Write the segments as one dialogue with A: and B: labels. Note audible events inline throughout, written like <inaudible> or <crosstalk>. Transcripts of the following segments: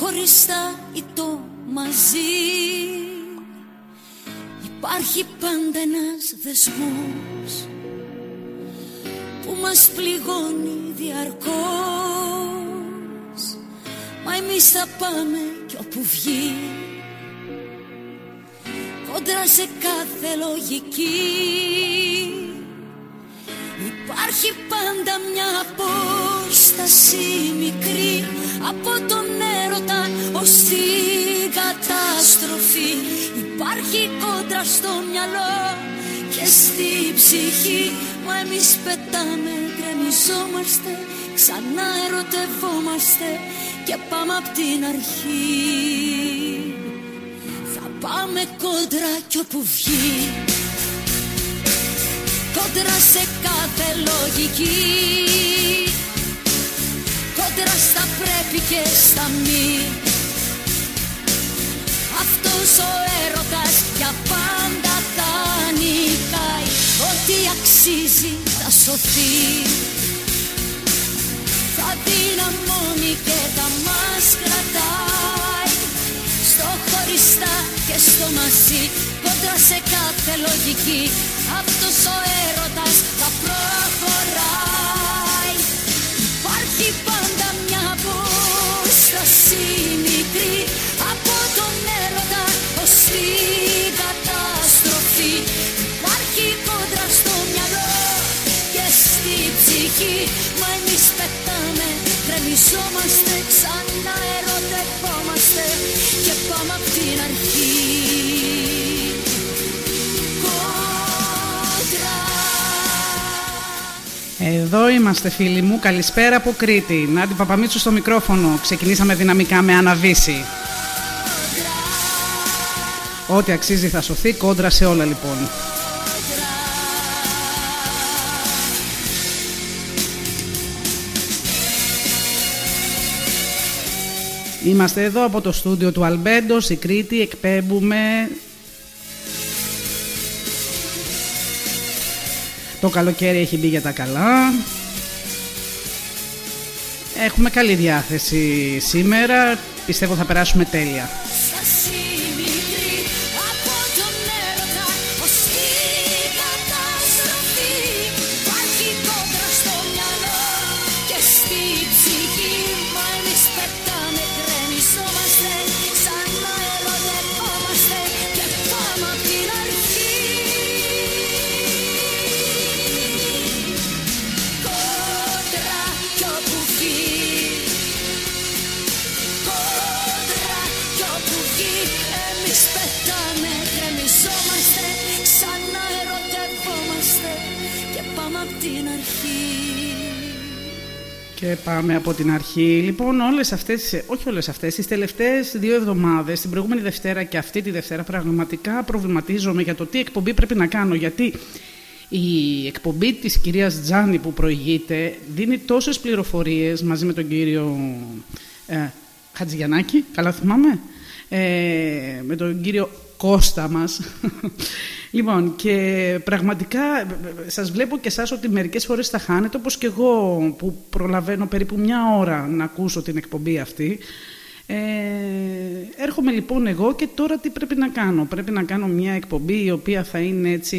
A: χωριστά ή το μαζί. Υπάρχει πάντα ένας δεσμός που μας πληγώνει διαρκώς. Μα εμείς θα πάμε κι όπου βγει. Κόντρα σε κάθε λογική Υπάρχει πάντα μια απόσταση μικρή από τον έρωτα ως την καταστροφή. Υπάρχει κόντρα στο μυαλό και στη ψυχή. Μα εμείς πετάμε, γκρεμιζόμαστε Ξανά ερωτευόμαστε και πάμε απ' την αρχή. Θα πάμε κόντρα κι όπου βγει Κόντρα σε κάθε λογική. Κόντρα στα πρέπει και στα μη. Αυτός ο έρωτας για πάντα θα νικάει. Ό,τι αξίζει θα σωθεί. Θα δυναμώνει και θα μας κρατάει. Στο χωριστά και στο μαζί. Κόντρα σε κάθε λογική Αυτός ο έρωτας θα προχωράει. Υπάρχει πάντα μια απόσταση μικρή Από τον έρωτα ως την καταστροφή. Υπάρχει κόντρα στο μυαλό και στη ψυχή. Μα εμείς πετάμε, γκρεμιζόμαστε Ξανά ερωτευόμαστε. Και πάμε απ' την αρχή
B: Εδώ είμαστε φίλοι μου, καλησπέρα από Κρήτη. Νάντι Παπαμίτσου στο μικρόφωνο. Ξεκινήσαμε δυναμικά με αναβίση. Ό,τι αξίζει θα σωθεί, κόντρα σε όλα λοιπόν. Είμαστε εδώ από το στούντιο του Αλμπέντος, η Κρήτη, εκπέμπουμε Το καλοκαίρι έχει μπει για τα καλά. Έχουμε καλή διάθεση σήμερα. Πιστεύω θα περάσουμε τέλεια. Και πάμε από την αρχή. Λοιπόν, όλες αυτές, όχι όλες αυτές, τις τελευταίες δύο εβδομάδες, την προηγούμενη Δευτέρα και αυτή τη Δευτέρα, πραγματικά προβληματίζομαι για το τι εκπομπή πρέπει να κάνω. Γιατί η εκπομπή της κυρίας Τζάνη που προηγείται δίνει τόσες πληροφορίες μαζί με τον κύριο ε, Χατζηγιανάκη, καλά θυμάμαι, ε, με τον κύριο Κώστα μας. Λοιπόν, και πραγματικά σας βλέπω και εσάς ότι μερικές φορές θα χάνετε, όπως και εγώ που προλαβαίνω περίπου μια ώρα να ακούσω την εκπομπή αυτή. Ε, έρχομαι λοιπόν εγώ και τώρα τι πρέπει να κάνω. Πρέπει να κάνω μια εκπομπή η οποία θα είναι έτσι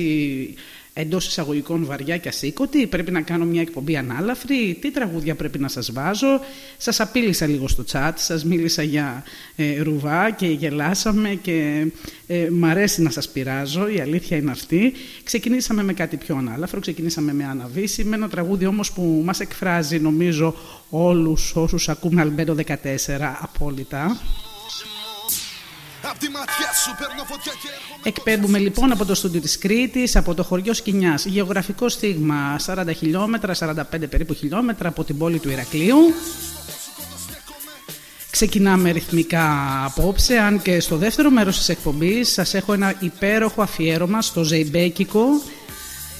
B: εντός εισαγωγικών βαριά και ασήκωτη, πρέπει να κάνω μια εκπομπή ανάλαφρη, τι τραγούδια πρέπει να σας βάζω. Σας απείλησα λίγο στο chat, σας μίλησα για ε, ρουβά και γελάσαμε και ε, μ' αρέσει να σας πειράζω, η αλήθεια είναι αυτή. Ξεκινήσαμε με κάτι πιο ανάλαφρο, ξεκινήσαμε με αναβίση, με ένα τραγούδι όμως που μας εκφράζει νομίζω όλους όσους ακούμε Αλμπέντο 14 απόλυτα. Εκπέμπουμε λοιπόν από το στούντιο της Κρήτης, από το χωριό Σκινιάς. Γεωγραφικό στίγμα 40 χιλιόμετρα, 45 περίπου χιλιόμετρα από την πόλη του Ηρακλείου. Ξεκινάμε ρυθμικά απόψε, αν και στο δεύτερο μέρος της εκπομπής σας έχω ένα υπέροχο αφιέρωμα στο Ζεϊμπέκικο.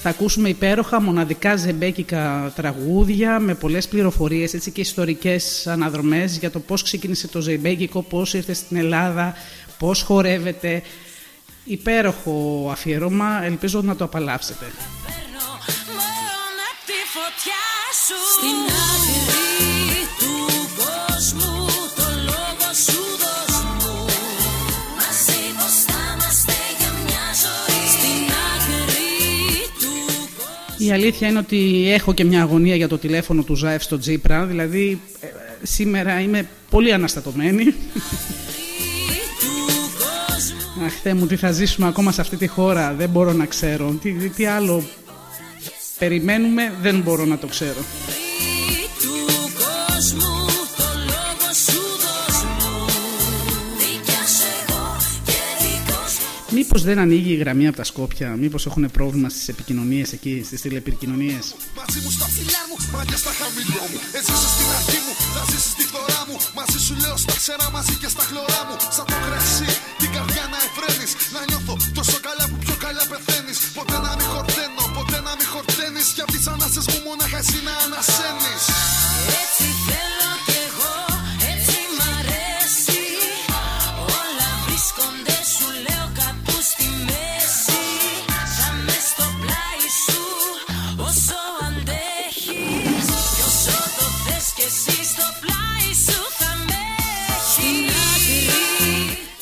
B: Θα ακούσουμε υπέροχα μοναδικά ζεμπέκικα τραγούδια με πολλές πληροφορίες έτσι και ιστορικές αναδρομές για το πώς ξεκίνησε το Ζεϊμπέκικο, πώς ήρθε στην Ελλάδα, πώς χορεύετε. Υπέροχο αφιέρωμα, ελπίζω να το
A: απαλλάψετε.
B: Η αλήθεια είναι ότι έχω και μια αγωνία για το τηλέφωνο του Ζάεφ στο Τζίπρα, δηλαδή ε, ε, σήμερα είμαι πολύ αναστατωμένη. Αχ, Θεέ μου, τι θα ζήσουμε ακόμα σε αυτή τη χώρα, δεν μπορώ να ξέρω. Τι, τι άλλο περιμένουμε, δεν μπορώ να το ξέρω. Μήπως δεν ανοίγει η γραμμή από τα Σκόπια, μήπως έχουν πρόβλημα στις επικοινωνίες εκεί, στις τηλεπικοινωνίες; Μαζί μου στα ψηλά μου, μαγιά στα χαμηλό μου. Έζησε στην αρχή μου, θα ζήσει στη χώρα μου. Μαζί σου λέω στα ξέρα, μαζί και στα χλωρά μου. Σαν το κρασί, την καρδιά να εφραίνεις. Να νιώθω τόσο καλά που πιο καλά πεθαίνεις. Ποτέ να μην χορταίνω, ποτέ να μην χορταίνεις. Και από τις ανάσες μου μόναχα εσύ να ανασένεις. Έτσι θέλω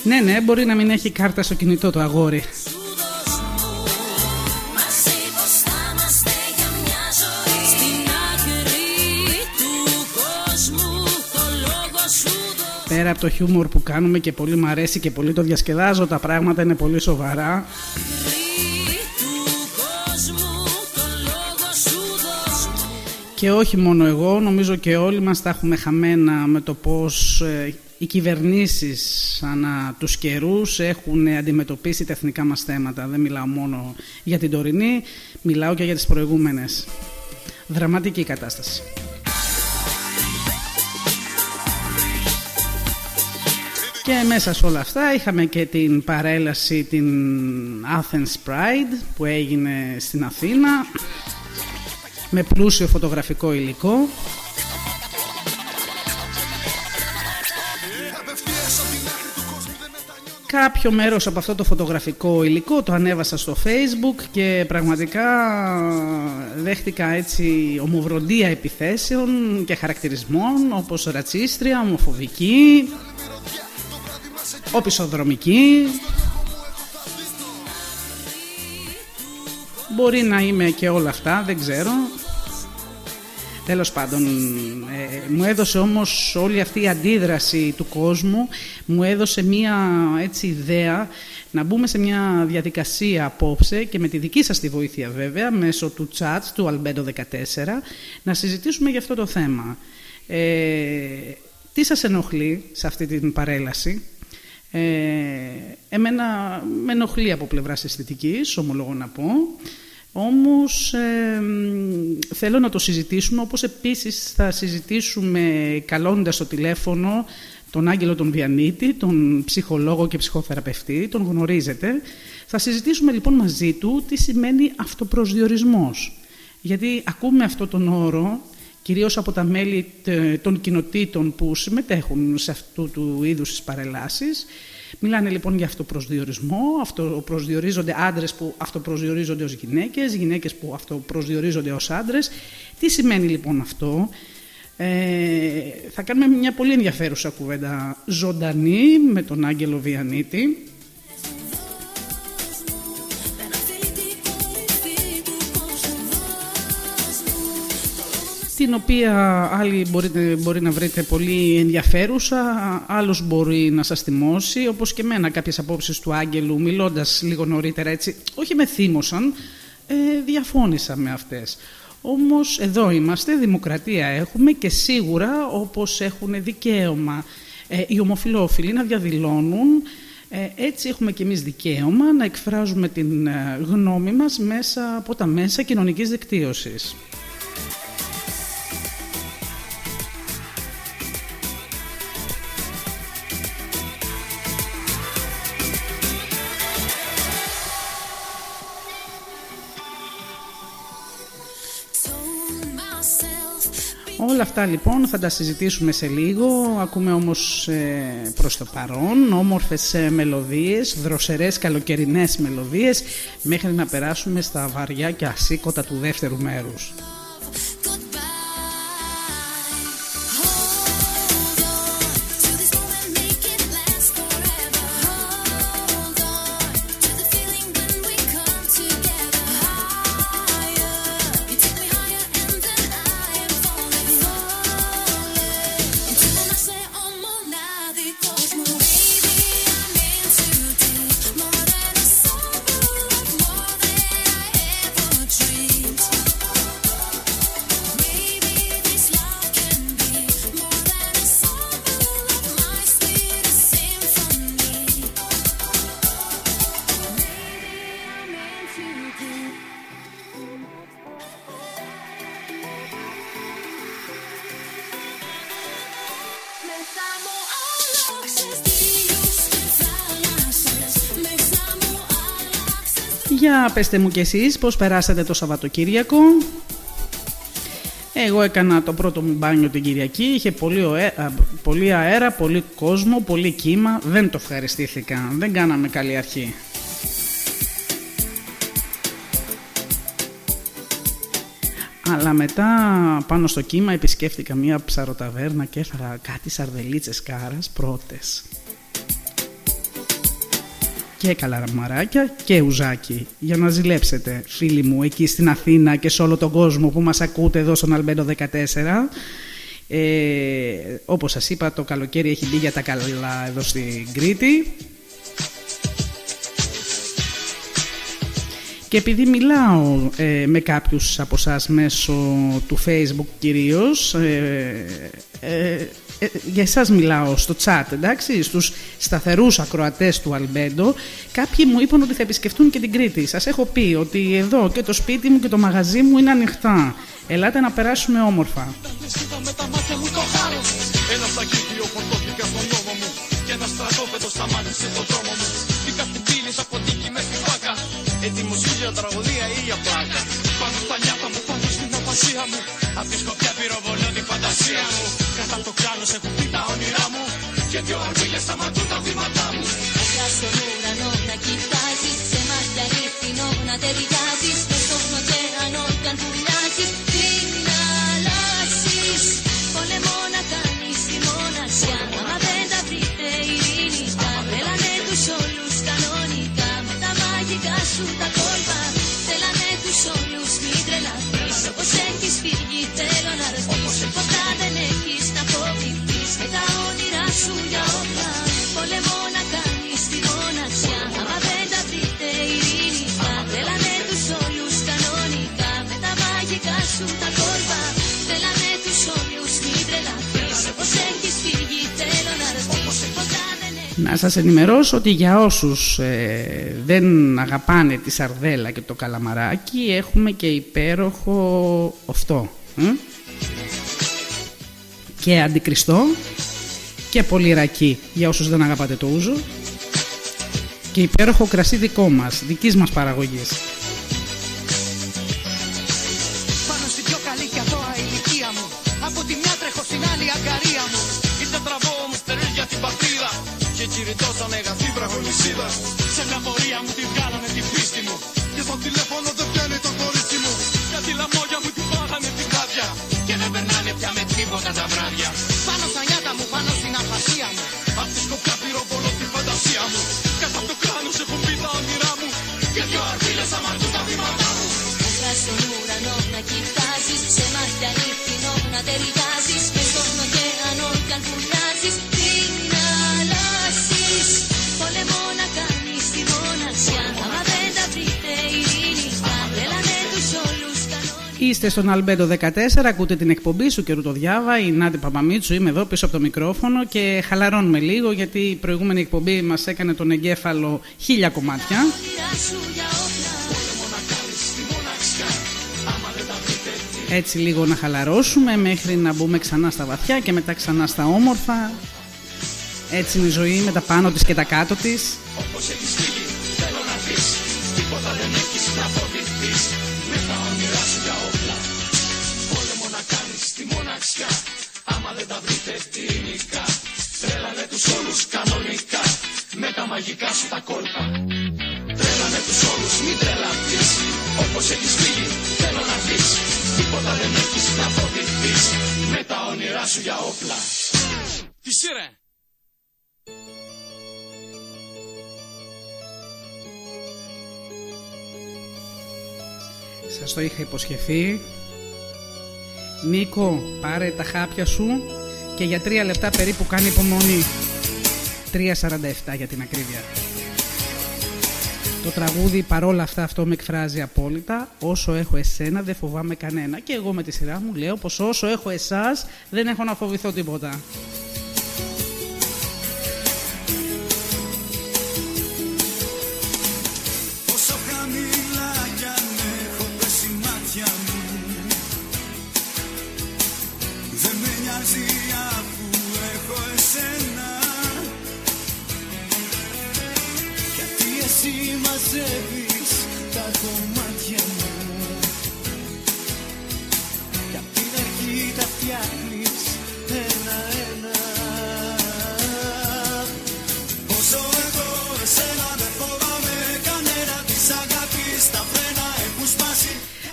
B: Ναι, ναι, μπορεί να μην έχει κάρτα στο κινητό το αγόρι. Πέρα από το χιούμορ που κάνουμε και πολύ μ' αρέσει και πολύ το διασκεδάζω, τα πράγματα είναι πολύ σοβαρά. Και όχι μόνο εγώ, νομίζω και όλοι μας τα έχουμε χαμένα με το πώς ε, οι κυβερνήσεις ανά τους καιρούς έχουν αντιμετωπίσει τα εθνικά μας θέματα. Δεν μιλάω μόνο για την τωρινή, μιλάω και για τις προηγούμενες. Δραματική κατάσταση. Και μέσα σε όλα αυτά είχαμε και την παρέλαση την Athens Pride που έγινε στην Αθήνα με πλούσιο φωτογραφικό υλικό Κάποιο μέρος από αυτό το φωτογραφικό υλικό το ανέβασα στο facebook και πραγματικά δέχτηκα έτσι ομοβροντία επιθέσεων και χαρακτηρισμών όπως ρατσίστρια, ομοφοβική, οπισθοδρομική. Μπορεί να είμαι και όλα αυτά, δεν ξέρω. Τέλος πάντων, ε, μου έδωσε όμως όλη αυτή η αντίδραση του κόσμου, μου έδωσε μία έτσι ιδέα να μπούμε σε μια διαδικασία απόψε και με τη δική σας τη βοήθεια βέβαια, μέσω του chat του Albedo 14, να συζητήσουμε για αυτό το θέμα. Ε, τι σας ενοχλεί σε αυτή την παρέλαση, ε, εμένα με ενοχλεί από πλευράς αισθητικής, ομολογώ να πω. Όμως θέλω να το συζητήσουμε, όπως επίσης θα συζητήσουμε καλώντας στο τηλέφωνο τον Άγγελο τον Βιανίτη, τον ψυχολόγο και ψυχοθεραπευτή, τον γνωρίζετε. Θα συζητήσουμε λοιπόν μαζί του τι σημαίνει αυτοπροσδιορισμός. Γιατί ακούμε αυτό τον όρο, κυρίως από τα μέλη των κοινοτήτων που συμμετέχουν σε αυτού του είδους τις παρελάσεις, Μιλάνε λοιπόν για αυτοπροσδιορισμό, αυτοπροσδιορίζονται άντρες που αυτοπροσδιορίζονται ως γυναίκες, γυναίκες που αυτοπροσδιορίζονται ως άντρες. Τι σημαίνει λοιπόν αυτό; Ε, θα κάνουμε μια πολύ ενδιαφέρουσα κουβέντα ζωντανή με τον Άγγελο Βιανίτη την οποία άλλοι μπορείτε, μπορεί να βρείτε πολύ ενδιαφέρουσα, άλλος μπορεί να σας θυμώσει, όπως και εμένα κάποιες απόψεις του Άγγελου, μιλώντας λίγο νωρίτερα έτσι, όχι με θύμωσαν, ε, διαφώνησα με αυτές. Όμως εδώ είμαστε, δημοκρατία έχουμε και σίγουρα όπως έχουν δικαίωμα ε, οι ομοφιλόφιλοι να διαδηλώνουν, ε, έτσι έχουμε και εμείς δικαίωμα να εκφράζουμε την ε, γνώμη μας μέσα από τα μέσα κοινωνικής δικτύωσης. Όλα αυτά λοιπόν θα τα συζητήσουμε σε λίγο. Ακούμε όμως ε, προς το παρόν όμορφες ε, μελωδίες, δροσερές καλοκαιρινές μελωδίες μέχρι να περάσουμε στα βαριά και ασήκωτα του δεύτερου μέρους. Για πέστε μου κι εσείς πώς περάσατε το Σαββατοκύριακο. Εγώ έκανα το πρώτο μου μπάνιο την Κυριακή, είχε πολύ, πολύ αέρα, πολύ κόσμο, πολύ κύμα, δεν το ευχαριστήθηκα, δεν κάναμε καλή αρχή. Αλλά μετά πάνω στο κύμα επισκέφτηκα μια ψαροταβέρνα και έφαγα κάτι σαρδελίτσες κάρας πρώτες και καλαραμαράκια και ουζάκι για να ζηλέψετε φίλοι μου εκεί στην Αθήνα και σε όλο τον κόσμο που μας ακούτε εδώ στον Αλμπέντο 14 ε, όπως σας είπα το καλοκαίρι έχει μπει για τα καλά εδώ στην Κρήτη. Και επειδή μιλάω ε, με κάποιους από σας μέσω του facebook κυρίως ε, ε ε, για εσάς μιλάω στο chat, εντάξει, στους σταθερούς ακροατές του Αλμπέντο, κάποιοι μου είπαν ότι θα επισκεφτούν και την Κρήτη. Σας έχω πει ότι εδώ και το σπίτι μου και το μαγαζί μου είναι ανοιχτά. Ελάτε να περάσουμε όμορφα. Ένα σακίδιο φορτώθηκα στον νόμο μου Και ένα στρατόπεδο σταμάτησε το δρόμο μου Μπήκα στην πύλη σαν ποτίκι μες στη φάκα Έτοιμος για τραγωδία ή για πλάκα Πάνω στα νιάτα μου, πάνω στην απασία μου Απ' τη σκοπιά πυροβολώ τη φαντασία μου Κατά το κράνος έχουν πει τα όνειρά μου. Και δυο αρμίλες σταματούν τα βήματά μου. Μέσα στον ουρανό να κοιτάζεις Σε μάτια ρίχνω να ταιριάζεις να σας ενημερώσω ότι για όσους ε, δεν αγαπάνε τη σαρδέλα και το καλαμαράκι έχουμε και υπέροχο αυτό και αντικριστό και πολυρακή για όσους δεν αγαπάτε το ούζο και υπέροχο κρασί δικό μας, δικής μας παραγωγής. Και κηρυτώ σαν εγαθή βραχονισίδα Σε μια πορεία μου τη βγάλανε την πίστη μου. Και στο τηλέφωνο δεν πιάνει το κορίτσι μου. Γιατί λαμόγια μου την πάγανε την κάρδια Και δεν περνάνε πια με τίποτα τα βράδια. Πάνω στα νιάτα Είστε στον Αλμπέντο 14, ακούτε την εκπομπή σου και το διάβα, η Νάτι Παπαμίτσου, είμαι εδώ πίσω από το μικρόφωνο και χαλαρώνουμε λίγο γιατί η προηγούμενη εκπομπή μας έκανε τον εγκέφαλο χίλια κομμάτια.
A: Όνειρά σου για όπλα
B: Έτσι λίγο να χαλαρώσουμε μέχρι να μπούμε ξανά στα βαθιά και μετά ξανά στα όμορφα. Έτσι είναι η ζωή με τα πάνω της και τα κάτω της.
C: Όπως έχεις φύγει θέλω να δεις Τίποτα δεν τα βρείτε ειρηνικά Τρέλανε τους όλους κανονικά Με τα μαγικά σου τα κόλπα. Τρέλανε τους όλους μην τρελαθείς. Όπως έχεις φύγει θέλω να δεις Τίποτα δεν έχεις να φοβηθείς. Με τα όνειρά σου για όπλα. Τι σύρε
B: Σας το είχα υποσχεθεί. Νίκο, πάρε τα χάπια σου και για τρία λεπτά περίπου κάνει υπομονή. 3.47 για την ακρίβεια. Το τραγούδι παρόλα αυτά αυτό με εκφράζει απόλυτα. Όσο έχω εσένα δεν φοβάμαι κανένα. Και εγώ με τη σειρά μου λέω πως όσο έχω εσάς δεν έχω να φοβηθώ τίποτα.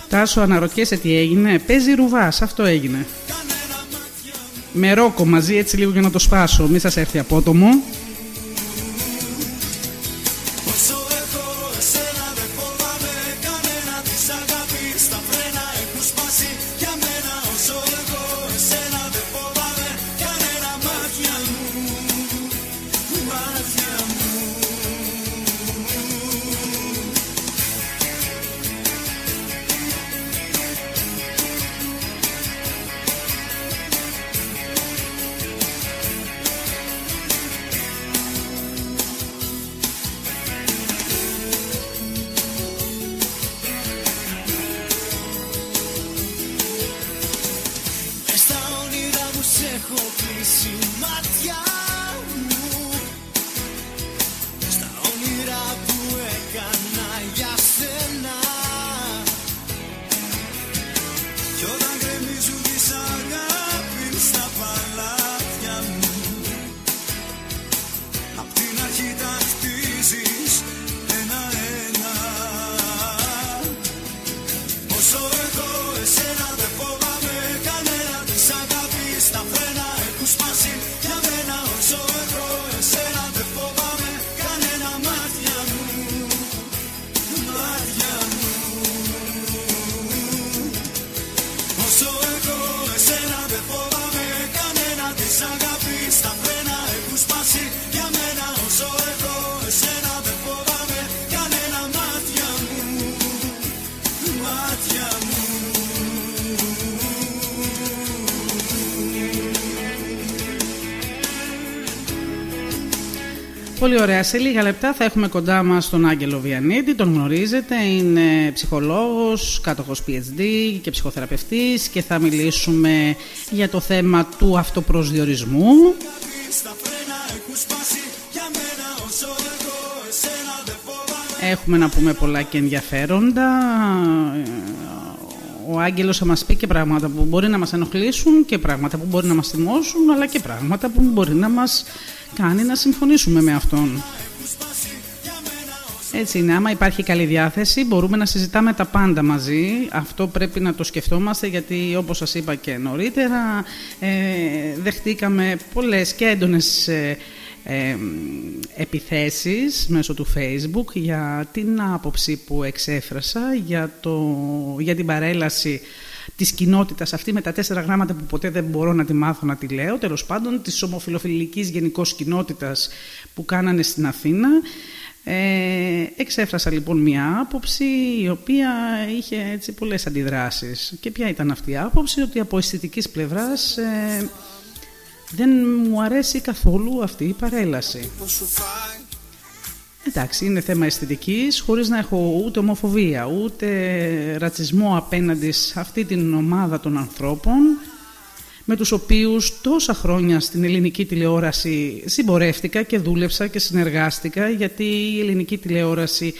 B: Τάσο, αναρωτιέσαι τι έγινε. Παίζει ρουβάς, αυτό έγινε. Με ρόκο μαζί έτσι λίγο για να το σπάσω. Μη σας έρθει απότομο. Πολύ ωραία. Σε λίγα λεπτά θα έχουμε κοντά μας τον Άγγελο Βιανίτη. Τον γνωρίζετε. Είναι ψυχολόγος, κάτοχος PhD και ψυχοθεραπευτής και θα μιλήσουμε για το θέμα του αυτοπροσδιορισμού. Έχουμε να πούμε πολλά και ενδιαφέροντα. Ο Άγγελος θα μας πει και πράγματα που μπορεί να μας ενοχλήσουν και πράγματα που μπορεί να μας θυμώσουν αλλά και πράγματα που μπορεί να μας κάνει να συμφωνήσουμε με αυτόν. Έτσι είναι, άμα υπάρχει καλή διάθεση μπορούμε να συζητάμε τα πάντα μαζί. Αυτό πρέπει να το σκεφτόμαστε γιατί όπως σας είπα και νωρίτερα ε, δεχτήκαμε πολλές και έντονες ε, ε, επιθέσεις μέσω του facebook για την άποψη που εξέφρασα για, το, για την παρέλαση της κοινότητας αυτή με τα τέσσερα γράμματα που ποτέ δεν μπορώ να τη μάθω να τη λέω, τέλος πάντων της ομοφιλοφιλικής γενικώς κοινότητας που κάνανε στην Αθήνα. Ε, εξέφρασα λοιπόν μια άποψη η οποία είχε έτσι πολλές αντιδράσεις. Και ποια ήταν αυτή η άποψη, ότι από αισθητικής πλευράς ε, δεν μου αρέσει καθόλου αυτή η παρέλαση. Εντάξει, είναι θέμα αισθητικής, χωρίς να έχω ούτε ομοφοβία, ούτε ρατσισμό απέναντι σε αυτή την ομάδα των ανθρώπων με τους οποίους τόσα χρόνια στην ελληνική τηλεόραση συμπορεύτηκα και δούλεψα και συνεργάστηκα γιατί η ελληνική τηλεόραση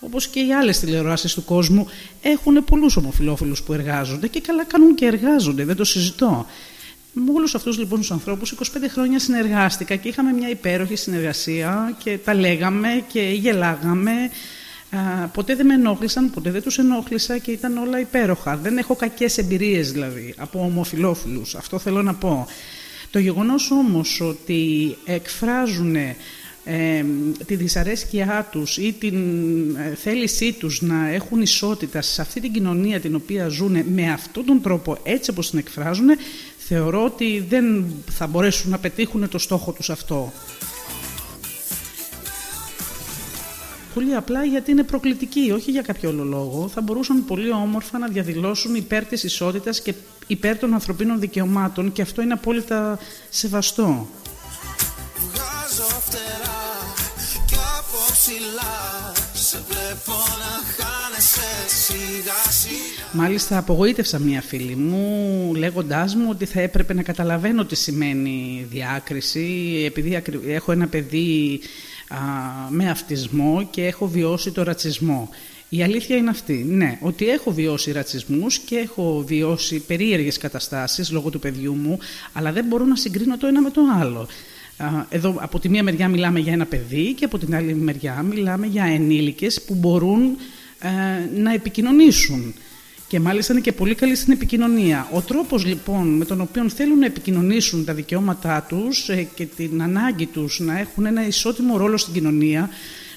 B: όπως και οι άλλες τηλεοράσεις του κόσμου έχουν πολλούς ομοφιλόφιλους που εργάζονται και καλά κάνουν και εργάζονται, δεν το συζητώ. Με όλους αυτούς λοιπόν τους ανθρώπους, 25 χρόνια συνεργάστηκα και είχαμε μια υπέροχη συνεργασία και τα λέγαμε και γελάγαμε. ποτέ δεν με ενόχλησαν, ποτέ δεν τους ενόχλησα και ήταν όλα υπέροχα. Δεν έχω κακές εμπειρίες δηλαδή από ομοφιλόφιλους, αυτό θέλω να πω. Το γεγονός όμως ότι εκφράζουν ε, τη δυσαρέσκειά τους ή την ε, θέλησή τους να έχουν ισότητα σε αυτή την κοινωνία την οποία ζουν με αυτόν τον τρόπο έτσι όπως την εκφράζουν θεωρώ ότι δεν θα μπορέσουν να πετύχουν το στόχο τους αυτό. Πολύ απλά γιατί είναι προκλητική, όχι για κάποιο άλλο λόγο. Θα μπορούσαν πολύ όμορφα να διαδηλώσουν υπέρ της ισότητας και υπέρ των ανθρωπίνων δικαιωμάτων και αυτό είναι απόλυτα σεβαστό. Βγάζω φτερά και από ψηλά σε βλέπω να Μάλιστα απογοήτευσα μία φίλη μου λέγοντάς μου ότι θα έπρεπε να καταλαβαίνω τι σημαίνει διάκριση επειδή έχω ένα παιδί με αυτισμό και έχω βιώσει το ρατσισμό. Η αλήθεια είναι αυτή, ναι, ότι έχω βιώσει ρατσισμούς και έχω βιώσει περίεργες καταστάσεις λόγω του παιδιού μου, αλλά δεν μπορώ να συγκρίνω το ένα με το άλλο. Εδώ από τη μία μεριά μιλάμε για ένα παιδί και από την άλλη μεριά μιλάμε για ενήλικες που μπορούν ε, να επικοινωνήσουν και μάλιστα είναι και πολύ καλή στην επικοινωνία. Ο τρόπος λοιπόν με τον οποίο θέλουν να επικοινωνήσουν τα δικαιώματά τους ε, και την ανάγκη τους να έχουν ένα ισότιμο ρόλο στην κοινωνία,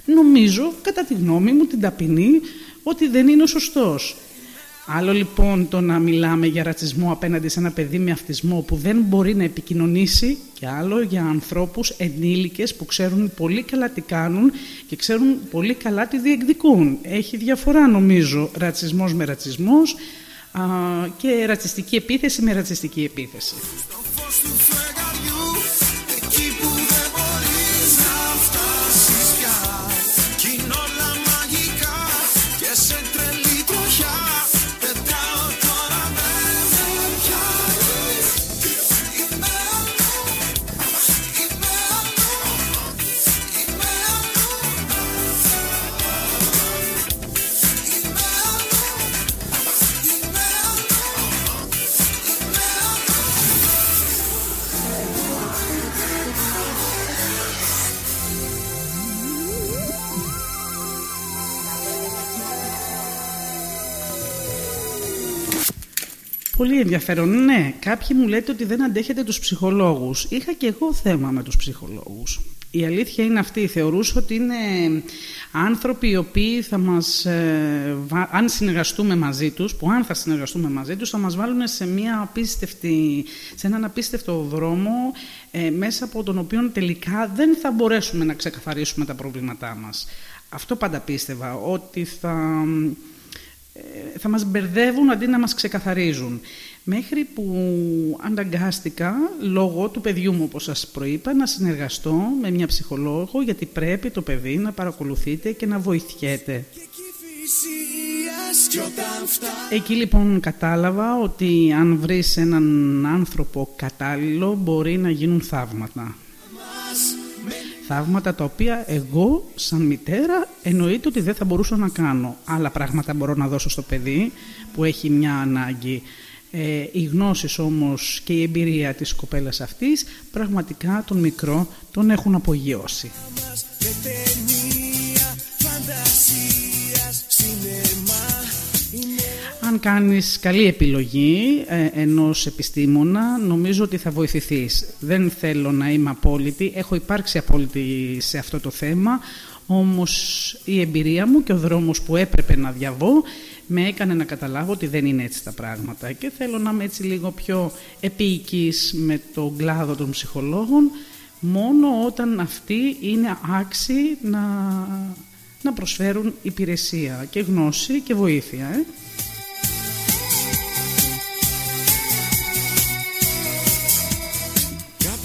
B: νομίζω, κατά τη γνώμη μου, την ταπεινή, ότι δεν είναι ο σωστός. Άλλο λοιπόν το να μιλάμε για ρατσισμό απέναντι σε ένα παιδί με αυτισμό που δεν μπορεί να επικοινωνήσει και άλλο για ανθρώπους ενήλικες που ξέρουν πολύ καλά τι κάνουν και ξέρουν πολύ καλά τι διεκδικούν. Έχει διαφορά νομίζω ρατσισμός με ρατσισμός α, και ρατσιστική επίθεση με ρατσιστική επίθεση. Πολύ ενδιαφέρον. Ναι, κάποιοι μου λέτε ότι δεν αντέχετε τους ψυχολόγους. Είχα και εγώ θέμα με τους ψυχολόγους. Η αλήθεια είναι αυτή. Θεωρούσα ότι είναι άνθρωποι οι οποίοι θα μας, ε, αν συνεργαστούμε μαζί τους, που αν θα συνεργαστούμε μαζί τους, θα μας βάλουν σε, μια απίστευτη, σε έναν απίστευτο δρόμο ε, μέσα από τον οποίο τελικά δεν θα μπορέσουμε να ξεκαθαρίσουμε τα προβλήματά μας. Αυτό πάντα πίστευα, ότι θα ε, θα μας μπερδεύουν αντί να μας ξεκαθαρίζουν. Μέχρι που αναγκάστηκα, λόγω του παιδιού μου, όπως σας προείπα, να συνεργαστώ με μια ψυχολόγο, γιατί πρέπει το παιδί να παρακολουθείτε και να βοηθιέται. Εκεί λοιπόν κατάλαβα ότι αν βρεις έναν άνθρωπο κατάλληλο μπορεί να γίνουν θαύματα. Θαύματα τα οποία εγώ σαν μητέρα εννοείται ότι δεν θα μπορούσα να κάνω. Άλλα πράγματα μπορώ να δώσω στο παιδί που έχει μια ανάγκη. Ε, οι γνώσεις όμως και η εμπειρία της κοπέλας αυτής πραγματικά τον μικρό τον έχουν απογειώσει. Αν κάνεις καλή επιλογή ε, ενός επιστήμονα, νομίζω ότι θα βοηθηθείς. Δεν θέλω να είμαι απόλυτη, έχω υπάρξει απόλυτη σε αυτό το θέμα, όμως η εμπειρία μου και ο δρόμος που έπρεπε να διαβώ με έκανε να καταλάβω ότι δεν είναι έτσι τα πράγματα και θέλω να είμαι έτσι λίγο πιο επίοικης με τον κλάδο των ψυχολόγων μόνο όταν αυτοί είναι άξιοι να, να προσφέρουν υπηρεσία και γνώση και βοήθεια. Ε.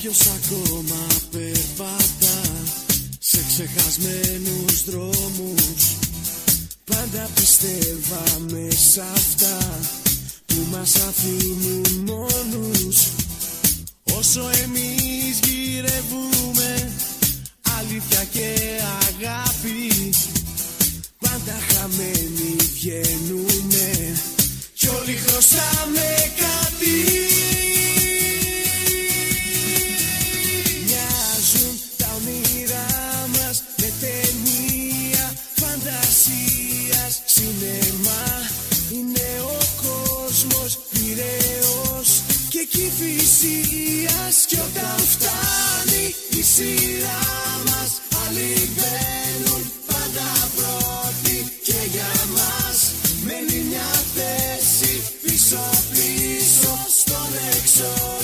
D: Ποιος ακόμα περπατά σε ξεχασμένους δρόμους. Πάντα πιστεύαμε σε αυτά που μας αφήνουν μόνους. Όσο εμείς γυρεύουμε αλήθεια και αγάπη Πάντα χαμένοι βγαίνουμε κι όλοι χρωστάμε κάτι θυσίας Κι όταν φτάνει η σειρά μας Άλλοι μπαίνουν πάντα πρώτοι Και για μας μένει μια θέση Πίσω πίσω στον εξώστη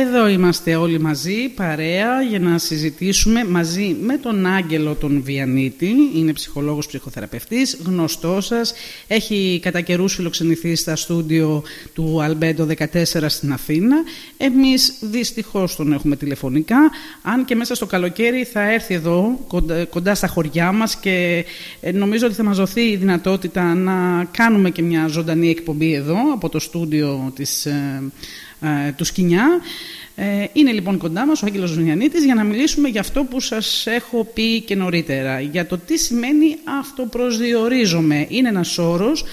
B: Εδώ είμαστε όλοι μαζί, παρέα, για να συζητήσουμε μαζί με τον Άγγελο τον Βιανίτη. Είναι ψυχολόγος ψυχοθεραπευτής, γνωστός σας. Έχει κατά καιρούς φιλοξενηθεί στα στούντιο του Αλμπέντο 14 στην Αθήνα. Εμείς δυστυχώς τον έχουμε τηλεφωνικά, αν και μέσα στο καλοκαίρι θα έρθει εδώ, κοντά, στα χωριά μας και ε, νομίζω ότι θα μας δοθεί η δυνατότητα να κάνουμε και μια ζωντανή εκπομπή εδώ, από το στούντιο της ε, ε, του Σκινιά. Ε, είναι λοιπόν κοντά μας ο Άγγελος Ζουνιανίτης για να μιλήσουμε για αυτό που σας έχω πει και νωρίτερα. Για το τι σημαίνει αυτοπροσδιορίζομαι. Είναι ένας όρος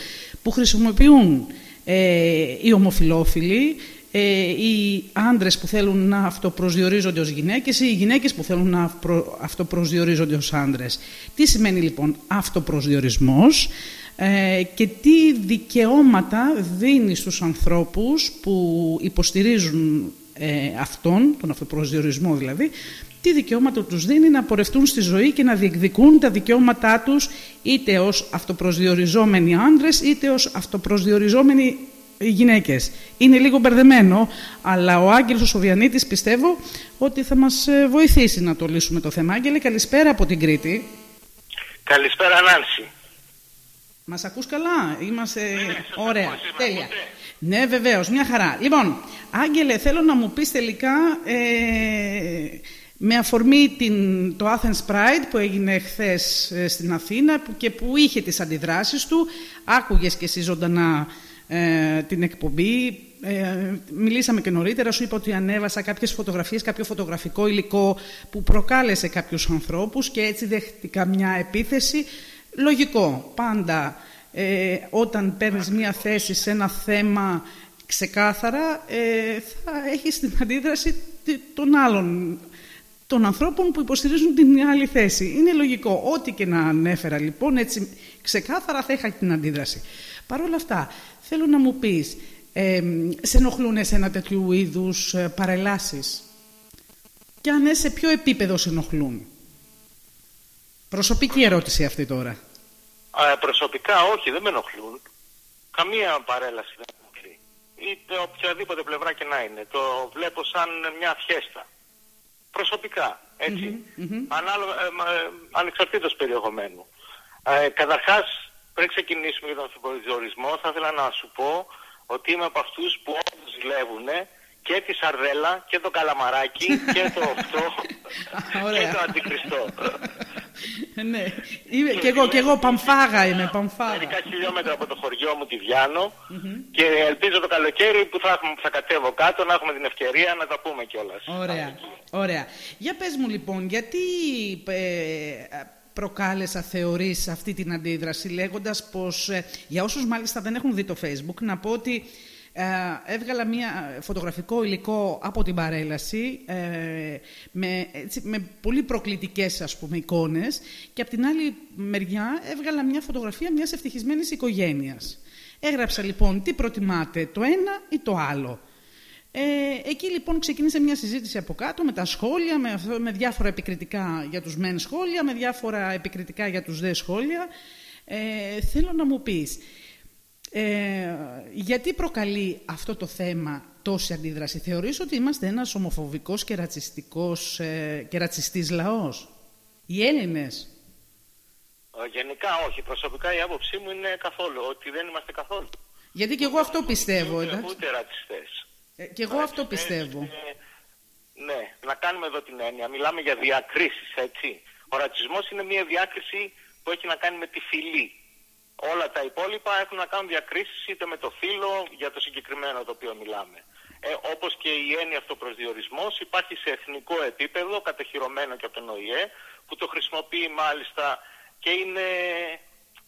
B: που χρησιμοποιούν ε, οι ομοφιλόφιλοι, ε, οι άντρες που θέλουν να αυτοπροσδιορίζονται ως γυναίκες ή οι γυναίκες που θέλουν να αυτοπροσδιορίζονται ως άντρες. Τι σημαίνει λοιπόν αυτοπροσδιορισμός. Ε, και τι δικαιώματα δίνει στους ανθρώπους που υποστηρίζουν ε, αυτόν, τον αυτοπροσδιορισμό δηλαδή, τι δικαιώματα τους δίνει να πορευτούν στη ζωή και να διεκδικούν τα δικαιώματά τους είτε ως αυτοπροσδιοριζόμενοι άντρες είτε ως αυτοπροσδιοριζόμενοι γυναίκες. Είναι λίγο μπερδεμένο, αλλά ο Άγγελος ο Σοβιανίτης πιστεύω ότι θα μας ε, βοηθήσει να το λύσουμε το θέμα. Άγγελε, καλησπέρα από την Κρήτη.
E: Καλησπέρα Νάνση.
B: Μας ακούς καλά, είμαστε
E: Ναι, ναι,
B: ωραία,
E: σας
B: τέλεια.
E: ακούτε.
B: Ναι, βεβαίως, μια χαρά. Λοιπόν, Άγγελε, θέλω να μου πεις τελικά, ε, με αφορμή την, το Athens Pride που έγινε χθες στην Αθήνα που, και που είχε τις αντιδράσεις του, άκουγες και εσύ ζωντανά ε, την εκπομπή, ε, μιλήσαμε και νωρίτερα, σου είπα ότι ανέβασα κάποιες φωτογραφίες, κάποιο φωτογραφικό υλικό που προκάλεσε κάποιους ανθρώπους και έτσι δέχτηκα μια επίθεση. Λογικό, πάντα ε, όταν παίρνεις μια θέση σε ένα θέμα ξεκάθαρα ε, θα έχεις την αντίδραση των άλλων των ανθρώπων που υποστηρίζουν την άλλη θέση. Είναι λογικό. Ό,τι και να ανέφερα λοιπόν, έτσι ξεκάθαρα θα είχα την αντίδραση. Παρ' όλα αυτά, θέλω να μου πεις, ε, σε ενοχλούν ένα τέτοιου είδους ε, παρελάσεις; Και αν ναι, σε ποιο επίπεδο σε ενοχλούν; Προσωπική ερώτηση αυτή τώρα.
E: Α, προσωπικά όχι, δεν με ενοχλούν. Καμία παρέλαση δεν με ενοχλεί. Είτε οποιαδήποτε πλευρά και να είναι. Το βλέπω σαν μια φιέστα. Προσωπικά, έτσι. Ανάλογα, ε, μα, ε, ανεξαρτήτως περιεχομένου. Ε, καταρχάς, πριν ξεκινήσουμε για τον αυτοπροσδιορισμό, θα ήθελα να σου πω ότι είμαι από αυτούς που όντως ζηλεύουν και τη σαρδέλα και το καλαμαράκι και το αυτό <laughs> και
B: Ωραία.
E: το αντικριστό. <laughs>
B: ναι, είμαι, και εγώ, και εγώ παμφάγα είμαι, παμφάγα.
E: Μερικά χιλιόμετρα από το χωριό μου τη βιανο και ελπίζω το καλοκαίρι που θα, έχουμε, που θα κατέβω κάτω να έχουμε την ευκαιρία να τα πούμε κιόλας.
B: Ωραία, ωραία. Για πες μου λοιπόν, γιατί ε, προκάλεσα θεωρείς αυτή την αντίδραση λέγοντας πως, ε, για όσους μάλιστα δεν έχουν δει το facebook, να πω ότι ε, έβγαλα μια φωτογραφικό υλικό από την παρέλαση ε, με, έτσι, με πολύ προκλητικές ας πούμε εικόνες και από την άλλη μεριά έβγαλα μια φωτογραφία μιας ευτυχισμένης οικογένειας. Έγραψα λοιπόν τι προτιμάτε, το ένα ή το άλλο. Ε, εκεί λοιπόν ξεκίνησε μια συζήτηση από κάτω με τα σχόλια, με, αυτό- με διάφορα επικριτικά για τους μεν σχόλια, με διάφορα επικριτικά για τους δε σχόλια. Ε, θέλω να μου πεις, ε, γιατί προκαλεί αυτό το θέμα τόση αντίδραση; Θεωρείς ότι είμαστε ένας ομοφοβικός και ρατσιστικός ε, και ρατσιστής λαός; Οι Έλληνες;
E: Ε, Γενικά όχι. Προσωπικά η άποψή μου είναι καθόλου ότι δεν είμαστε καθόλου.
B: Γιατί και εγώ αυτό πιστεύω,
E: Ούτε,
B: εντάξει.
E: ούτε ρατσιστές.
B: Ε, και εγώ αυτό πιστεύω.
E: Ε, ναι, να κάνουμε εδώ την έννοια. Μιλάμε για διακρίσεις, έτσι. Ο ρατσισμός είναι μια διάκριση που έχει να κάνει με τη φυλή. Όλα τα υπόλοιπα έχουν να κάνουν διακρίσεις είτε με το φύλλο για το συγκεκριμένο το οποίο μιλάμε. Ε, όπως και η έννοια αυτοπροσδιορισμός υπάρχει σε εθνικό επίπεδο, κατοχυρωμένο και από τον ΟΗΕ, που το χρησιμοποιεί μάλιστα και είναι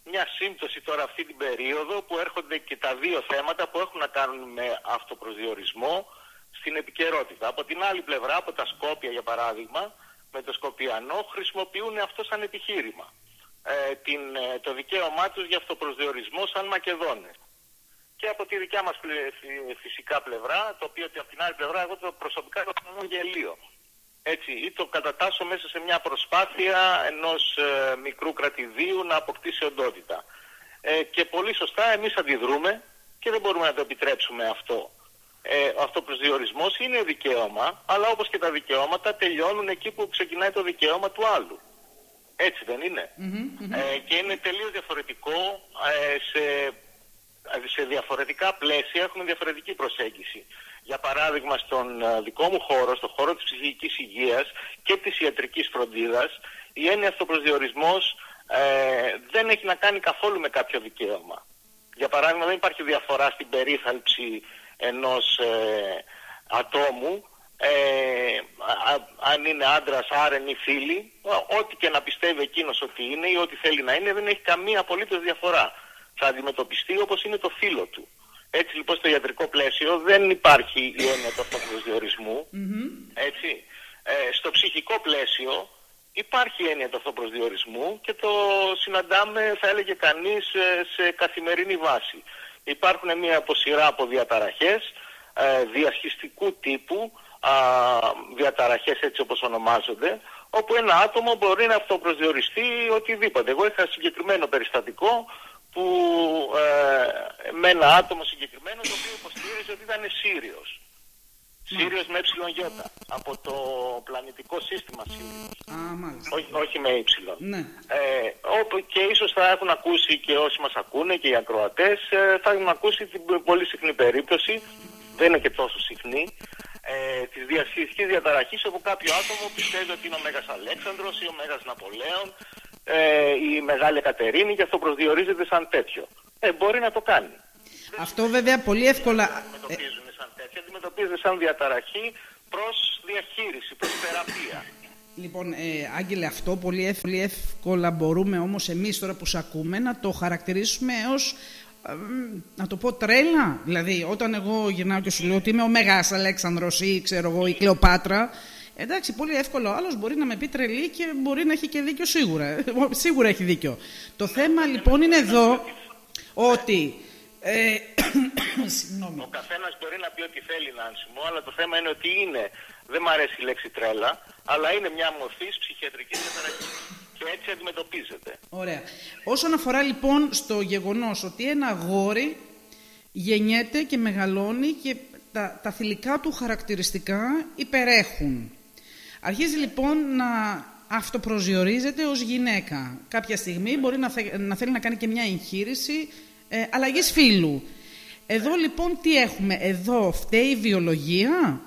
E: μια σύμπτωση τώρα αυτή την περίοδο που έρχονται και τα δύο θέματα που έχουν να κάνουν με αυτοπροσδιορισμό στην επικαιρότητα. Από την άλλη πλευρά, από τα Σκόπια για παράδειγμα, με το Σκοπιανό, χρησιμοποιούν αυτό σαν επιχείρημα. Ε, την, ε, το δικαίωμά τους για αυτοπροσδιορισμό σαν Μακεδόνες. Και από τη δικιά μας πλε- φυ- φυσικά πλευρά, το οποίο από την άλλη πλευρά εγώ το προσωπικά το θεωρώ γελίο. Έτσι, ή το κατατάσσω μέσα σε μια προσπάθεια ενός ε, μικρού κρατηδίου να αποκτήσει οντότητα. Ε, και πολύ σωστά εμείς αντιδρούμε και δεν μπορούμε να το επιτρέψουμε αυτό. Ε, ο αυτοπροσδιορισμός είναι δικαίωμα, αλλά όπως και τα δικαιώματα τελειώνουν εκεί που ξεκινάει το δικαίωμα του άλλου. Έτσι δεν ειναι Ε, και είναι τελείως διαφορετικό ε, σε, σε διαφορετικά πλαίσια έχουμε διαφορετική προσέγγιση. Για παράδειγμα στον ε, δικό μου χώρο, στον χώρο της ψυχικής υγείας και της ιατρικής φροντίδας, η έννοια αυτοπροσδιορισμός ε, δεν έχει να κάνει καθόλου με κάποιο δικαίωμα. Για παράδειγμα δεν υπάρχει διαφορά στην περίθαλψη ενός ε, ατόμου ε, α- α- αν είναι άντρας, άρεν ή φίλη, ό- ό,τι και να πιστεύει εκείνος ότι είναι ή ό,τι θέλει να είναι δεν έχει καμία απολύτως διαφορά. Θα αντιμετωπιστεί όπως είναι το φίλο του. Έτσι λοιπόν στο ιατρικό πλαίσιο δεν υπάρχει η έννοια του αυτοπροσδιορισμού. Έτσι. Ε, στο ψυχικό πλαίσιο υπάρχει η έννοια του αυτοπροσδιορισμού και το συναντάμε θα έλεγε κανείς ε, σε καθημερινή βάση. Υπάρχουν μια αποσυρά από διαταραχές ε, διασχιστικού τύπου α, διαταραχές έτσι όπως ονομάζονται όπου ένα άτομο μπορεί να αυτοπροσδιοριστεί οτιδήποτε. Εγώ είχα συγκεκριμένο περιστατικό που ε, με ένα άτομο συγκεκριμένο το οποίο υποστήριζε ότι ήταν Σύριος. Σύριος με ΕΙ από το πλανητικό σύστημα Σύριος.
B: Α, μάλιστα.
E: Όχι, όχι με ύψιλον.
B: Ναι.
E: Ε, όπου και ίσως θα έχουν ακούσει και όσοι μας ακούνε και οι ακροατές ε, θα έχουν ακούσει την πολύ συχνή περίπτωση, δεν είναι και τόσο συχνή, ε, της διασχιστικής διαταραχής όπου κάποιο άτομο πιστεύει ότι είναι ο Μέγας Αλέξανδρος ή ο Μέγας Ναπολέων ε, η Μεγάλη Κατερίνη και αυτό προσδιορίζεται σαν τέτοιο. Ε, μπορεί να το κάνει.
B: Αυτό βέβαια πολύ εύκολα... ε,
E: Αντιμετωπίζουν σαν τέτοιο, αντιμετωπίζεται σαν διαταραχή προς διαχείριση, προς θεραπεία.
B: Λοιπόν, ε, Άγγελε, αυτό πολύ, εύκολα, πολύ εύκολα μπορούμε όμως εμείς τώρα που σε ακούμε να το χαρακτηρίσουμε ως, ε, μ, να το πω τρέλα. Δηλαδή, όταν εγώ γυρνάω και σου λέω ότι είμαι ο Μέγας Αλέξανδρος ή ξέρω εγώ η Κλεοπάτρα, εντάξει, πολύ εύκολο. Ο άλλος μπορεί να με πει τρελή και μπορεί να έχει και δίκιο σίγουρα. σίγουρα έχει δίκιο. Το θέμα λοιπόν είναι εδώ ότι... Ε, <coughs> συγγνώμη.
E: Ο καθένας μπορεί να πει ό,τι θέλει, Νάνση μου, αλλά το θέμα είναι ότι είναι, δεν μ' αρέσει η λέξη τρέλα, αλλά είναι μια μορφή ψυχιατρικής διαταραχή. Και έτσι αντιμετωπίζεται.
B: Ωραία. Όσον αφορά λοιπόν στο γεγονός ότι ένα αγόρι γεννιέται και μεγαλώνει και τα, τα θηλυκά του χαρακτηριστικά υπερέχουν. Αρχίζει λοιπόν να αυτοπροσδιορίζεται ως γυναίκα. Κάποια στιγμή μπορεί να, θε- να θέλει να κάνει και μια εγχείρηση ε, αλλαγής φύλου. Εδώ λοιπόν τι έχουμε, εδώ φταίει η βιολογία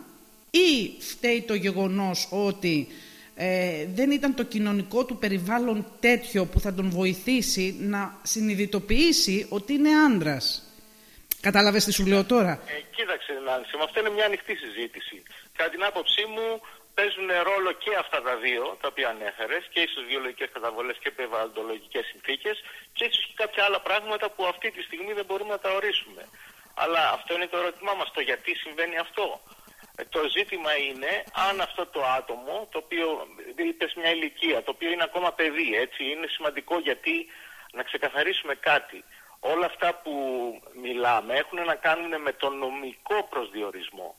B: ή φταίει το γεγονός ότι ε, δεν ήταν το κοινωνικό του περιβάλλον τέτοιο που θα τον βοηθήσει να συνειδητοποιήσει ότι είναι άντρας. Κατάλαβες τι σου λέω τώρα;
E: Ε, κοίταξε, Νάνση, μου, αυτό είναι μια ανοιχτή συζήτηση. Κατά την άποψή μου, παίζουν ρόλο και αυτά τα δύο, τα οποία ανέφερες, και ίσω βιολογικές καταβολές και περιβαλλοντολογικές συνθήκες, και ίσως και κάποια άλλα πράγματα που αυτή τη στιγμή δεν μπορούμε να τα ορίσουμε. Αλλά αυτό είναι το ερώτημά μας, το γιατί συμβαίνει αυτό. Ε, Το ζήτημα είναι αν αυτό το άτομο, το οποίο είπε μια ηλικία, το οποίο είναι ακόμα παιδί, έτσι, είναι σημαντικό γιατί να ξεκαθαρίσουμε κάτι. Όλα αυτά που μιλάμε έχουν να κάνουν με τον νομικό προσδιορισμό.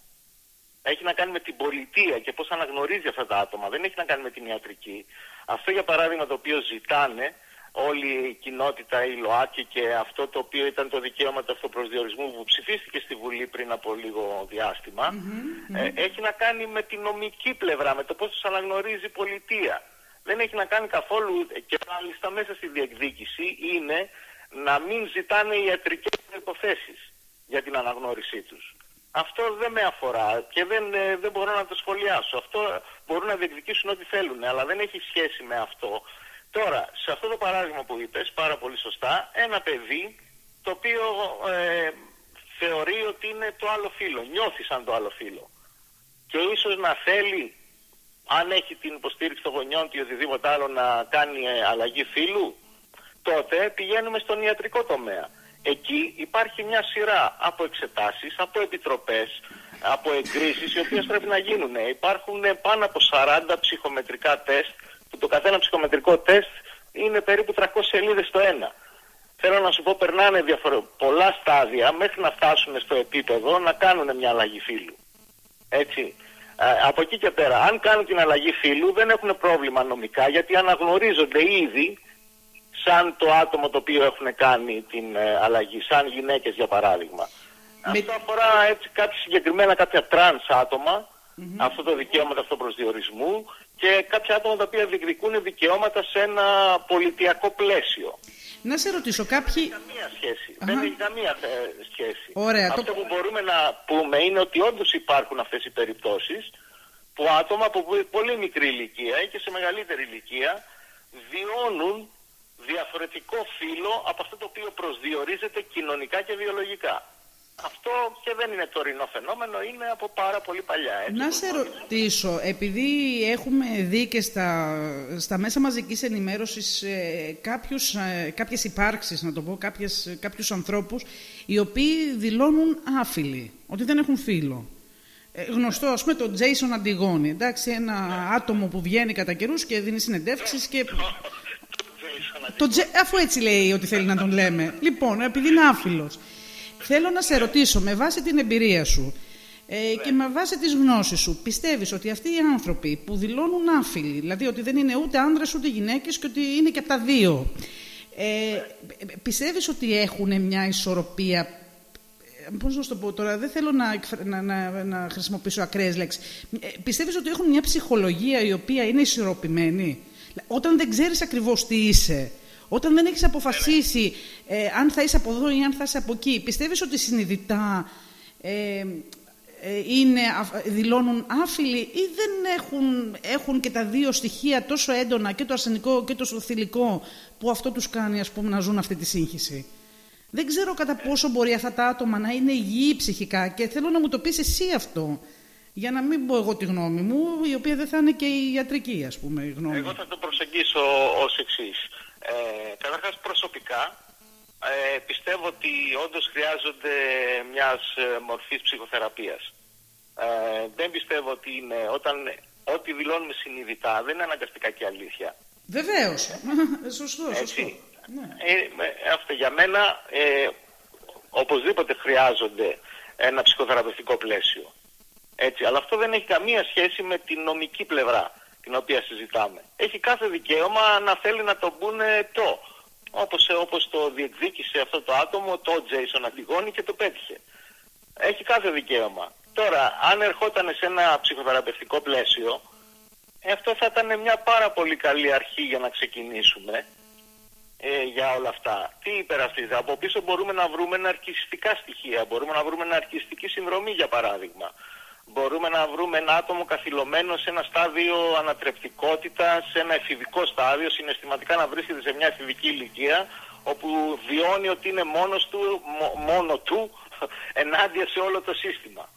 E: Έχει να κάνει με την πολιτεία και πώς αναγνωρίζει αυτά τα άτομα. Δεν έχει να κάνει με την ιατρική. Αυτό για παράδειγμα το οποίο ζητάνε όλη η κοινότητα, η ΛΟΑΤΚΙ και αυτό το οποίο ήταν το δικαίωμα του αυτοπροσδιορισμού που ψηφίστηκε στη Βουλή πριν από λίγο διάστημα, ε, έχει να κάνει με την νομική πλευρά, με το πώς τους αναγνωρίζει η πολιτεία. Δεν έχει να κάνει καθόλου, ε, και μάλιστα μέσα στη διεκδίκηση, είναι να μην ζητάνε ιατρικές προϋποθέσεις για την αναγνώρισή τους. Αυτό δεν με αφορά και δεν, ε, δεν μπορώ να το σχολιάσω. Αυτό μπορούν να διεκδικήσουν ό,τι θέλουν, αλλά δεν έχει σχέση με αυτό. Τώρα, σε αυτό το παράδειγμα που είπες, πάρα πολύ σωστά, ένα παιδί το οποίο ε, θεωρεί ότι είναι το άλλο φύλλο, νιώθει σαν το άλλο φύλλο. Και ίσως να θέλει, αν έχει την υποστήριξη των γονιών του ή οτιδήποτε άλλο, να κάνει ε, αλλαγή φύλου, τότε πηγαίνουμε στον ιατρικό τομέα. Εκεί υπάρχει μια σειρά από εξετάσεις, από επιτροπές, από εγκρίσεις οι οποίες πρέπει να γίνουν. Υπάρχουν πάνω από 40 ψυχομετρικά τεστ που το καθένα ψυχομετρικό τεστ είναι περίπου 300 σελίδες το ένα. Θέλω να σου πω, περνάνε διαφορο... πολλά στάδια μέχρι να φτάσουν στο επίπεδο να κάνουν μια αλλαγή φύλου. Έτσι. Ε, από εκεί και πέρα, αν κάνουν την αλλαγή φύλου δεν έχουν πρόβλημα νομικά γιατί αναγνωρίζονται ήδη σαν το άτομο το οποίο έχουν κάνει την ε, αλλαγή, σαν γυναίκες για παράδειγμα. Αυτό αφορά έτσι κάτι συγκεκριμένα κάποια τρανς άτομα, αυτό το δικαίωμα αυτό προσδιορισμού και κάποια άτομα τα οποία διεκδικούν δικαιώματα σε ένα πολιτειακό πλαίσιο.
B: Να σε ρωτήσω, κάποιοι...
E: Δεν έχει καμία σχέση. Δεν έχει καμία ε, σχέση.
B: Ωραία,
E: Αυτό
B: το-
E: που μπορούμε να πούμε είναι ότι όντως υπάρχουν αυτές οι περιπτώσεις που άτομα από πο- πολύ μικρή ηλικία ή και σε μεγαλύτερη ηλικία βιώνουν διαφορετικό φύλο από αυτό το οποίο προσδιορίζεται κοινωνικά και βιολογικά. Αυτό και δεν είναι τωρινό φαινόμενο, είναι από πάρα πολύ παλιά. Έτσι,
B: Να
E: όπως
B: σε
E: γνωρίζουμε.
B: ρωτήσω, επειδή έχουμε δει και στα, στα μέσα μαζικής ενημέρωσης ε, κάποιους, ε, κάποιες υπάρξεις, να το πω, κάποιες, κάποιους ανθρώπους, οι οποίοι δηλώνουν άφιλοι, ότι δεν έχουν φίλο. Ε, γνωστό, ας πούμε, το Jason Αντιγόνη, εντάξει, ένα άτομο που βγαίνει κατά καιρούς και δίνει συνεντεύξεις και... <laughs> Το Τζε- αφού έτσι λέει ότι θέλει να τον λέμε. Λοιπόν, επειδή είναι άφιλος. Θέλω να σε ρωτήσω, με βάση την εμπειρία σου ε, και με βάση τις γνώσεις σου, πιστεύεις ότι αυτοί οι άνθρωποι που δηλώνουν άφιλοι, δηλαδή ότι δεν είναι ούτε άνδρες ούτε γυναίκες και ότι είναι και από τα δύο, ε, πιστεύεις ότι έχουν μια ισορροπία ε, Πώς να σου το πω τώρα, δεν θέλω να, εκφρα- να, να, να χρησιμοποιήσω ακραίες λέξεις. Ε, πιστεύεις ότι έχουν μια ψυχολογία η οποία είναι ισορροπημένη; Όταν δεν ξέρεις ακριβώς τι είσαι, όταν δεν έχεις αποφασίσει ε, αν θα είσαι από εδώ ή αν θα είσαι από εκεί, πιστεύεις ότι συνειδητά ε, ε, είναι, αφ- δηλώνουν άφιλοι ή δεν έχουν, έχουν και τα δύο στοιχεία τόσο έντονα και το αρσενικό και το θηλυκό που αυτό τους κάνει ας πούμε, να ζουν αυτή τη σύγχυση; Δεν ξέρω κατά πόσο μπορεί αυτά τα άτομα να είναι υγιή ψυχικά και θέλω να μου το πεις εσύ αυτό. Για να μην πω εγώ τη γνώμη μου, η οποία δεν θα είναι και η ιατρική, ας πούμε, η γνώμη.
E: Εγώ θα το προσεγγίσω ως εξής. Ε, καταρχάς προσωπικά ε, πιστεύω ότι όντως χρειάζονται μιας ε, μορφής ψυχοθεραπείας. Ε, δεν πιστεύω ότι είναι όταν ό,τι δηλώνουμε συνειδητά δεν είναι αναγκαστικά και αλήθεια.
B: Βεβαίως. <laughs> σωστό, σωστό.
E: Έτσι.
B: Ναι.
E: Ε, με- αυτό για μένα ε, οπωσδήποτε χρειάζονται ένα ψυχοθεραπευτικό πλαίσιο. Έτσι, αλλά αυτό δεν έχει καμία σχέση με την νομική πλευρά την οποία συζητάμε. Έχει κάθε δικαίωμα να θέλει να το μπουνε το. Όπως, όπως το διεκδίκησε αυτό το άτομο, το Jason Αντιγόνη και το πέτυχε. Έχει κάθε δικαίωμα. Τώρα, αν ερχόταν σε ένα ψυχοθεραπευτικό πλαίσιο, ε, αυτό θα ήταν μια πάρα πολύ καλή αρχή για να ξεκινήσουμε ε, για όλα αυτά. Τι υπερασπίζεται; Από πίσω μπορούμε να βρούμε ναρκιστικά στοιχεία. Μπορούμε να βρούμε ναρκιστική συνδρομή για παράδειγμα. Μπορούμε να βρούμε ένα άτομο καθυλωμένο σε ένα στάδιο ανατρεπτικότητας, σε ένα εφηβικό στάδιο, συναισθηματικά να βρίσκεται σε μια εφηβική ηλικία, όπου βιώνει ότι είναι μόνος του, μο- μόνο του, <laughs> ενάντια σε όλο το σύστημα.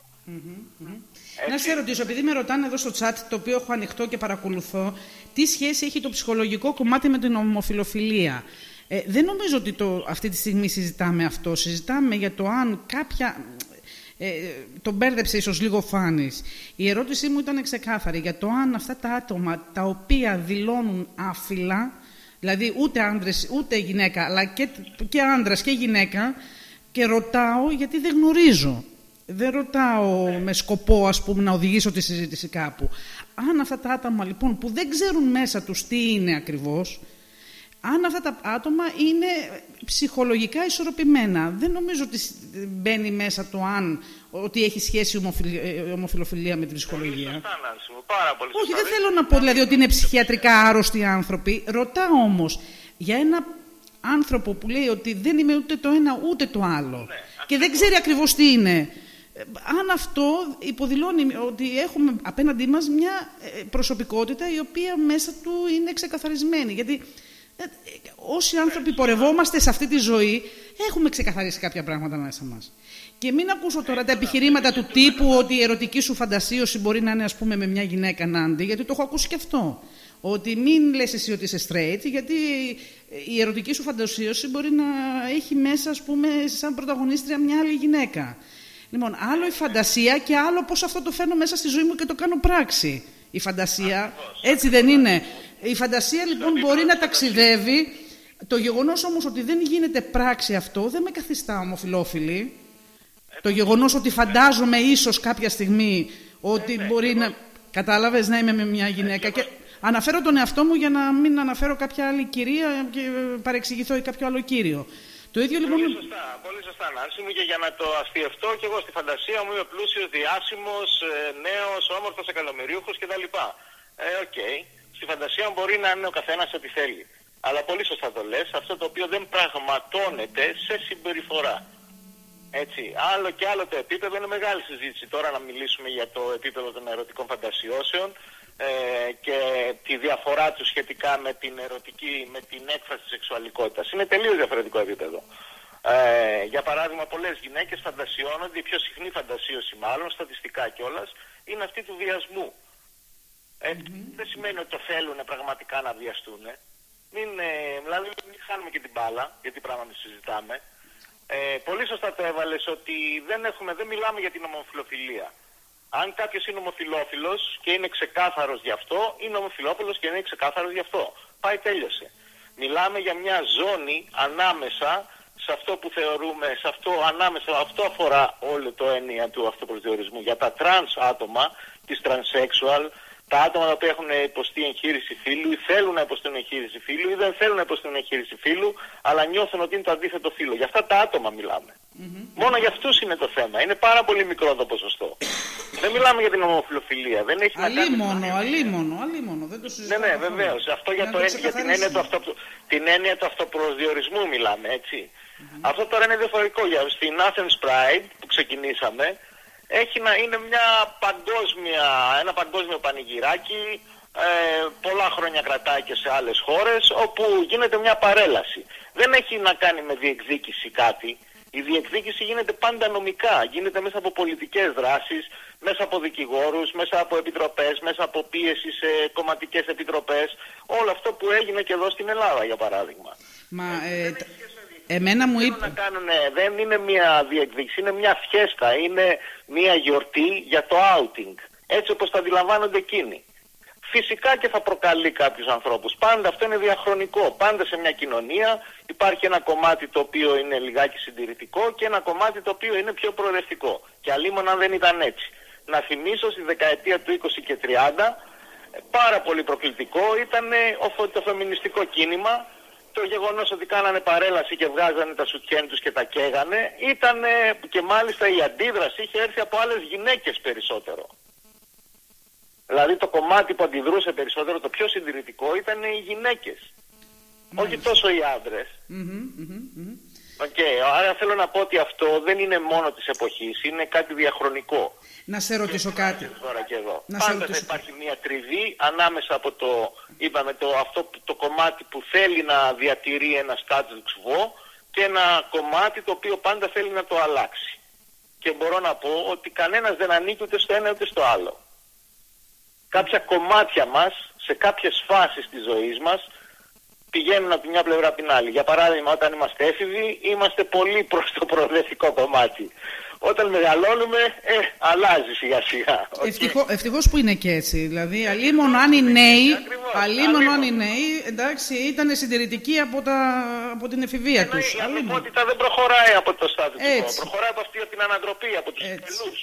B: Να σε ρωτήσω, επειδή με ρωτάνε εδώ στο chat, το οποίο έχω ανοιχτό και παρακολουθώ, τι σχέση έχει το ψυχολογικό κομμάτι με την ομοφιλοφιλία; Ε, δεν νομίζω ότι το, αυτή τη στιγμή συζητάμε αυτό. Συζητάμε για το αν κάποια... Ε, τον μπέρδεψε ίσως λίγο φάνης. Η ερώτησή μου ήταν ξεκάθαρη για το αν αυτά τα άτομα τα οποία δηλώνουν άφυλα, δηλαδή ούτε άντρες ούτε γυναίκα, αλλά και, και άντρας και γυναίκα, και ρωτάω γιατί δεν γνωρίζω. Δεν ρωτάω με σκοπό, ας πούμε, να οδηγήσω τη συζήτηση κάπου. Αν αυτά τα άτομα, λοιπόν, που δεν ξέρουν μέσα τους τι είναι ακριβώς, αν αυτά τα άτομα είναι ψυχολογικά ισορροπημένα. Δεν νομίζω ότι σ- μπαίνει μέσα το αν ότι έχει σχέση η ομοφιλ- ε, ομοφιλοφιλία με την ψυχολογία.
E: Σωστά, Νάνση μου, πάρα πολύ
B: Όχι,
E: σωστά.
B: δεν θέλω να πω δηλαδή ότι είναι ψυχιατρικά άρρωστοι άνθρωποι. Ρωτάω όμως για ένα άνθρωπο που λέει ότι δεν είμαι ούτε το ένα ούτε το άλλο και δεν ξέρει ακριβώς τι είναι. Ε, Αν αυτό υποδηλώνει ότι έχουμε απέναντί μας μια ε, προσωπικότητα η οποία μέσα του είναι ξεκαθαρισμένη. Γιατί ε, ε, όσοι άνθρωποι πορευόμαστε σε αυτή τη ζωή έχουμε ξεκαθαρίσει κάποια πράγματα μέσα μας. Και μην ακούσω τώρα τα επιχειρήματα του τύπου ότι η ερωτική σου φαντασίωση μπορεί να είναι ας πούμε με μια γυναίκα νάντι, γιατί το έχω ακούσει και αυτό. Ότι μην λες εσύ ότι είσαι straight, γιατί η ερωτική σου φαντασίωση μπορεί να έχει μέσα ας πούμε σαν πρωταγωνίστρια μια άλλη γυναίκα. Λοιπόν, άλλο η φαντασία και άλλο πώς αυτό το φέρνω μέσα στη ζωή μου και το κάνω πράξη. Η φαντασία, έτσι δεν είναι. Η φαντασία λοιπόν μπορεί να ταξιδεύει. Το γεγονός όμως ότι δεν γίνεται πράξη αυτό δεν με καθιστά ομοφιλόφιλη. Το γεγονός ότι φαντάζομαι ίσως κάποια στιγμή ότι μπορεί να... Κατάλαβες να είμαι με μια γυναίκα και αναφέρω τον εαυτό μου για να μην αναφέρω κάποια άλλη κυρία και παρεξηγηθώ ή κάποιο άλλο κύριο. Το ίδιο λοιπόν...
E: Πολύ σωστά, πολύ σωστά Νάνση μου και για να το αστιευτώ και εγώ στη φαντασία μου είμαι πλούσιος, διάσημος, ε, νέος, όμορφος, εκατομμυρίουχος κτλ. Ε, οκ. Στη φαντασία μου μπορεί να είναι ο καθένας ό,τι θέλει. Αλλά πολύ σωστά το λες, αυτό το οποίο δεν πραγματώνεται σε συμπεριφορά. Έτσι, άλλο και άλλο το επίπεδο είναι μεγάλη συζήτηση τώρα να μιλήσουμε για το επίπεδο των ερωτικών φαντασιώσεων ε, και τη διαφορά τους σχετικά με την ερωτική, με την έκφραση της σεξουαλικότητας. Είναι τελείως διαφορετικό επίπεδο. Ε, για παράδειγμα, πολλές γυναίκες φαντασιώνονται, η πιο συχνή φαντασίωση μάλλον, στατιστικά κιόλας, είναι αυτή του βιασμού. Ε, Δεν σημαίνει ότι το θέλουν πραγματικά να βιαστούν. Μην, ε, δηλαδή, μην χάνουμε και την μπάλα, γιατί πράγμα μην συζητάμε. Ε, πολύ σωστά το έβαλες ότι δεν, έχουμε, δεν μιλάμε για την ομοφιλοφιλία. Αν κάποιος είναι ομοφιλόφιλος και είναι ξεκάθαρος γι' αυτό, είναι ομοφιλόφιλος και είναι ξεκάθαρος γι' αυτό. Πάει, τέλειωσε. Μιλάμε για μια ζώνη ανάμεσα σε αυτό που θεωρούμε, σε αυτό ανάμεσα, αυτό αφορά όλο το έννοια του αυτοπροσδιορισμού. Για τα trans άτομα, τις transsexual, τα άτομα τα οποία έχουν υποστεί εγχείρηση φύλου ή θέλουν να υποστούν εγχείρηση φύλου ή δεν θέλουν να υποστούν εγχείρηση φύλου, αλλά νιώθουν ότι είναι το αντίθετο φύλο. Για αυτά τα άτομα Μόνο για αυτούς είναι το θέμα. Είναι πάρα πολύ μικρό το ποσοστό. δεν μιλάμε για την ομοφιλοφιλία. Δεν έχει
B: αλίμονο,
E: να κάνει με
B: αλίμονο, αλίμονο. Δεν το συζητάμε.
E: Ναι, ναι, βεβαίως. Αυτό για, το, για την, έννοια του αυτο, την έννοια του αυτοπροσδιορισμού μιλάμε, έτσι. Αυτό τώρα είναι διαφορετικό. Για, στην Athens Pride που ξεκινήσαμε, έχει να είναι μια παγκόσμια, ένα παγκόσμιο πανηγυράκι, ε, πολλά χρόνια κρατάει και σε άλλες χώρες, όπου γίνεται μια παρέλαση. Δεν έχει να κάνει με διεκδίκηση κάτι. Η διεκδίκηση γίνεται πάντα νομικά, γίνεται μέσα από πολιτικές δράσεις, μέσα από δικηγόρους, μέσα από επιτροπές, μέσα από πίεση σε κομματικές επιτροπές. Όλο αυτό που έγινε και εδώ στην Ελλάδα, για παράδειγμα.
B: Μα, ε, Εμένα μου είπε...
E: Να κάνουν, δεν είναι μια διεκδίκηση, είναι μια φιέστα, είναι μια γιορτή για το outing. Έτσι όπως τα αντιλαμβάνονται εκείνοι. Φυσικά και θα προκαλεί κάποιους ανθρώπους. Πάντα αυτό είναι διαχρονικό. Πάντα σε μια κοινωνία υπάρχει ένα κομμάτι το οποίο είναι λιγάκι συντηρητικό και ένα κομμάτι το οποίο είναι πιο προοδευτικό. Και αλλήμον αν δεν ήταν έτσι. Να θυμίσω στη δεκαετία του 20 και 30 πάρα πολύ προκλητικό ήταν το φεμινιστικό κίνημα το γεγονός ότι κάνανε παρέλαση και βγάζανε τα σουτιέν τους και τα καίγανε ήταν και μάλιστα η αντίδραση είχε έρθει από άλλες γυναίκες περισσότερο. Δηλαδή το κομμάτι που αντιδρούσε περισσότερο, το πιο συντηρητικό ήταν οι γυναίκες. Όχι τόσο οι άντρες. Okay, άρα θέλω να πω ότι αυτό δεν είναι μόνο της εποχής, είναι κάτι διαχρονικό.
B: Να σε ρωτήσω κάτι.
E: Τώρα και εδώ. Να Πάντα θα υπάρχει μια τριβή ανάμεσα από το, είπαμε, το, αυτό, το κομμάτι που θέλει να διατηρεί ένα status quo και ένα κομμάτι το οποίο πάντα θέλει να το αλλάξει. Και μπορώ να πω ότι κανένας δεν ανήκει ούτε στο ένα ούτε στο άλλο. Κάποια κομμάτια μας, σε κάποιες φάσεις της ζωής μας, πηγαίνουν από τη μια πλευρά από την άλλη. Για παράδειγμα, όταν είμαστε έφηβοι, είμαστε πολύ <laughs> προς το προοδευτικό κομμάτι. Όταν μεγαλώνουμε, ε, αλλάζει σιγά σιγά.
B: Ευτυχώ, ευτυχώς που είναι και έτσι. Δηλαδή, αλίμον αν οι νέοι, αλίμον αν οι νέοι, εντάξει, ήταν συντηρητικοί από, τα, από την εφηβεία τους.
E: Η ανθρωπότητα δεν προχωράει από το στάδιο του Προχωράει από αυτή την ανατροπή, από τους τελούς.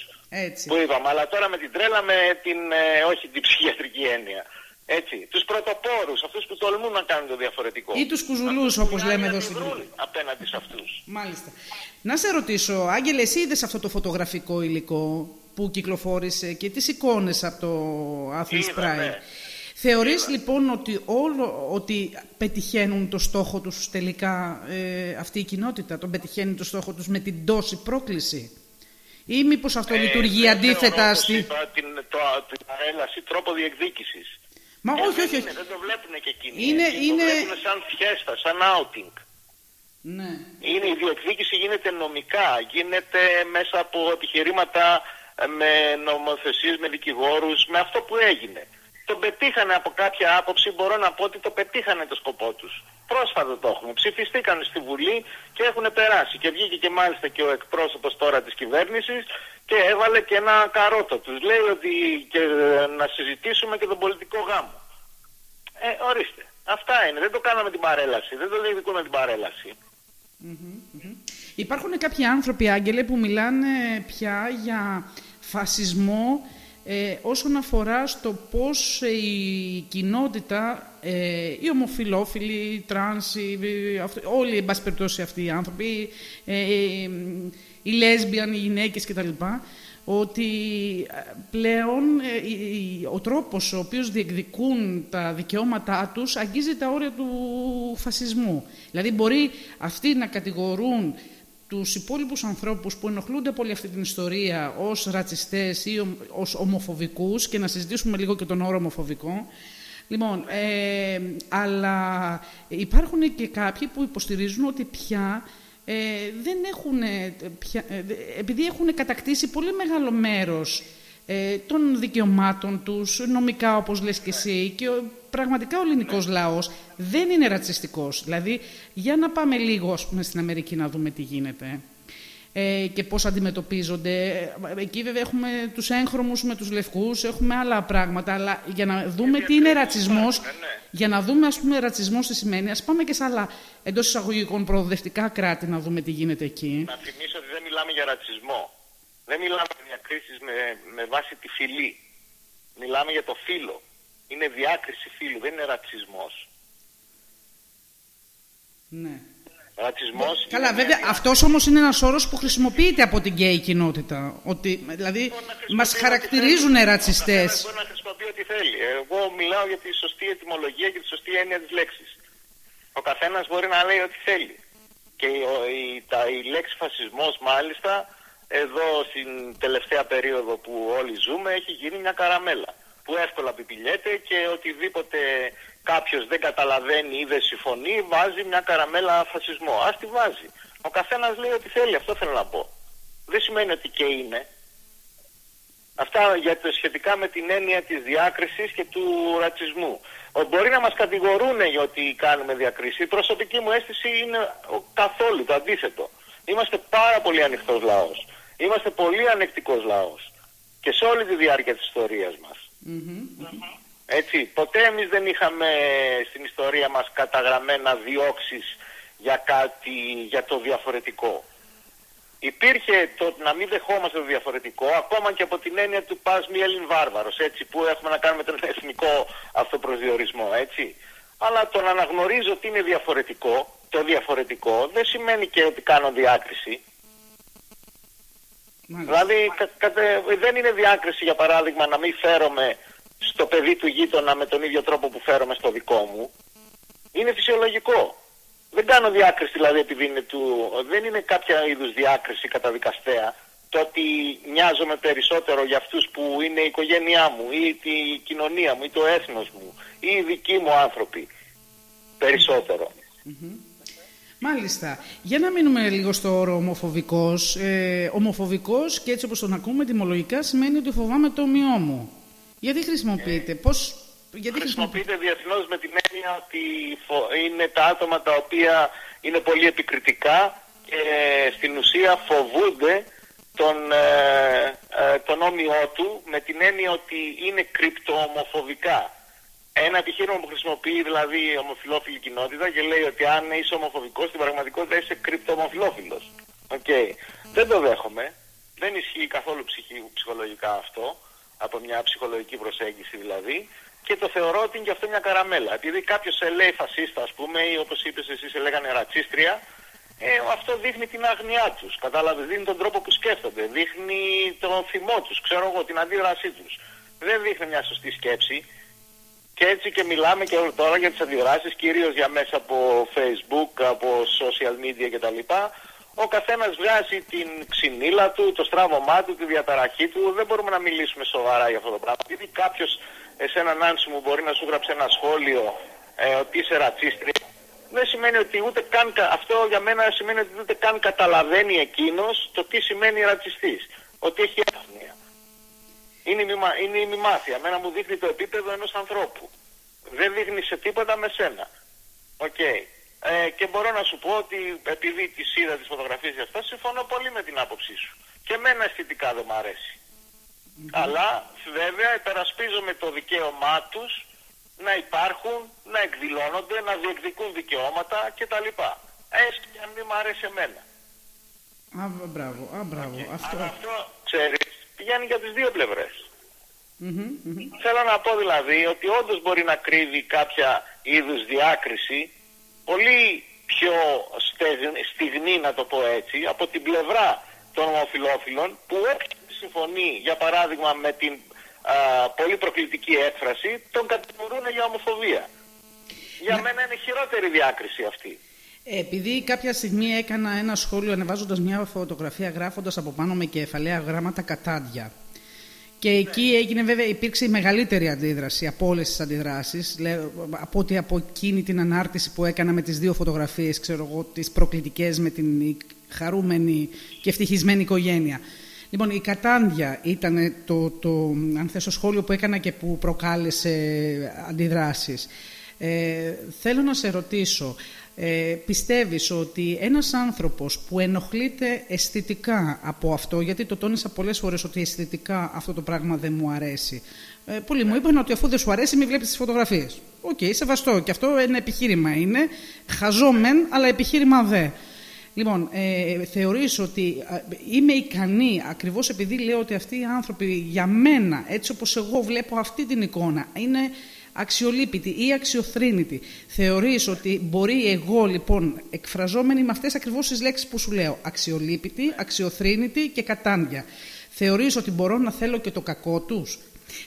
E: Που είπαμε, αλλά τώρα με την τρέλα, με την, ε, όχι την ψυχιατρική έννοια. Έτσι, τους πρωτοπόρους, αυτούς που τολμούν να κάνουν το διαφορετικό.
B: Ή τους κουζουλούς όπως λέμε εδώ στην
E: απέναντι σε αυτούς.
B: Μάλιστα. Να σε ρωτήσω, Άγγελε, εσύ είδες αυτό το φωτογραφικό υλικό που κυκλοφόρησε και τις εικόνες από το Athens Pride; Ναι. Θεωρείς λοιπόν ότι, όλο, ότι πετυχαίνουν το στόχο τους τελικά ε, αυτή η κοινότητα, τον πετυχαίνει το στόχο τους με την τόση πρόκληση; Ή μήπως αυτό ε, λειτουργεί αντίθετα στη...
E: Είπα, την, το, την παρέλαση τρόπο διεκδίκησης.
B: Μα όχι, όχι, όχι.
E: Δεν το βλέπουν και εκείνοι.
B: Είναι, είναι...
E: Το βλέπουν σαν φιέστα, σαν outing.
B: Ναι.
E: Είναι, η διεκδίκηση γίνεται νομικά, γίνεται μέσα από επιχειρήματα ε, με νομοθεσίες, με δικηγόρους, με αυτό που έγινε. Το πετύχανε από κάποια άποψη, μπορώ να πω ότι το πετύχανε το σκοπό τους. Πρόσφατα το έχουμε. Ψηφιστήκαν στη Βουλή και έχουν περάσει. Και βγήκε και μάλιστα και ο εκπρόσωπος τώρα της κυβέρνησης και έβαλε και ένα καρότο τους. Λέει ότι και να συζητήσουμε και τον πολιτικό γάμο. Ε, ορίστε. Αυτά είναι. Δεν το κάναμε την παρέλαση. Δεν το διεκδικούμε την παρέλαση.
B: Υπάρχουν κάποιοι άνθρωποι, Άγγελε, που μιλάνε πια για φασισμό ε, όσον αφορά στο πώς η κοινότητα, ε, οι ομοφυλόφιλοι, οι τρανς, οι, όλοι εν πάση περιπτώσει αυτοί οι άνθρωποι, ε, οι lesbian, οι γυναίκες κτλ ότι ε, πλέον ε, ο τρόπος ο οποίος διεκδικούν τα δικαιώματά τους αγγίζει τα όρια του φασισμού. Δηλαδή μπορεί αυτοί να κατηγορούν τους υπόλοιπους ανθρώπους που ενοχλούνται από όλη αυτή την ιστορία ως ρατσιστές ή ως ομοφοβικούς και να συζητήσουμε λίγο και τον όρο ομοφοβικό. Λοιπόν, ε, αλλά υπάρχουν και κάποιοι που υποστηρίζουν ότι πια ε, δεν έχουν, ε, επειδή έχουν κατακτήσει πολύ μεγάλο μέρος ε, των δικαιωμάτων τους, νομικά όπως λες και εσύ, και ο, πραγματικά ο ελληνικός λαός δεν είναι ρατσιστικός. Δηλαδή, για να πάμε λίγο ας πούμε, στην Αμερική να δούμε τι γίνεται ε, και πώς αντιμετωπίζονται. Εκεί βέβαια έχουμε τους έγχρωμους με τους λευκούς, έχουμε άλλα πράγματα, αλλά για να δούμε τι είναι ρατσισμός, ναι, ναι. για να δούμε ας πούμε ρατσισμός τι σημαίνει, ας πάμε και σε άλλα εντός εισαγωγικών προοδευτικά κράτη να δούμε τι γίνεται εκεί.
E: Να θυμίσω ότι δεν μιλάμε για ρατσισμό. Δεν μιλάμε για διακρίσεις με, με βάση τη φυλή. Μιλάμε για το φύlo. Είναι διάκριση φύλου, δεν είναι ρατσισμός.
B: Ναι.
E: Ρατσισμός
B: Καλά, βέβαια, αυτό αυτός όμως είναι ένας όρος που χρησιμοποιείται από την γκέι κοινότητα. Ότι, δηλαδή, μας χαρακτηρίζουν ρατσιστές.
E: Μπορεί να χρησιμοποιεί ό,τι θέλει. Εγώ μιλάω για τη σωστή ετοιμολογία και τη σωστή έννοια της λέξης. Ο καθένας μπορεί να λέει ό,τι θέλει. Και η, η, τα, η λέξη φασισμός, μάλιστα, εδώ στην τελευταία περίοδο που όλοι ζούμε, έχει γίνει μια καραμέλα. Που εύκολα πιπηλιέται και οτιδήποτε κάποιος δεν καταλαβαίνει ή δεν συμφωνεί, βάζει μια καραμέλα φασισμό. Ας τη βάζει. Ο καθένας λέει ότι θέλει, αυτό θέλω να πω. Δεν σημαίνει ότι και είναι. Αυτά για το σχετικά με την έννοια της διάκρισης και του ρατσισμού. Μπορεί να μας κατηγορούν για ότι κάνουμε διακρίση. Η προσωπική μου αίσθηση είναι καθόλου το αντίθετο. Είμαστε πάρα πολύ ανοιχτός λαός. Είμαστε πολύ ανεκτικός λαός. Και σε όλη τη διάρκεια της ιστορίας μας. Έτσι, ποτέ εμείς δεν είχαμε στην ιστορία μας καταγραμμένα διώξεις για κάτι, για το διαφορετικό. Υπήρχε το να μην δεχόμαστε το διαφορετικό, ακόμα και από την έννοια του πας μη Έλλην βάρβαρος, έτσι, που έχουμε να κάνουμε τον εθνικό αυτοπροσδιορισμό, έτσι. Αλλά το να αναγνωρίζω ότι είναι διαφορετικό, το διαφορετικό, δεν σημαίνει και ότι κάνω διάκριση. Δηλαδή, δεν είναι διάκριση, για παράδειγμα, να μην φέρομαι στο παιδί του γείτονα με τον ίδιο τρόπο που φέρομαι στο δικό μου, είναι φυσιολογικό. Δεν κάνω διάκριση δηλαδή επειδή είναι του... Δεν είναι κάποια είδους διάκριση καταδικαστέα το ότι νοιάζομαι περισσότερο για αυτούς που είναι η οικογένειά μου ή η κοινωνία μου ή το έθνος μου ή οι δικοί μου άνθρωποι περισσότερο.
B: Μάλιστα. Για να μείνουμε λίγο στο όρο ομοφοβικός. Ε, ομοφοβικός και έτσι όπως τον ακούμε τιμολογικά σημαίνει ότι φοβάμαι το ομοιό μου. Γιατί χρησιμοποιείτε, πώς...
E: Γιατί χρησιμοποιείται διεθνώς με την έννοια ότι είναι τα άτομα τα οποία είναι πολύ επικριτικά και στην ουσία φοβούνται τον, ε, ε, τον όμοιό του με την έννοια ότι είναι κρυπτοομοφοβικά. Ένα επιχείρημα που χρησιμοποιεί δηλαδή η ομοφιλόφιλη κοινότητα και λέει ότι αν είσαι ομοφοβικός στην πραγματικότητα είσαι κρυπτοομοφιλόφιλος. Okay. Δεν το δέχομαι. Δεν ισχύει καθόλου ψυχολογικά αυτό από μια ψυχολογική προσέγγιση δηλαδή, και το θεωρώ ότι είναι και αυτό μια καραμέλα. Επειδή κάποιος σε λέει φασίστα, ας πούμε, ή όπως είπες εσύ, σε λέγανε ρατσίστρια, ε, αυτό δείχνει την άγνοιά τους. Κατάλαβες, δείχνει τον τρόπο που σκέφτονται, δείχνει τον θυμό τους, ξέρω εγώ, την αντίδρασή τους. Δεν δείχνει μια σωστή σκέψη. Και έτσι και μιλάμε και τώρα για τις αντιδράσεις, κυρίως για μέσα από facebook, από social media κτλ ο καθένας βγάζει την ξυνήλα του, το στράβωμά του, τη διαταραχή του. Δεν μπορούμε να μιλήσουμε σοβαρά για αυτό το πράγμα. Γιατί κάποιος σε έναν μου μπορεί να σου γράψει ένα σχόλιο ε, ότι είσαι ρατσίστρια, δεν σημαίνει ότι ούτε καν, αυτό για μένα σημαίνει ότι ούτε καν καταλαβαίνει εκείνος το τι σημαίνει ρατσιστής. Ότι έχει άφνοια. Είναι η, μημα, είναι η μημάθεια. Μένα μου δείχνει το επίπεδο ενός ανθρώπου. Δεν δείχνει σε τίποτα με σένα. Οκ. Ε, και μπορώ να σου πω ότι επειδή τη είδα τις φωτογραφίες αυτά, συμφωνώ πολύ με την άποψή σου. Και εμένα αισθητικά δεν μ' αρέσει. Αλλά βέβαια υπερασπίζομαι το δικαίωμά τους να υπάρχουν, να εκδηλώνονται, να διεκδικούν δικαιώματα κτλ. Έστω και αν δεν μου αρέσει εμένα.
B: Α, μπράβο, α, μπράβο. Αυτό...
E: Αλλά αυτό, ξέρεις, πηγαίνει για τις δύο πλευρές.
B: Μμμ, μμμ.
E: Θέλω να πω δηλαδή ότι όντως μπορεί να κρύβει κάποια είδους διάκριση πολύ πιο στεγ- στιγνή να το πω έτσι από την πλευρά των ομοφιλόφιλων που όποιος συμφωνεί για παράδειγμα με την α, πολύ προκλητική έκφραση τον κατηγορούν για ομοφοβία. Για μένα είναι χειρότερη διάκριση αυτή.
B: Επειδή κάποια στιγμή έκανα ένα σχόλιο ανεβάζοντας μια φωτογραφία γράφοντας από πάνω με κεφαλαία γράμματα κατάντια. Και εκεί έγινε βέβαια, υπήρξε η μεγαλύτερη αντίδραση από όλες τις αντιδράσεις, λέω, από ότι από εκείνη την ανάρτηση που έκανα με τις δύο φωτογραφίες, ξέρω εγώ, τις προκλητικές με την χαρούμενη και ευτυχισμένη οικογένεια. Λοιπόν, η κατάντια ήταν το, το, αν θες, το σχόλιο που έκανα και που προκάλεσε αντιδράσεις. Ε, θέλω να σε ρωτήσω, ε, πιστεύεις ότι ένας άνθρωπος που ενοχλείται αισθητικά από αυτό, γιατί το τόνισα πολλές φορές ότι αισθητικά αυτό το πράγμα δεν μου αρέσει. Ε, πολλοί μου είπαν ότι αφού δεν σου αρέσει μην βλέπεις τις φωτογραφίες. Οκ, σεβαστό και αυτό ένα επιχείρημα είναι. Χαζό μεν, αλλά επιχείρημα δε. Λοιπόν, ε, θεωρείς ότι ε, είμαι ικανή, ακριβώς επειδή λέω ότι αυτοί οι άνθρωποι για μένα, έτσι όπως εγώ βλέπω αυτή την εικόνα, είναι αξιολύπητη ή αξιοθρύνητη. Θεωρείς ότι μπορεί εγώ λοιπόν εκφραζόμενη με αυτές ακριβώς τις λέξεις που σου λέω, αξιολύπητη, αξιοθρύνητη και κατάντια. Θεωρείς ότι μπορώ να θέλω και το κακό τους;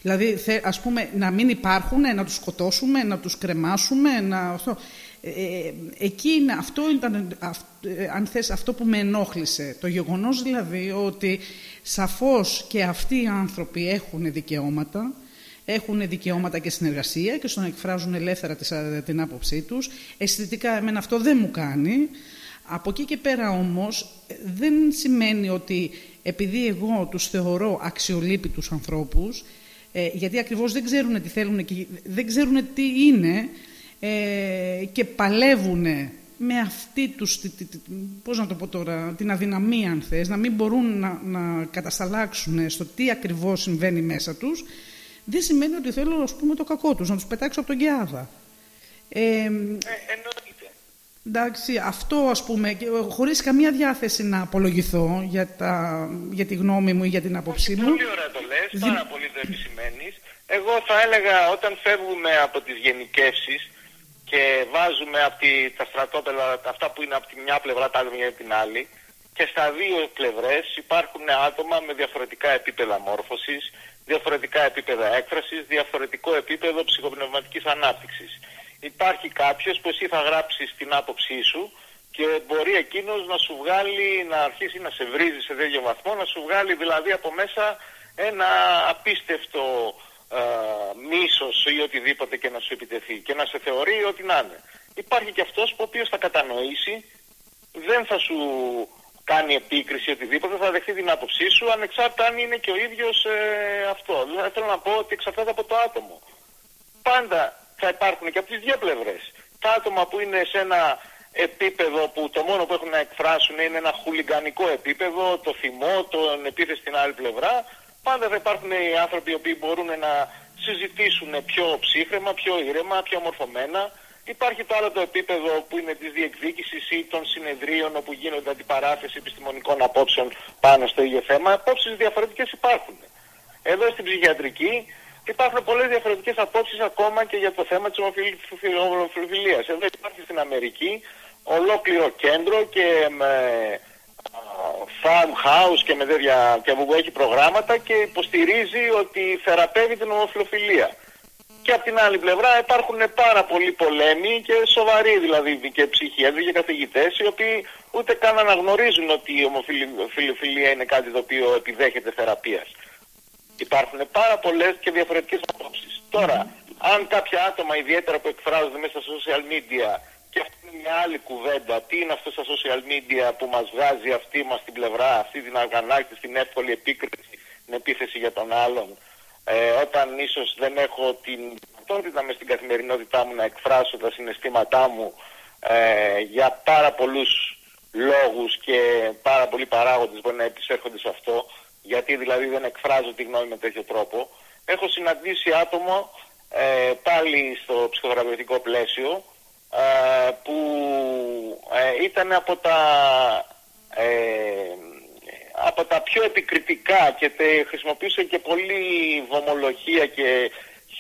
B: Δηλαδή, θε, ας πούμε, να μην υπάρχουν, να τους σκοτώσουμε, να τους κρεμάσουμε, να... Αυτό. Ε, ε, εκεί είναι, αυτό ήταν, αυ, ε, αν θες, αυτό που με ενόχλησε. Το γεγονός δηλαδή ότι σαφώς και αυτοί οι άνθρωποι έχουν δικαιώματα, έχουν δικαιώματα και συνεργασία και στο να εκφράζουν ελεύθερα την άποψή τους. Αισθητικά εμένα αυτό δεν μου κάνει. Από εκεί και πέρα όμως δεν σημαίνει ότι επειδή εγώ τους θεωρώ αξιολύπητους ανθρώπους, ε, γιατί ακριβώς δεν ξέρουν τι θέλουν και δεν ξέρουν τι είναι ε, και παλεύουν με αυτή τους, τη, τη, τη, πώς να το πω τώρα, την αδυναμία αν θες, να μην μπορούν να, να κατασταλάξουν στο τι ακριβώς συμβαίνει μέσα τους, δεν σημαίνει ότι θέλω ας πούμε, το κακό τους, να τους πετάξω από τον Κιάδα. Ε,
E: Ε, εννοείται.
B: εντάξει, αυτό ας πούμε, και χωρίς καμία διάθεση να απολογηθώ για, τα, για τη γνώμη μου ή για την άποψή μου.
E: Πολύ ωραία το λες, πάρα πολύ το επισημαίνεις. Εγώ θα έλεγα όταν φεύγουμε από τις γενικεύσεις και βάζουμε από τη, τα στρατόπεδα αυτά που είναι από τη μια πλευρά τα άλλη για την άλλη και στα δύο πλευρές υπάρχουν άτομα με διαφορετικά επίπεδα μόρφωσης, διαφορετικά επίπεδα έκφρασης, διαφορετικό επίπεδο ψυχοπνευματικής ανάπτυξης. Υπάρχει κάποιος που εσύ θα γράψεις την άποψή σου και μπορεί εκείνος να σου βγάλει, να αρχίσει να σε βρίζει σε τέτοιο βαθμό, να σου βγάλει δηλαδή από μέσα ένα απίστευτο ε, μίσος ή οτιδήποτε και να σου επιτεθεί και να σε θεωρεί ό,τι να είναι. Υπάρχει και αυτός που ο οποίος θα κατανοήσει, δεν θα σου κάνει επίκριση οτιδήποτε, θα δεχτεί την άποψή σου ανεξάρτητα αν είναι και ο ίδιος ε, αυτό. Δηλαδή θέλω να πω ότι εξαρτάται από το άτομο. Πάντα θα υπάρχουν και από τις δύο πλευρές. Τα άτομα που είναι σε ένα επίπεδο που το μόνο που έχουν να εκφράσουν είναι ένα χουλιγκανικό επίπεδο, το θυμό, τον επίθεση στην άλλη πλευρά, πάντα θα υπάρχουν οι άνθρωποι οι οποίοι μπορούν να συζητήσουν πιο ψύχρεμα, πιο ήρεμα, πιο μορφωμένα. Υπάρχει το άλλο το επίπεδο που είναι της διεκδίκησης ή των συνεδρίων όπου γίνονται αντιπαράθεση επιστημονικών απόψεων πάνω στο ίδιο θέμα. Απόψεις διαφορετικές υπάρχουν. Εδώ στην ψυχιατρική υπάρχουν πολλές διαφορετικές απόψεις ακόμα και για το θέμα της ομοφιλοφιλίας. Εδώ υπάρχει στην Αμερική ολόκληρο κέντρο και με farmhouse και με τέτοια και που έχει προγράμματα και υποστηρίζει ότι θεραπεύει την ομοφιλοφιλία. Και από την άλλη πλευρά υπάρχουν πάρα πολλοί πολέμοι και σοβαροί δηλαδή και ψυχίατροι και καθηγητές οι οποίοι ούτε καν αναγνωρίζουν ότι η ομοφιλοφιλία είναι κάτι το οποίο επιδέχεται θεραπείας. Υπάρχουν πάρα πολλές και διαφορετικές απόψεις. Τώρα, αν κάποια άτομα ιδιαίτερα που εκφράζονται μέσα στα social media και αυτή είναι μια άλλη κουβέντα. Τι είναι αυτό στα social media που μας βγάζει αυτή μας την πλευρά, αυτή την αγανάκτηση, την εύκολη επίκριση, την επίθεση για τον άλλον. Ε, όταν ίσως δεν έχω την δυνατότητα μες στην καθημερινότητά μου να εκφράσω τα συναισθήματά μου ε, για πάρα πολλούς λόγους και πάρα πολλοί παράγοντες μπορεί να επισέρχονται σε αυτό, γιατί δηλαδή δεν εκφράζω τη γνώμη με τέτοιο τρόπο. Έχω συναντήσει άτομο ε, πάλι στο ψυχοθεραπευτικό πλαίσιο ε, που ε, ήταν από τα, ε, από τα πιο επικριτικά και τε, χρησιμοποιούσε και πολύ βομολογία και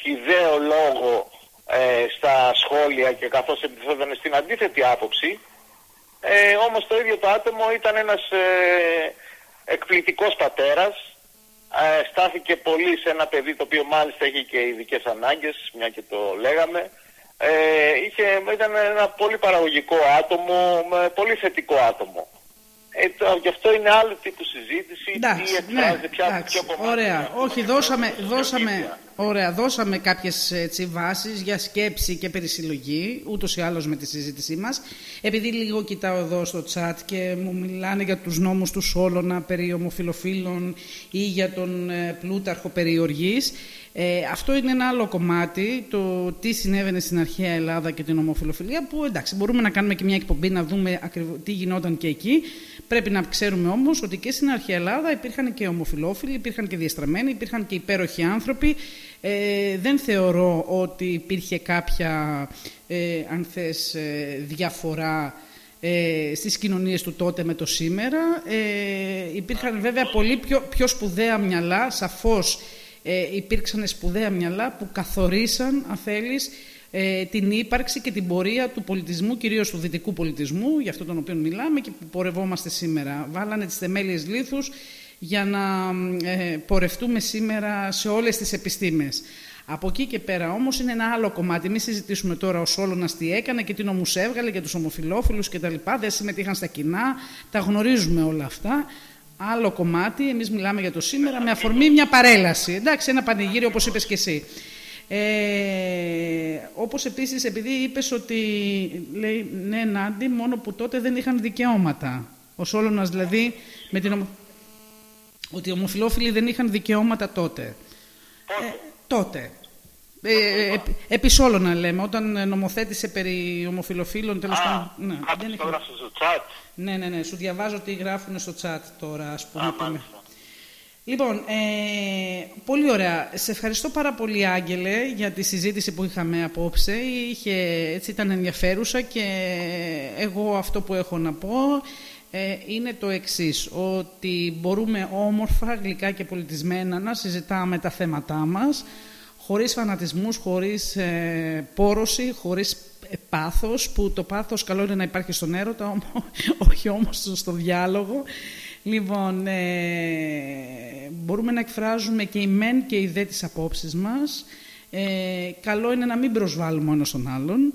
E: χιδαίο λόγο ε, στα σχόλια και καθώς επιθέτανε στην αντίθετη άποψη ε, όμως το ίδιο το άτομο ήταν ένας ε, εκπληκτικός πατέρας ε, στάθηκε πολύ σε ένα παιδί το οποίο μάλιστα είχε και ειδικές ανάγκες μια και το λέγαμε ε, είχε, ήταν ένα πολύ παραγωγικό άτομο, πολύ θετικό άτομο. Ε, το, γι' αυτό είναι άλλο τύπου συζήτηση.
B: Εντάξει, ναι, πια, εντάξει, Ωραία. Όχι, δώσαμε, δώσαμε, ωραία, δώσαμε κάποιες έτσι, βάσεις για σκέψη και περισυλλογή, ούτως ή άλλως με τη συζήτησή μας. Επειδή λίγο κοιτάω εδώ στο chat και μου μιλάνε για τους νόμους του Σόλωνα περί ομοφιλοφίλων ή για τον ε, πλούταρχο περί οργής, ε, αυτό είναι ένα άλλο κομμάτι, το τι συνέβαινε στην αρχαία Ελλάδα και την ομοφιλοφιλία, που εντάξει, μπορούμε να κάνουμε και μια εκπομπή να δούμε ακριβώς τι γινόταν και εκεί. Πρέπει να ξέρουμε όμως ότι και στην αρχαία Ελλάδα υπήρχαν και ομοφιλόφιλοι, υπήρχαν και διαστραμμένοι, υπήρχαν και υπέροχοι άνθρωποι. Ε, δεν θεωρώ ότι υπήρχε κάποια, ε, αν θες, ε, διαφορά ε, στις κοινωνίες του τότε με το σήμερα. Ε, υπήρχαν βέβαια πολύ πιο, πιο σπουδαία μυαλά, σαφώς ε, υπήρξαν σπουδαία μυαλά που καθορίσαν, αν θέλεις, ε, την ύπαρξη και την πορεία του πολιτισμού, κυρίως του δυτικού πολιτισμού, για αυτό τον οποίο μιλάμε και που πορευόμαστε σήμερα. Βάλανε τις θεμέλιες λίθους για να ε, πορευτούμε σήμερα σε όλες τις επιστήμες. Από εκεί και πέρα όμως είναι ένα άλλο κομμάτι. Μην συζητήσουμε τώρα ο Σόλωνας τι έκανε και τι νόμους έβγαλε για τους ομοφιλόφιλους κτλ. Δεν συμμετείχαν στα κοινά, τα γνωρίζουμε όλα αυτά άλλο κομμάτι. Εμείς μιλάμε για το σήμερα με αφορμή μια παρέλαση. Εντάξει, ένα πανηγύρι όπως είπες και εσύ. Ε, όπως επίσης επειδή είπες ότι λέει ναι Νάντι μόνο που τότε δεν είχαν δικαιώματα ο Σόλωνας δηλαδή με την ότι οι ομοφιλόφιλοι δεν είχαν δικαιώματα τότε ε, τότε ε, ε, επί Σόλωνα λέμε, όταν νομοθέτησε περί ομοφιλοφίλων τέλος πάντων. Ναι,
E: δεν είχε... στο chat.
B: Ναι, ναι, ναι, σου διαβάζω τι γράφουν στο chat τώρα, ας πούμε. Α, Λοιπόν, ε, πολύ ωραία. Σε ευχαριστώ πάρα πολύ, Άγγελε, για τη συζήτηση που είχαμε απόψε. Είχε, έτσι ήταν ενδιαφέρουσα και εγώ αυτό που έχω να πω ε, είναι το εξής, ότι μπορούμε όμορφα, γλυκά και πολιτισμένα να συζητάμε τα θέματά μας, χωρίς φανατισμούς, χωρίς ε, πόρωση, χωρίς ε, πάθος, που το πάθος καλό είναι να υπάρχει στον έρωτα, <laughs> όχι όμως στο διάλογο. Λοιπόν, ε, μπορούμε να εκφράζουμε και η μεν και η δε τις απόψεις μας. Ε, καλό είναι να μην προσβάλλουμε ο ένας τον άλλον.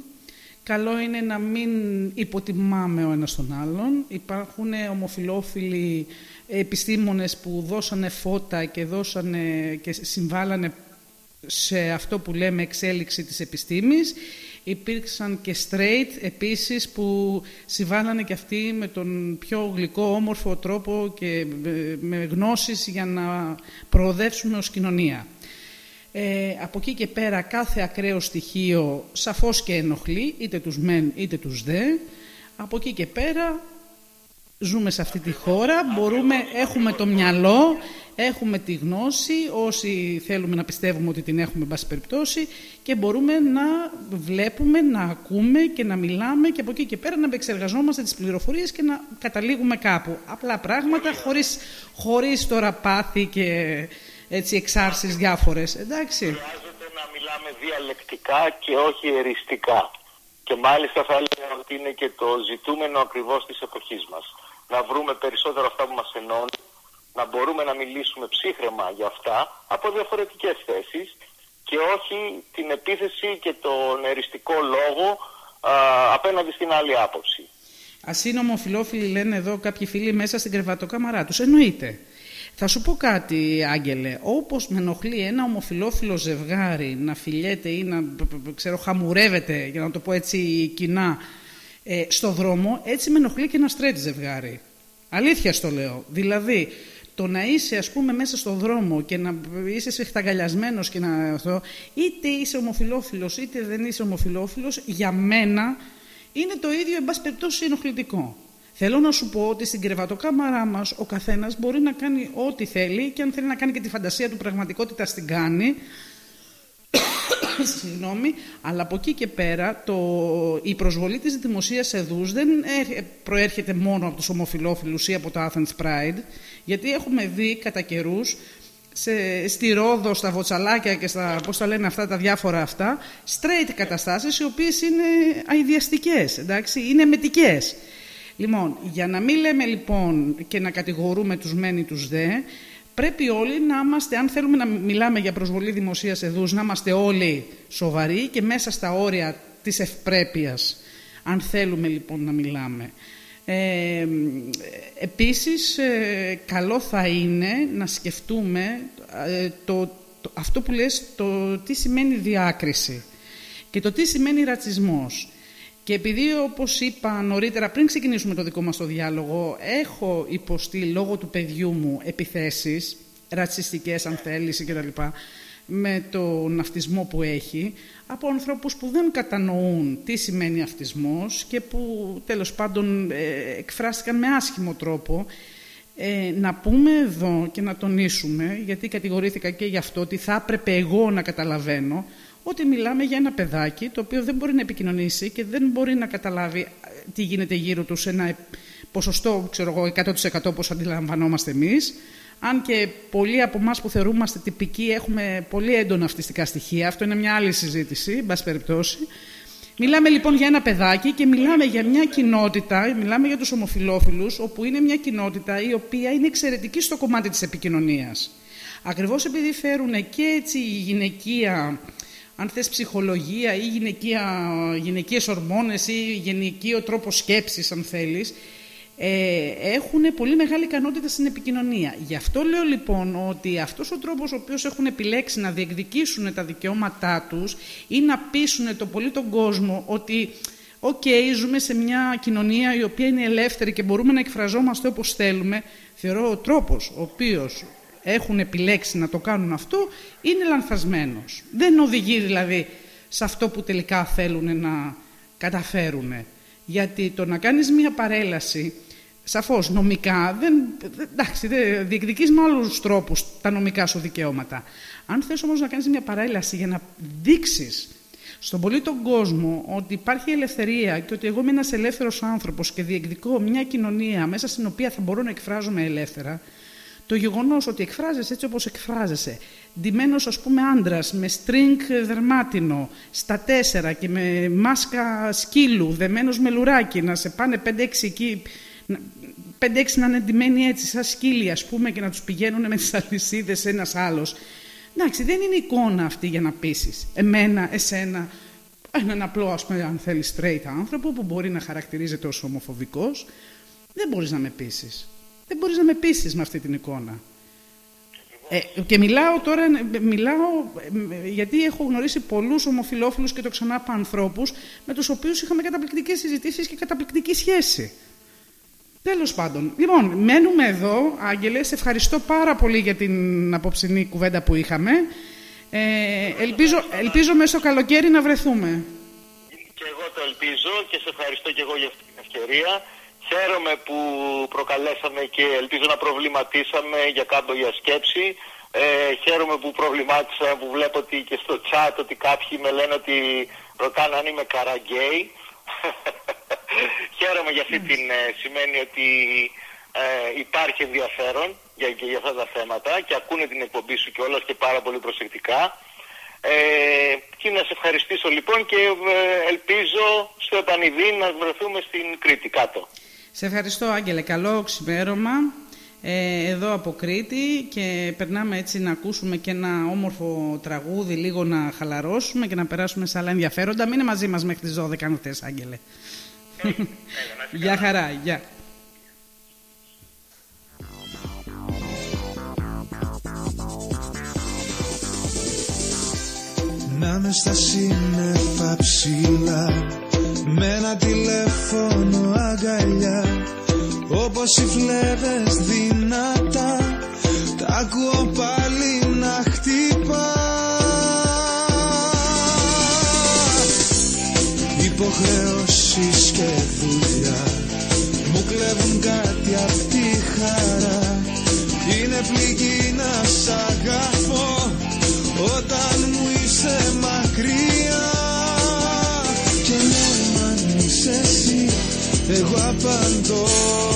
B: Καλό είναι να μην υποτιμάμε ο ένας τον άλλον. Υπάρχουν ομοφιλόφιλοι επιστήμονες που δώσανε φώτα και, δώσανε και συμβάλανε σε αυτό που λέμε εξέλιξη της επιστήμης. Υπήρξαν και straight επίσης που συμβάλλανε και αυτοί με τον πιο γλυκό όμορφο τρόπο και με γνώσεις για να προοδεύσουμε ως κοινωνία. Ε, από εκεί και πέρα κάθε ακραίο στοιχείο σαφώς και ενοχλεί, είτε τους μεν είτε τους δε. Από εκεί και πέρα ζούμε σε αυτή τη χώρα, μπορούμε, έχουμε το μυαλό, έχουμε τη γνώση, όσοι θέλουμε να πιστεύουμε ότι την έχουμε μπας περιπτώσει και μπορούμε να βλέπουμε, να ακούμε και να μιλάμε και από εκεί και πέρα να επεξεργαζόμαστε τις πληροφορίες και να καταλήγουμε κάπου. Απλά πράγματα χωρίς, χωρίς τώρα πάθη και έτσι εξάρσεις διάφορες. Εντάξει.
E: Χρειάζεται να μιλάμε διαλεκτικά και όχι εριστικά. Και μάλιστα θα έλεγα ότι είναι και το ζητούμενο ακριβώς της εποχής μας. Να βρούμε περισσότερο αυτά που μας ενώνει να μπορούμε να μιλήσουμε ψύχρεμα για αυτά από διαφορετικές θέσεις και όχι την επίθεση και τον εριστικό λόγο α, απέναντι στην άλλη άποψη.
B: Ας είναι ομοφιλόφιλοι λένε εδώ κάποιοι φίλοι μέσα στην κρεβατοκάμαρά τους. Εννοείται. Θα σου πω κάτι, Άγγελε. Όπως με ενοχλεί ένα ομοφιλόφιλο ζευγάρι να φιλιέται ή να ξέρω, χαμουρεύεται, για να το πω έτσι κοινά, ε, στο δρόμο, έτσι με ενοχλεί και ένα στρέτ ζευγάρι. Αλήθεια στο λέω. Δηλαδή, το να είσαι ας πούμε μέσα στον δρόμο και να είσαι σφιχταγκαλιασμένος και να αυτό, είτε είσαι ομοφιλόφιλος είτε δεν είσαι ομοφιλόφιλος, για μένα είναι το ίδιο εν πάση περιπτώσει ενοχλητικό. Θέλω να σου πω ότι στην κρεβατοκάμαρά μας ο καθένας μπορεί να κάνει ό,τι θέλει και αν θέλει να κάνει και τη φαντασία του πραγματικότητα την κάνει. Συγγνώμη, αλλά από εκεί και πέρα το, η προσβολή της δημοσίας εδούς δεν ε, προέρχεται μόνο από τους ομοφιλόφιλους ή από το Athens Pride, γιατί έχουμε δει κατά καιρούς σε, στη Ρόδο, στα Βοτσαλάκια και στα, πώς τα λένε αυτά, τα διάφορα αυτά, straight καταστάσεις οι οποίες είναι αειδιαστικές, εντάξει, είναι μετικές. Λοιπόν, για να μην λέμε λοιπόν και να κατηγορούμε τους μεν ή τους δε, πρέπει όλοι να είμαστε, αν θέλουμε να μιλάμε για προσβολή δημοσίας εδούς, να είμαστε όλοι σοβαροί και μέσα στα όρια της ευπρέπειας, αν θέλουμε λοιπόν να μιλάμε. Ε, επίσης, ε, καλό θα είναι να σκεφτούμε ε, το, αυτό που λες, το τι σημαίνει διάκριση και το τι σημαίνει ρατσισμός. Και επειδή, όπως είπα νωρίτερα, πριν ξεκινήσουμε το δικό μας το διάλογο, έχω υποστεί λόγω του παιδιού μου επιθέσεις, ρατσιστικές αν θέλεις κτλ με τον αυτισμό που έχει από ανθρώπους που δεν κατανοούν τι σημαίνει αυτισμός και που τέλος πάντων ε, εκφράστηκαν με άσχημο τρόπο. Ε, να πούμε εδώ και να τονίσουμε, γιατί κατηγορήθηκα και γι' αυτό, ότι θα έπρεπε εγώ να καταλαβαίνω ότι μιλάμε για ένα παιδάκι το οποίο δεν μπορεί να επικοινωνήσει και δεν μπορεί να καταλάβει ε, τι γίνεται γύρω τους σε ένα ποσοστό, ξέρω εγώ, 100% όπως αντιλαμβανόμαστε εμείς, αν και πολλοί από εμάς που θεωρούμαστε τυπικοί έχουμε πολύ έντονα αυτιστικά στοιχεία, αυτό είναι μια άλλη συζήτηση, εν πάση περιπτώσει. Μιλάμε λοιπόν για ένα παιδάκι και μιλάμε για μια κοινότητα, μιλάμε για τους ομοφιλόφιλους, όπου είναι μια κοινότητα η οποία είναι εξαιρετική στο κομμάτι της επικοινωνίας. Ακριβώς επειδή φέρουν και έτσι η γυναικεία, αν θες ψυχολογία ή γυναικεία, γυναικείες ορμόνες ή γυναικείο τρόπο σκέψης αν θέλεις, ε, έχουν πολύ μεγάλη ικανότητα στην επικοινωνία. Γι' αυτό λέω λοιπόν ότι αυτός ο τρόπος ο οποίος έχουν επιλέξει να διεκδικήσουν τα δικαιώματά τους ή να πείσουν το πολύ τον κόσμο ότι «ΟΚ, ζούμε σε μια κοινωνία η οποία είναι ελεύθερη και μπορούμε να εκφραζόμαστε όπως θέλουμε», θεωρώ ο τρόπος ο οποίος έχουν επιλέξει να το κάνουν αυτό είναι λανθασμένος. Δεν οδηγεί δηλαδή σε αυτό που τελικά θέλουν να καταφέρουν. Γιατί το να κάνεις μία παρέλαση Σαφώς, νομικά, δεν, εντάξει, δεν, διεκδικείς με άλλους τρόπους τα νομικά σου δικαιώματα. Αν θες όμως να κάνεις μια παρέλαση για να δείξεις στον πολύ τον κόσμο ότι υπάρχει ελευθερία και ότι εγώ είμαι ένας ελεύθερος άνθρωπος και διεκδικώ μια κοινωνία μέσα στην οποία θα μπορώ να εκφράζομαι ελεύθερα, το γεγονός ότι εκφράζεσαι έτσι όπως εκφράζεσαι, ντυμένος ας πούμε άντρας με στρινγκ δερμάτινο στα τέσσερα και με μάσκα σκύλου, δεμένος με λουράκι, να σε πάνε 5-6 εκεί 5-6 να είναι εντυμένοι έτσι, σαν σκύλοι, ας πούμε, και να τους πηγαίνουν με τι αλυσίδες ένας άλλος. Εντάξει, δεν είναι εικόνα αυτή για να πείσεις. Εμένα, εσένα, έναν απλό, ας πούμε, αν θέλεις, straight άνθρωπο που μπορεί να χαρακτηρίζεται ως ομοφοβικός, δεν μπορείς να με πείσεις. Δεν μπορείς να με πείσεις με αυτή την εικόνα. Ε, και μιλάω τώρα, μιλάω γιατί έχω γνωρίσει πολλούς ομοφιλόφιλους και το ξανά ανθρώπους με τους οποίους είχαμε καταπληκτικές συζητήσεις και καταπληκτική σχέση. Τέλος πάντων. Λοιπόν, μένουμε εδώ. Άγγελε, σε ευχαριστώ πάρα πολύ για την απόψινή κουβέντα που είχαμε. Ε, ελπίζω, ελπίζω μέσα στο καλοκαίρι να βρεθούμε.
E: Και εγώ το ελπίζω και σε ευχαριστώ και εγώ για αυτή την ευκαιρία. Χαίρομαι που προκαλέσαμε και ελπίζω να προβληματίσαμε για για σκέψη. Ε, χαίρομαι που προβλημάτισα, που βλέπω ότι και στο chat ότι κάποιοι με λένε ότι ρωτάνε αν είμαι καραγκέι. <laughs> Χαίρομαι για αυτή την ε, σημαίνει ότι ε, υπάρχει ενδιαφέρον για, για αυτά τα θέματα και ακούνε την εκπομπή σου και όλα και πάρα πολύ προσεκτικά. Ε, και να σε ευχαριστήσω λοιπόν και ε, ελπίζω στο επανειδή να βρεθούμε στην Κρήτη κάτω.
B: Σε ευχαριστώ Άγγελε, καλό ξημέρωμα ε, εδώ από Κρήτη και περνάμε έτσι να ακούσουμε και ένα όμορφο τραγούδι λίγο να χαλαρώσουμε και να περάσουμε σε άλλα ενδιαφέροντα. Μείνε μαζί μας μέχρι τις 12 αν θες Άγγελε. <laughs> Γεια χαρά, γεια.
D: Να μες στα σύννεφα ψηλά Με ένα τηλέφωνο αγκαλιά Όπως οι φλέβες δυνατά Τα ακούω πάλι να χτυπά. Υποχρεώσεις και δουλειά Μου κλέβουν κάτι απ' τη χαρά. Είναι πληγή να σ' αγαπώ Όταν μου είσαι μακριά εγώ απαντώ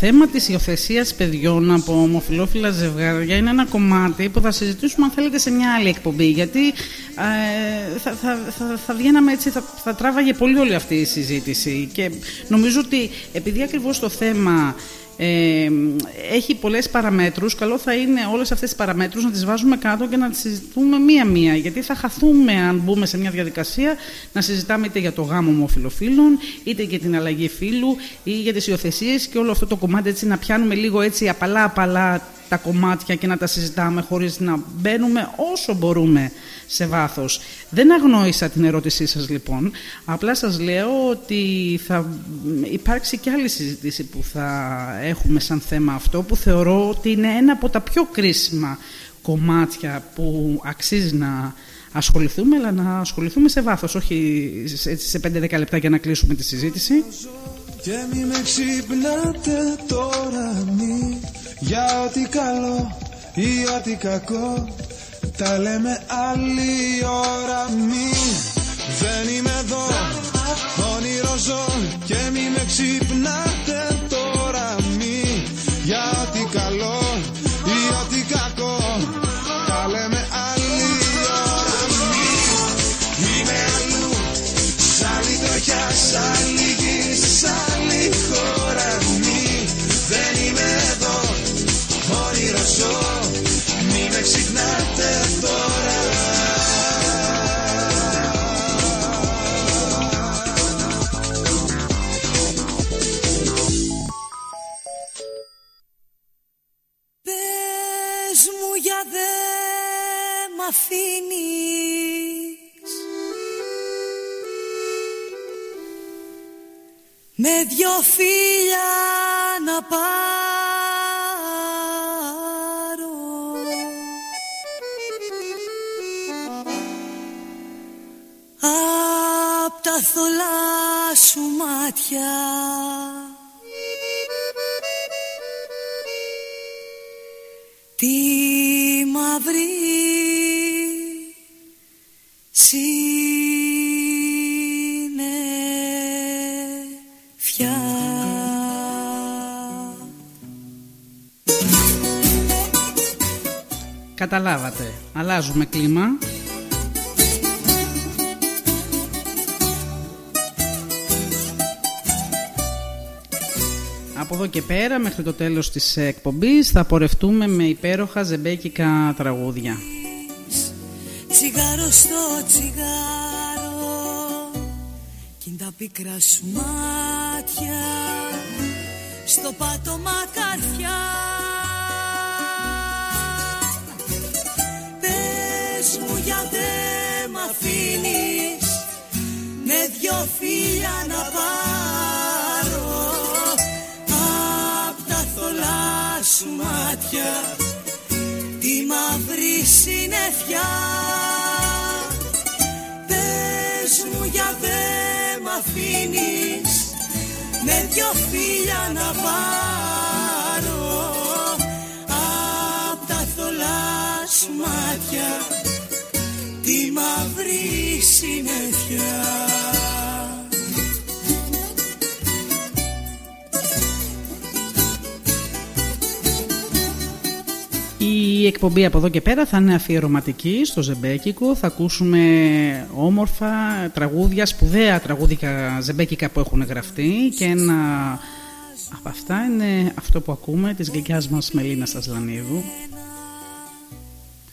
B: θέμα της υιοθεσίας παιδιών από ομοφιλόφιλα ζευγάρια είναι ένα κομμάτι που θα συζητήσουμε αν θέλετε σε μια άλλη εκπομπή. Γιατί ε, θα, θα, θα, θα βγαίναμε έτσι, θα, θα τράβαγε πολύ όλη αυτή η συζήτηση. Και νομίζω ότι επειδή ακριβώς το θέμα ε, έχει πολλές παραμέτρους, καλό θα είναι όλες αυτές τις παραμέτρους να τις βάζουμε κάτω και να τις συζητούμε μία-μία, γιατί θα χαθούμε αν μπούμε σε μια διαδικασία να συζητάμε είτε για το γάμο ομοφιλοφίλων, είτε για την αλλαγή φύλου ή για τις υιοθεσίες και όλο αυτό το κομμάτι έτσι να πιάνουμε λίγο έτσι απαλά-απαλά τα κομμάτια και να τα συζητάμε χωρίς να μπαίνουμε όσο μπορούμε σε βάθος. Δεν αγνόησα την ερώτησή σας λοιπόν, απλά σας λέω ότι θα υπάρξει και άλλη συζήτηση που θα έχουμε σαν θέμα αυτό που θεωρώ ότι είναι ένα από τα πιο κρίσιμα κομμάτια που αξίζει να ασχοληθούμε, αλλά να ασχοληθούμε σε βάθος, όχι έτσι σε 5-10 λεπτά για να κλείσουμε τη συζήτηση.
D: Και μη με ξυπνάτε τώρα μη Για ό,τι καλό ή ό,τι κακό Τα λέμε άλλη ώρα. Μη Δεν είμαι εδώ. Όνειρο ζω Και μη με ξυπνάτε
F: αφήνεις. Με δυο φίλια να πάρω. Απ' τα θολά σου μάτια. Τη μαύρη συννεφιά
B: Καταλάβατε, αλλάζουμε κλίμα. Από εδώ και πέρα μέχρι το τέλος της εκπομπής θα πορευτούμε με υπέροχα ζεμπέκικα τραγούδια.
F: Τσιγάρο στο τσιγάρο Κι τα πίκρα σου μάτια Στο πάτωμα καρδιά Πες μου γιατί μ' αφήνεις Με δυο φίλια να πάρω Απ' τα θολά σου μάτια. Τη μαύρη συννεφιά Πες μου για δε μ' αφήνεις. Με δυο φίλια να πάρω Απ' τα θολάς σου μάτια. Τη μαύρη συννεφιά
B: Η εκπομπή από εδώ και πέρα θα είναι αφιερωματική στο Ζεμπέκικο. Θα ακούσουμε όμορφα τραγούδια, σπουδαία τραγούδικα ζεμπέκικα που έχουν γραφτεί και ένα από αυτά είναι αυτό που ακούμε της γλυκιάς μας Μελίνας Ασλανίδου.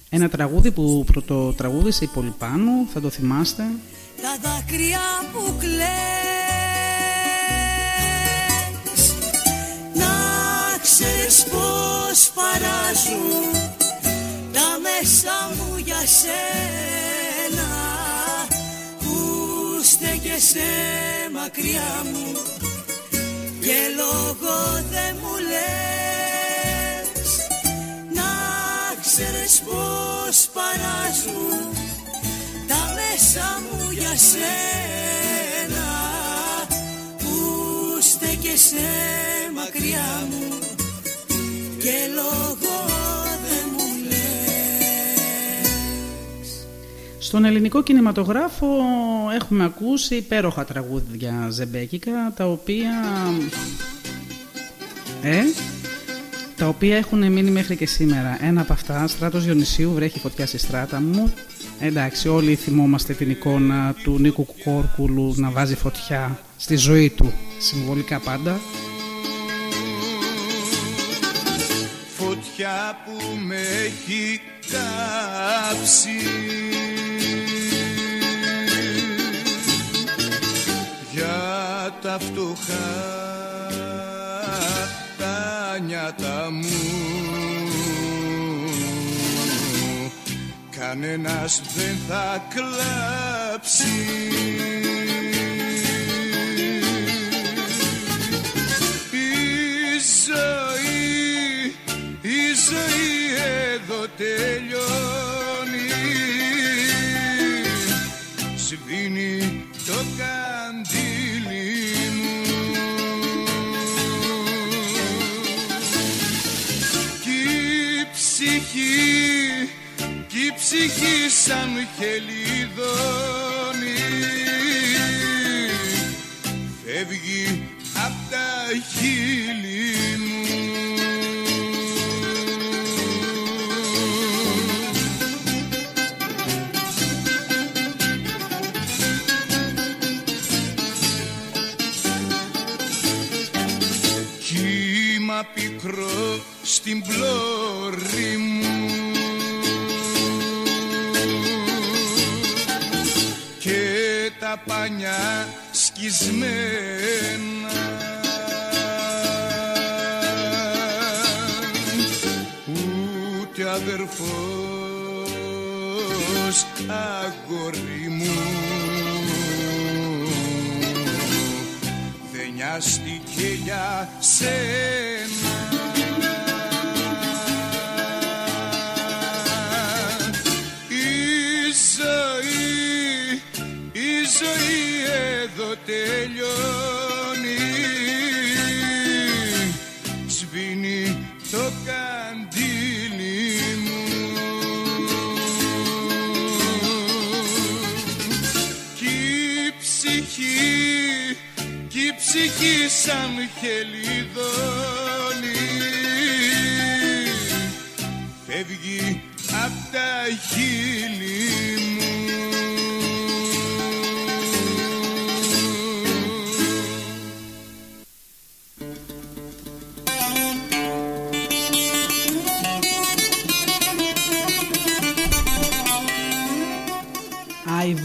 B: Ένα τραγούδι που πρωτοτραγούδισε η Πολυπάνου, θα το θυμάστε.
F: τα δάκρυα που κλαις ξέρεις πως παράζουν τα μέσα μου για σένα που στέκεσαι μακριά μου και λόγο δεν μου λες. Να ξέρεις πως παράζουν τα μέσα μου για σένα που στέκεσαι μακριά μου και λόγο
B: Στον ελληνικό κινηματογράφο έχουμε ακούσει υπέροχα τραγούδια ζεμπέκικα τα οποία... Ε, τα οποία έχουν μείνει μέχρι και σήμερα. Ένα από αυτά, Στράτος Διονυσίου, βρέχει φωτιά στη στράτα μου. Εντάξει, όλοι θυμόμαστε την εικόνα του Νίκου Κόρκουλου να βάζει φωτιά στη ζωή του, συμβολικά πάντα.
G: Φωτιά που με έχει κάψει τα φτωχά τα νιάτα μου. Κανένας δεν θα κλάψει. Η ζωή, η ζωή εδώ τελειώνει. Σβήνει το καντήλι ψυχή, κι η ψυχή σαν χελιδόνι. Φεύγει απ' τα χείλη μου. Κύμα πικρό στην πλώρη μου τα πανιά σκισμένα. Ούτε αδερφός αγόρι μου. Δεν νοιάστηκε για σένα ζωή εδώ τελειώνει. Σβήνει το καντήλι μου. Κι η ψυχή, κι η ψυχή σαν χελιδόνι Φεύγει απ' τα χείλη μου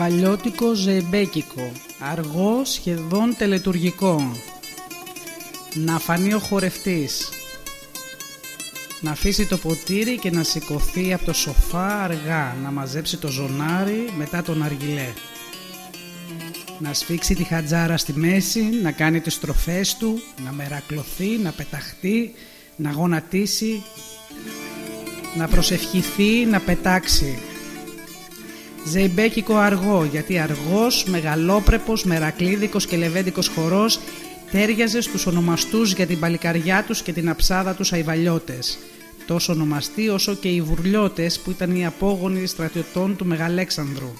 B: Αϊβαλιώτικο ζεμπέκικο, αργό σχεδόν τελετουργικό. Να φανεί ο χορευτής. Να αφήσει το ποτήρι και να σηκωθεί από το σοφά αργά, να μαζέψει το ζωνάρι μετά τον αργιλέ. Να σφίξει τη χατζάρα στη μέση, να κάνει τις στροφές του, να μερακλωθεί, να πεταχτεί, να γονατίσει, να προσευχηθεί, να πετάξει. Ζεϊμπέκικο αργό, γιατί αργός, μεγαλόπρεπος, μερακλίδικος και λεβέντικος χορός τέριαζε στους ονομαστούς για την παλικαριά τους και την αψάδα τους αϊβαλιώτες. Τόσο ονομαστοί όσο και οι βουρλιώτες που ήταν οι απόγονοι στρατιωτών του Μεγαλέξανδρου.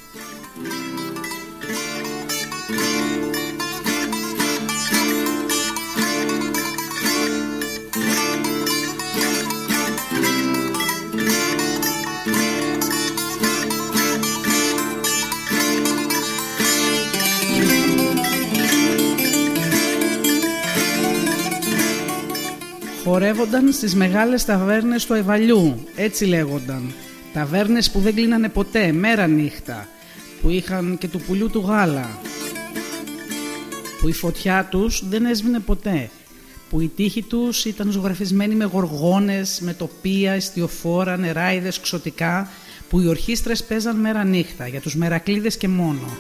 B: Χορεύονταν στις μεγάλες ταβέρνες του Αϊβαλιού, έτσι λέγονταν. Ταβέρνες που δεν κλείνανε ποτέ, μέρα νύχτα, που είχαν και του πουλιού του γάλα, που η φωτιά τους δεν έσβηνε ποτέ. που οι τείχοι τους ήταν ζωγραφισμένοι με γοργόνες, με τοπία, εστιοφόρα, νεράιδες, ξωτικά, που οι ορχήστρες παίζαν μέρα νύχτα, για τους μερακλείδες και μόνο.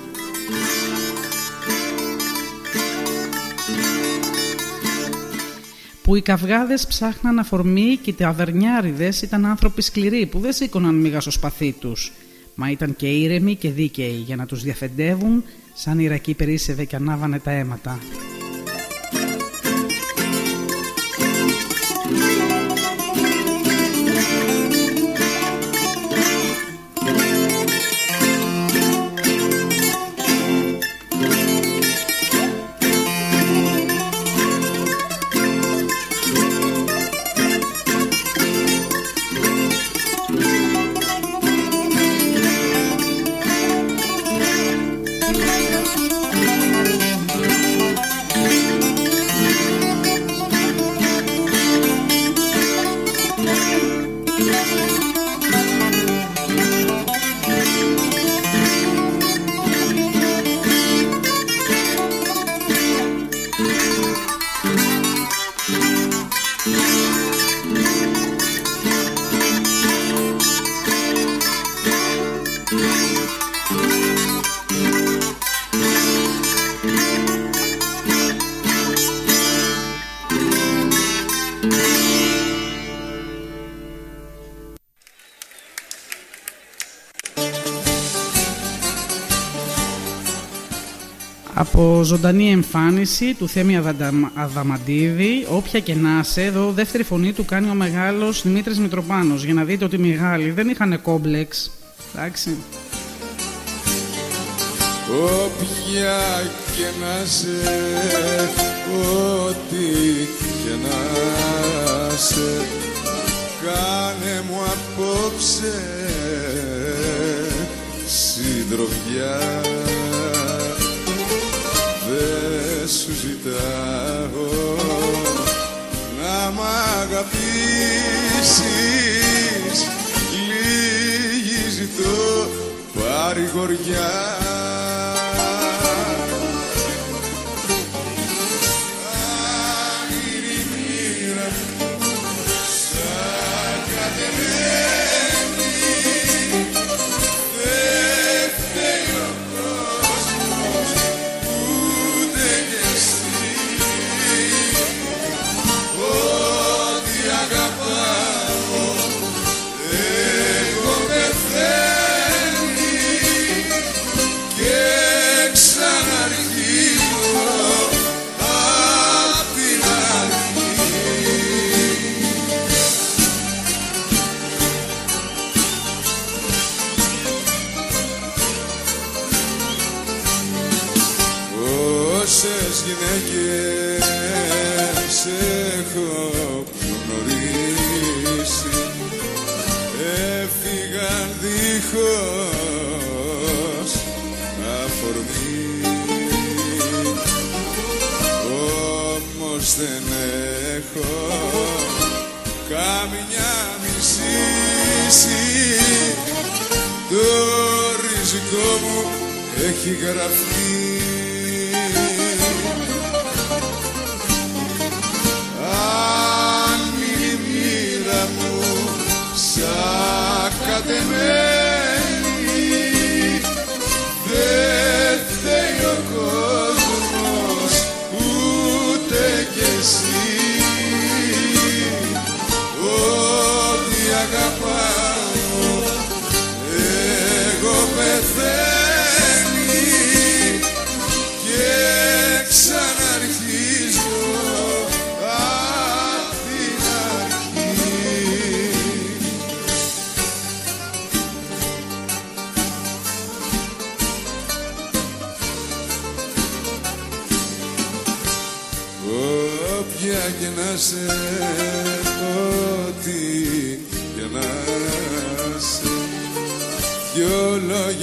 B: Που οι καυγάδες ψάχναν αφορμή και οι ταβερνιάριδες ήταν άνθρωποι σκληροί που δεν σήκωναν μίγα στο σπαθί τους, μα ήταν και ήρεμοι και δίκαιοι για να τους διαφεντεύουν σαν Ιρακοί περίσσευε και ανάβανε τα αίματα. Από ζωντανή εμφάνιση του Θέμη Αδαμαντίδη, όποια και να είσαι, εδώ δεύτερη φωνή του κάνει ο μεγάλος Δημήτρης Μητροπάνος, για να δείτε ότι οι μεγάλοι δεν είχαν κόμπλεξ. Εντάξει.
G: Όποια και να σε, ό,τι και να σε, κάνε μου απόψε συντροφιά δεν σου ζητάω να μ' αγαπήσεις. Λίγη ζητώ παρηγοριά έχει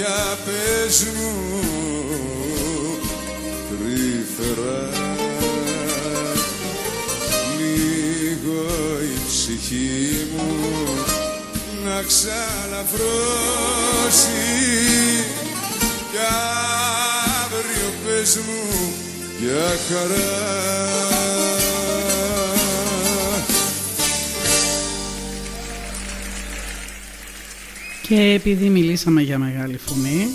G: δυο λόγια πες μου τρυφερά. Λίγο η ψυχή μου να ξαλαφρώσει κι αύριο πες μου για χαρά
B: Και επειδή μιλήσαμε για μεγάλη φωνή,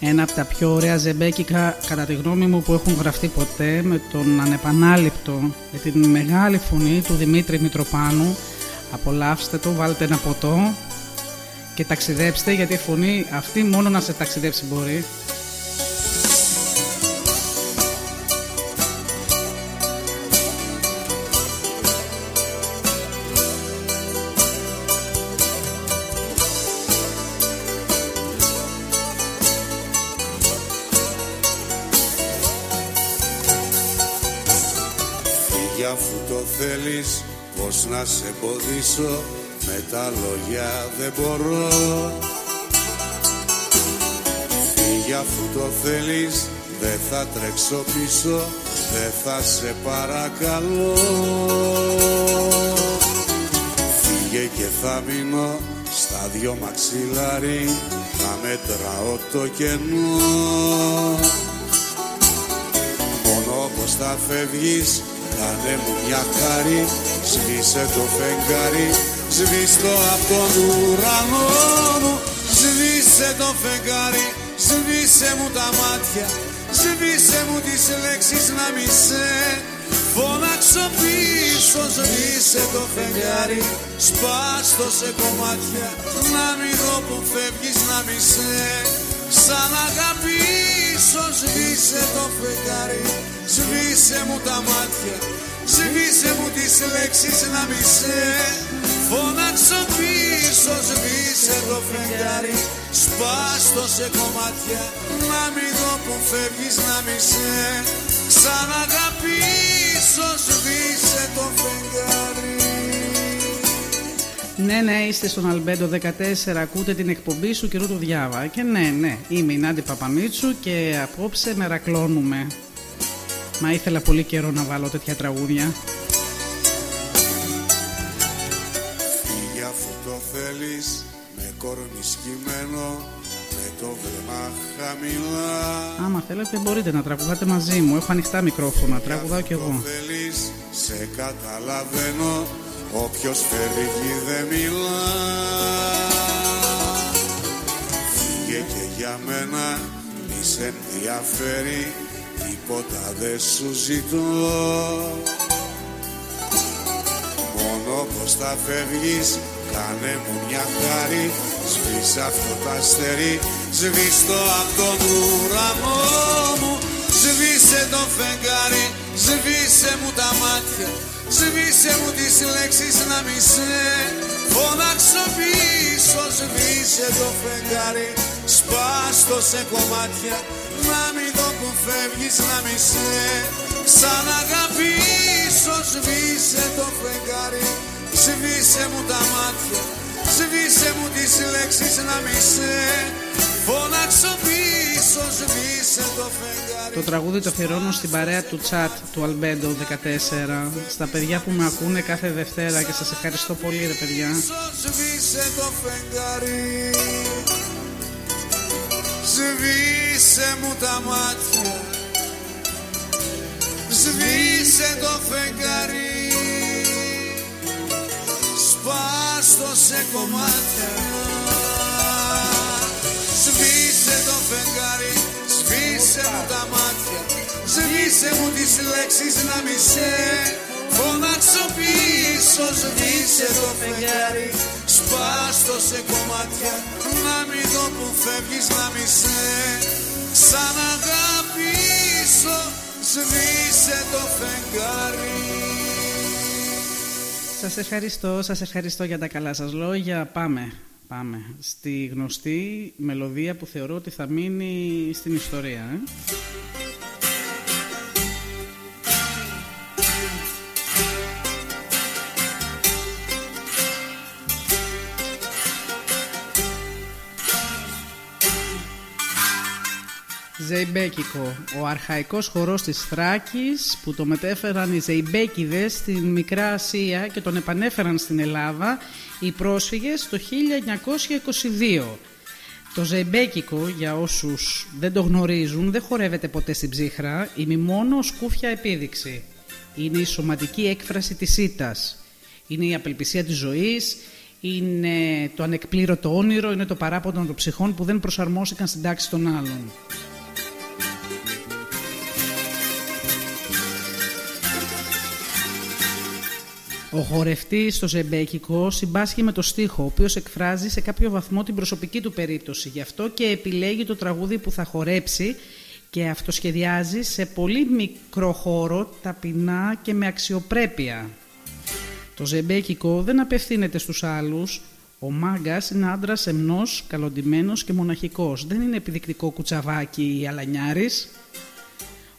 B: ένα από τα πιο ωραία ζεμπέκικα κατά τη γνώμη μου που έχουν γραφτεί ποτέ με τον ανεπανάληπτο, με την μεγάλη φωνή του Δημήτρη Μητροπάνου. Απολαύστε το, βάλτε ένα ποτό και ταξιδέψτε γιατί η φωνή αυτή μόνο να σε ταξιδέψει μπορεί.
G: Θέλεις πως να σε εμποδίσω με τα λόγια δεν μπορώ. Φύγε αφού το θέλεις δεν θα τρέξω πίσω δεν θα σε παρακαλώ. Φύγε και θα μείνω στα δυο μαξιλάρι να μετράω το κενό. Μόνο πως θα φεύγεις Κάνε μου μια χάρη, σβήσε το φεγγάρι Σβήστο από τον ουρανό μου. Σβήσε το φεγγάρι, σβήσε μου τα μάτια Σβήσε μου τις λέξεις να μη σε Φωνάξω πίσω, σβήσε το φεγγάρι Σπάστο σε κομμάτια, να μην δω που φεύγεις να μη σε Σαν αγαπήσω, σβήσε το φεγγάρι Σβήσε μου τα μάτια Σβήσε μου τις λέξεις να μη σε Φώναξω πίσω Σβήσε το φεγγάρι Σπάστο σε κομμάτια Να μην δω που φεύγεις να μη σε Ξαναγαπήσω Σβήσε το φεγγάρι
B: ναι, ναι, είστε στον Αλμπέντο 14, ακούτε την εκπομπή σου καιρού του Διάβα. Και ναι, ναι, είμαι η Νάντι Παπαμίτσου και απόψε μερακλώνουμε. Μα ήθελα πολύ καιρό να βάλω τέτοια τραγούδια.
G: Φύγε αφού το θέλεις με κορμί σκυμμένο με το βλέμμα χαμηλά
B: Άμα θέλετε μπορείτε να τραγουδάτε μαζί μου, έχω ανοιχτά μικρόφωνα, τραγουδάω κι εγώ.
G: θέλεις, σε καταλαβαίνω, όποιος φεύγει δεν μιλά. Φύγε και για μένα, μη σε ενδιαφέρει τίποτα δεν σου ζητώ. Μόνο πως θα φεύγεις κάνε μου μια χάρη Σβήσε αυτό το αστέρι Σβήστο από τον ουρανό μου. Σβήσε το φεγγάρι Σβήσε μου τα μάτια Σβήσε μου τις λέξεις να μη σε Φωνάξω πίσω. Σβήσε το φεγγάρι Σπάστο σε κομμάτια. Να μην δω που φεύγεις να μη σε Σαν αγαπήσω. Σβήσε το φεγγάρι Σβήσε μου τα μάτια. Σβήσε μου τις λέξεις να μη σε Φωνάξω πίσω. Σβήσε το φεγγάρι
B: Το τραγούδι το αφιερώνω στην παρέα του chat του Αλμπέντο 14 Στα παιδιά που με ακούνε κάθε Δευτέρα Και σας ευχαριστώ πολύ ρε παιδιά.
G: Σβήσε το φεγγάρι. Σβήσε μου τα μάτια Σβήσε το φεγγάρι. Σπάστο σε κομμάτια. Σβήσε το φεγγάρι Σβήσε μου τα μάτια Σβήσε μου τις λέξεις να μη σε Φωνάξω πίσω. Σβήσε το φεγγάρι Σπάστο σε κομμάτια Να μην δω που φεύγεις να μη σε Ξαναγαπήσω Σβήσε το φεγγάρι.
B: Σας ευχαριστώ, σας ευχαριστώ για τα καλά σας λόγια. Πάμε, πάμε. Στη γνωστή μελωδία που θεωρώ ότι θα μείνει στην ιστορία ε; Ζεϊμπέκικο, ο αρχαϊκός χορός της Θράκης που το μετέφεραν οι Ζεϊμπέκιδες στην Μικρά Ασία και τον επανέφεραν στην Ελλάδα οι πρόσφυγες το 1922. Το Ζεϊμπέκικο, για όσους δεν το γνωρίζουν, δεν χορεύεται ποτέ στην ψύχρα, είναι μόνο σκούφια επίδειξη. Είναι η σωματική έκφραση της ήττας. Είναι η απελπισία της ζωής, είναι το ανεκπλήρωτο όνειρο, είναι το παράπονο των ψυχών που δεν προσαρμόστηκαν στην τάξη των άλλων. Ο χορευτής στο ζεμπέκικο συμπάσχει με το στίχο, ο οποίος εκφράζει σε κάποιο βαθμό την προσωπική του περίπτωση. Γι' αυτό και επιλέγει το τραγούδι που θα χορέψει και αυτοσχεδιάζει σε πολύ μικρό χώρο, ταπεινά και με αξιοπρέπεια. Το ζεμπέκικο δεν απευθύνεται στους άλλους. Ο μάγκας είναι άντρας εμνός, καλοντημένος και μοναχικός. Δεν είναι επιδεικτικό κουτσαβάκι ή αλανιάρης.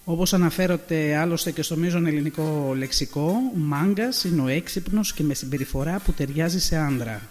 B: Όπως αναφέρονται άλλωστε και στο μείζον ελληνικό λεξικό, ο μάγκας είναι ο έξυπνος και με συμπεριφορά που ταιριάζει σε άντρα.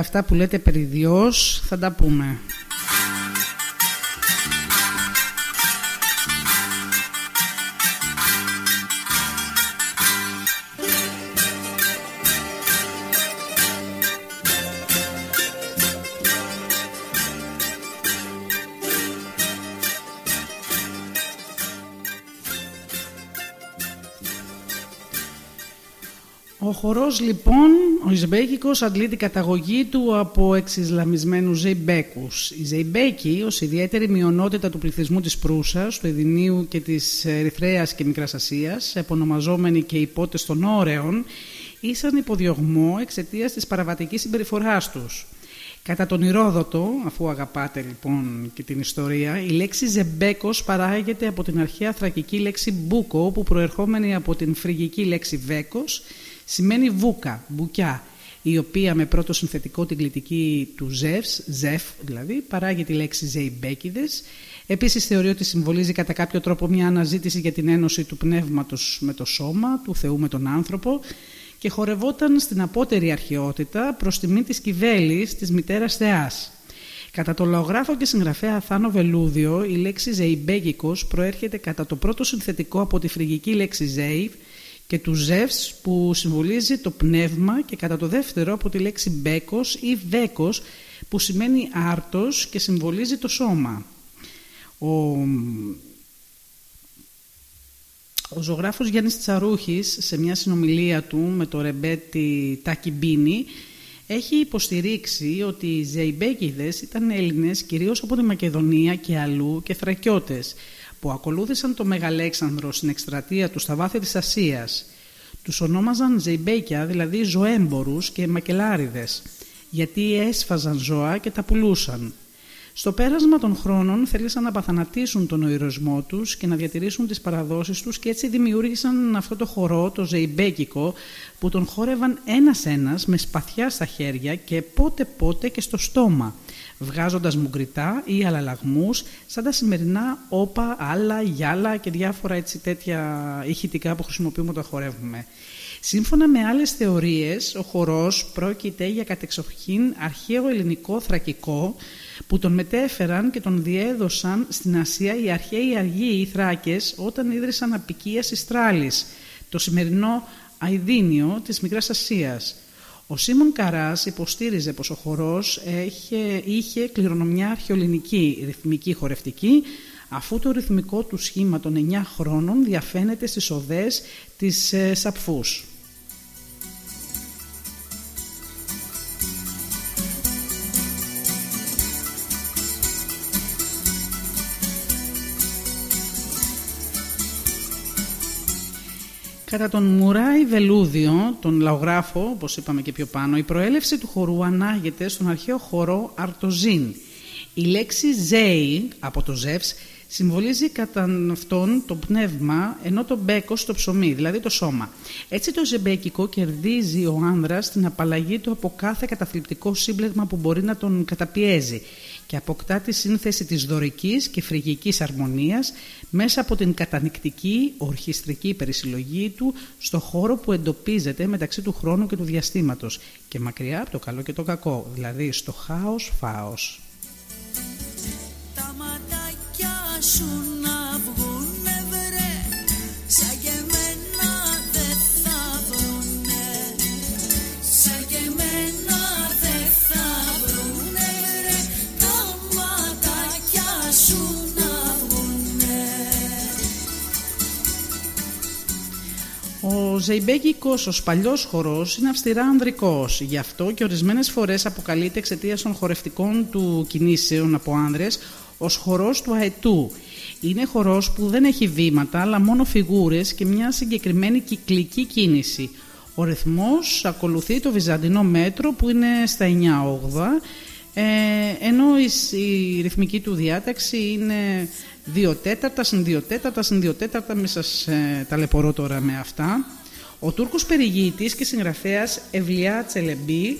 B: Αυτά που λέτε περί Διός θα τα πούμε. Ο χορός λοιπόν, ο Ισμπέκικος, αντλεί την καταγωγή του από εξισλαμισμένους Ζεϊμπέκους. Οι Ζεϊμπέκοι, ως ιδιαίτερη μειονότητα του πληθυσμού της Προύσας, του Εδινίου και της Ερυθρέας και Μικράς Ασίας, επωνομαζόμενοι και υπότες των Όρεων, ήσαν υποδιωγμό εξαιτίας της παραβατικής συμπεριφοράς τους. Κατά τον Ηρόδοτο, αφού αγαπάτε λοιπόν και την ιστορία, η λέξη Ζεμπέκος παράγεται από την αρχαία θρακική λέξη Μπούκο, που προερχόμενη από την φρυγική λέξη Βέκος, σημαίνει βούκα, μπουκιά, η οποία με πρώτο συνθετικό την κλητική του ζεύς, ζεφ δηλαδή, παράγει τη λέξη ζεϊμπέκιδες. Επίσης θεωρεί ότι συμβολίζει κατά κάποιο τρόπο μια αναζήτηση για την ένωση του πνεύματος με το σώμα, του Θεού με τον άνθρωπο και χορευόταν στην απότερη αρχαιότητα προς τιμή της Κιβέλης, της μητέρας Θεάς. Κατά το λαογράφο και συγγραφέα Θάνο Βελούδιο, η λέξη ζεϊμπέγικος προέρχεται κατά το πρώτο συνθετικό από τη φρυγική λέξη ζεϊβ, και του ζεύς που συμβολίζει το πνεύμα και κατά το δεύτερο από τη λέξη μπέκος ή βέκος που σημαίνει άρτος και συμβολίζει το σώμα. Ο, ο ζωγράφος Γιάννης Τσαρούχης σε μια συνομιλία του με το ρεμπέτη Τάκη Μπίνη έχει υποστηρίξει ότι οι Ζεϊμπέκηδες ήταν Έλληνες κυρίως από τη Μακεδονία και αλλού και Θρακιώτες που ακολούθησαν το Μεγαλέξανδρο στην εκστρατεία του στα βάθη της Ασίας. Τους ονόμαζαν Ζεϊμπέκια, δηλαδή ζωέμπορους και μακελάριδες, γιατί έσφαζαν ζώα και τα πουλούσαν. Στο πέρασμα των χρόνων θέλησαν να παθανατήσουν τον οηρωσμό τους και να διατηρήσουν τις παραδόσεις τους και έτσι δημιούργησαν αυτό το χορό, το ζεϊμπέκικο, που τον χόρευαν ένας-ένας με σπαθιά στα χέρια και πότε-πότε και στο στόμα, βγάζοντας μουγκριτά ή αλαλαγμούς σαν τα σημερινά όπα, άλλα, γυάλα και διάφορα έτσι τέτοια ηχητικά που χρησιμοποιούμε όταν χορεύουμε. Σύμφωνα με άλλες θεωρίες, ο χορός πρόκειται για κατεξοχήν αρχαίο ελληνικό θρακικό που τον μετέφεραν και τον διέδωσαν στην Ασία οι αρχαίοι αργοί οι Θράκες όταν ίδρυσαν απικίας Ιστράλης, το σημερινό Αιδίνιο της Μικράς Ασίας. Ο Σίμων Καράς υποστήριζε πως ο χορός είχε, είχε κληρονομιά αρχαιολινική ρυθμική χορευτική, αφού το ρυθμικό του σχήμα των 9 χρόνων διαφαίνεται στις οδές της ε, Σαπφούς. Κατά τον Μουράι Βελούδιο, τον λαογράφο, όπως είπαμε και πιο πάνω, η προέλευση του χορού ανάγεται στον αρχαίο χορό Αρτοζίν. Η λέξη «ζέι» από το «ζεύς» συμβολίζει κατά αυτόν το πνεύμα, ενώ το μπέκο το ψωμί, δηλαδή το σώμα. Έτσι το ζεμπέκικο κερδίζει ο άνδρας την απαλλαγή του από κάθε καταθλιπτικό σύμπλεγμα που μπορεί να τον καταπιέζει και αποκτά τη σύνθεση της δωρικής και φρυγικής αρμονίας μέσα από την κατανικτική ορχιστρική περισυλλογή του στο χώρο που εντοπίζεται μεταξύ του χρόνου και του διαστήματος και μακριά από το καλό και το κακό, δηλαδή στο χάος φάος.
A: Τα ματάκια σου
B: Ο Ζεϊμπέκικος, ο παλιός χορός, είναι αυστηρά ανδρικός. Γι' αυτό και ορισμένες φορές αποκαλείται εξαιτίας των χορευτικών του κινήσεων από άνδρες ως χορός του αετού. Είναι χορός που δεν έχει βήματα, αλλά μόνο φιγούρες και μια συγκεκριμένη κυκλική κίνηση. Ο ρυθμός ακολουθεί το βυζαντινό μέτρο που είναι στα 9-8, ε, ενώ η, η ρυθμική του διάταξη είναι 2 τέταρτα συν 2 τέταρτα συν 2 τέταρτα, μη σας ε, ταλαιπωρώ τώρα με αυτά. Ο Τούρκος περιηγήτης και συγγραφέας Ευλιά Τσελεμπή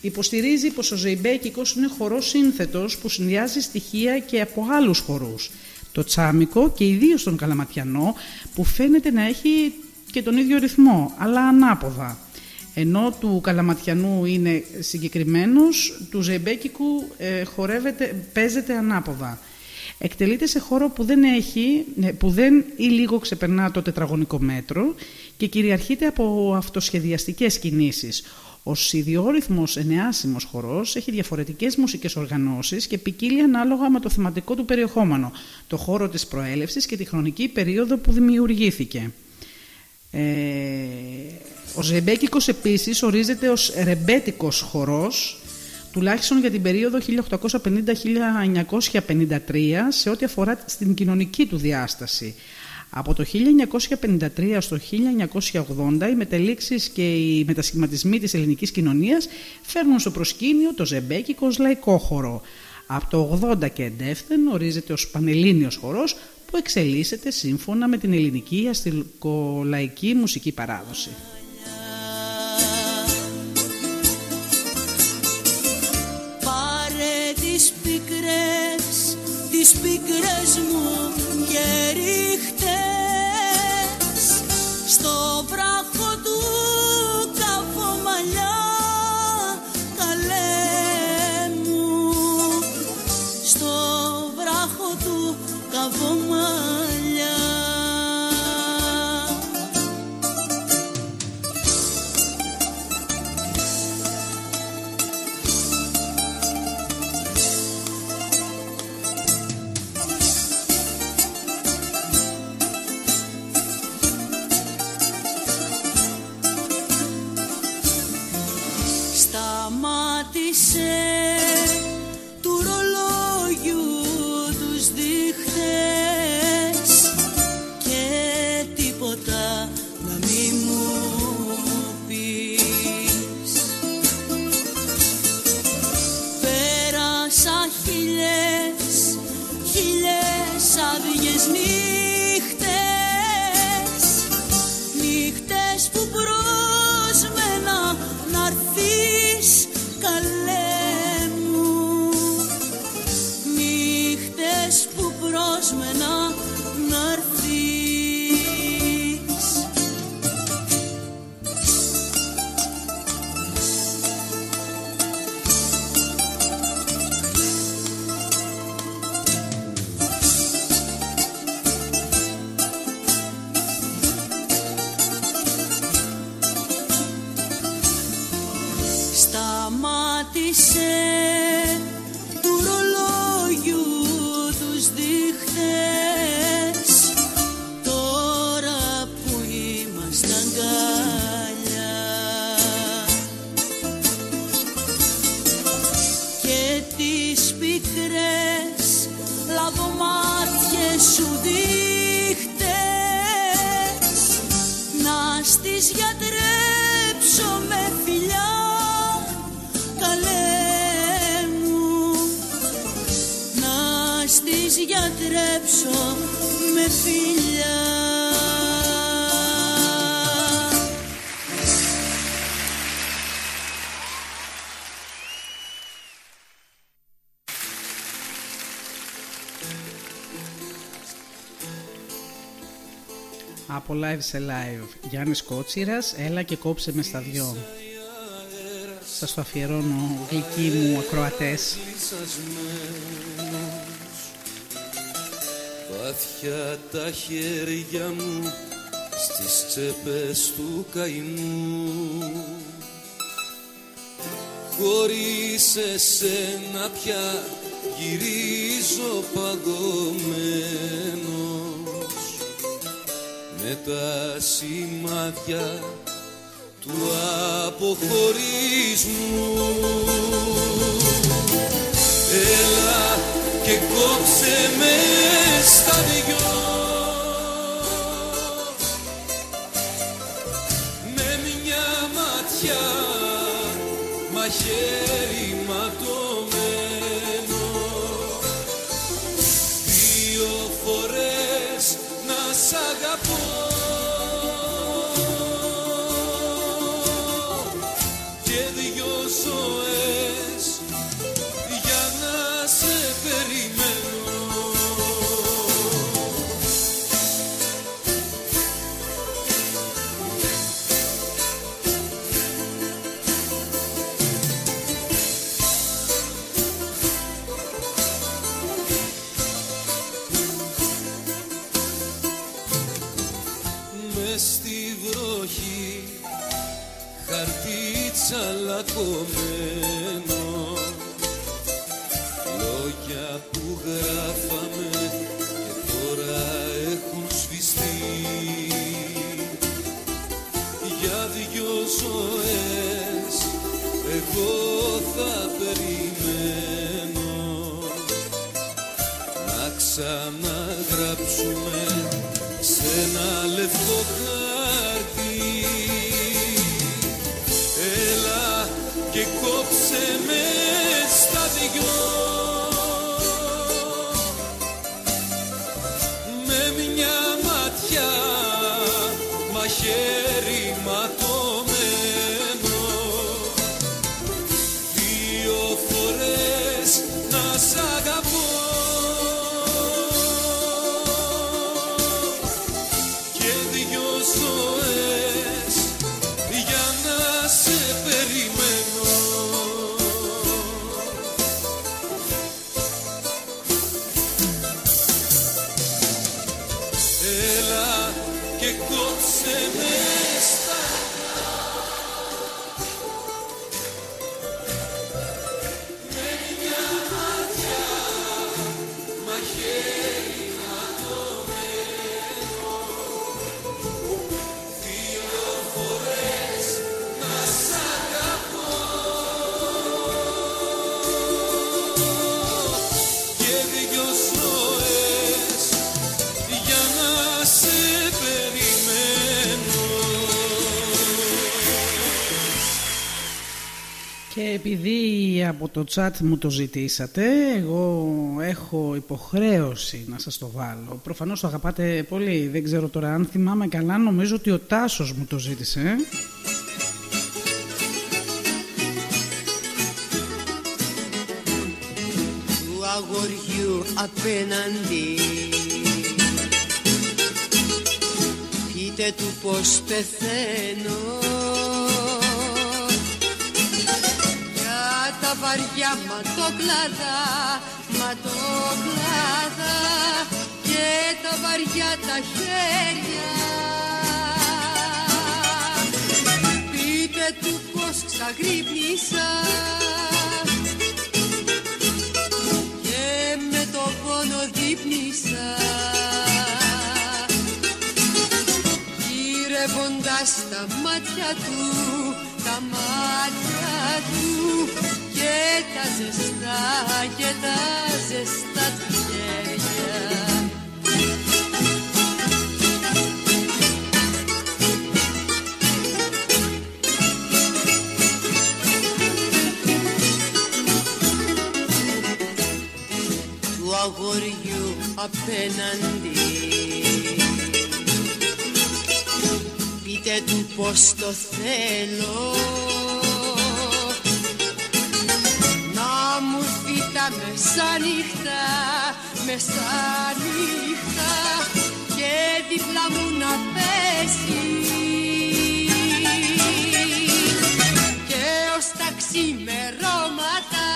B: υποστηρίζει πως ο Ζεϊμπέκικος είναι χορός σύνθετος που συνδυάζει στοιχεία και από άλλους χορούς. Το τσάμικο και ιδίως τον καλαματιανό που φαίνεται να έχει και τον ίδιο ρυθμό, αλλά ανάποδα. Ενώ του καλαματιανού είναι συγκεκριμένος, του Ζεϊμπέκικου ε, χορεύεται, παίζεται ανάποδα. Εκτελείται σε χώρο που δεν έχει, ναι, που δεν ή λίγο ξεπερνά το τετραγωνικό μέτρο και κυριαρχείται από αυτοσχεδιαστικές κινήσεις. Ο ιδιόρυθμος ενεάσιμος χορός έχει διαφορετικές μουσικές οργανώσεις και ποικίλει ανάλογα με το θεματικό του περιεχόμενο, το χώρο της προέλευσης και τη χρονική περίοδο που δημιουργήθηκε. Ε, ο Ζεμπέκικος επίσης ορίζεται ως ρεμπέτικος χορός, τουλάχιστον για την περίοδο 1850-1953 σε ό,τι αφορά στην κοινωνική του διάσταση. Από το 1953 στο 1980 οι μετελήξεις και οι μετασχηματισμοί της ελληνικής κοινωνίας φέρνουν στο προσκήνιο το ζεμπέκικο ως λαϊκό χορό. Από το 80 και εντεύθεν ορίζεται ως πανελλήνιος χορός που εξελίσσεται σύμφωνα με την ελληνική αστικολαϊκή μουσική παράδοση.
A: Τις πίκρες, τις πίκρες μου και ρίχτες. Στο βράχο του καβομαλιά καλέ μου. Στο βράχο του καβομαλιά
B: live σε live. Γιάννης Κότσιρας, έλα και κόψε μες στα δυο. Σας το αφιερώνω γλυκοί μου ακροατές.
H: Βαθιά τα χέρια μου στις τσέπες του καημού Χωρίς εσένα πια γυρίζω παγωμένο με τα σημάδια του αποχωρισμού. Έλα και κόψε με στα δυο. Με μια ματιά μαχαίρι Oh. Δυο
B: το chat μου το ζητήσατε, εγώ έχω υποχρέωση να σας το βάλω. Προφανώς το αγαπάτε πολύ, δεν ξέρω τώρα αν θυμάμαι καλά, νομίζω ότι ο Τάσος μου το ζήτησε.
I: του αγοριού απέναντι. Πείτε του πως πεθαίνω βαριά ματοκλάδα ματοκλάδα και τα βαριά τα χέρια. Πείτε του πως ξαγρύπνησα και με το πόνο δείπνησα. Γύρευοντας τα μάτια του τα μάτια του και τα ζεστά και τα ζεστά του χέρια. Του αγοριού απέναντι πείτε του πως το θέλω μου δει τα μεσάνυχτα, μεσάνυχτα και δίπλα μου να πέσεις. Και ως τα ξημερώματα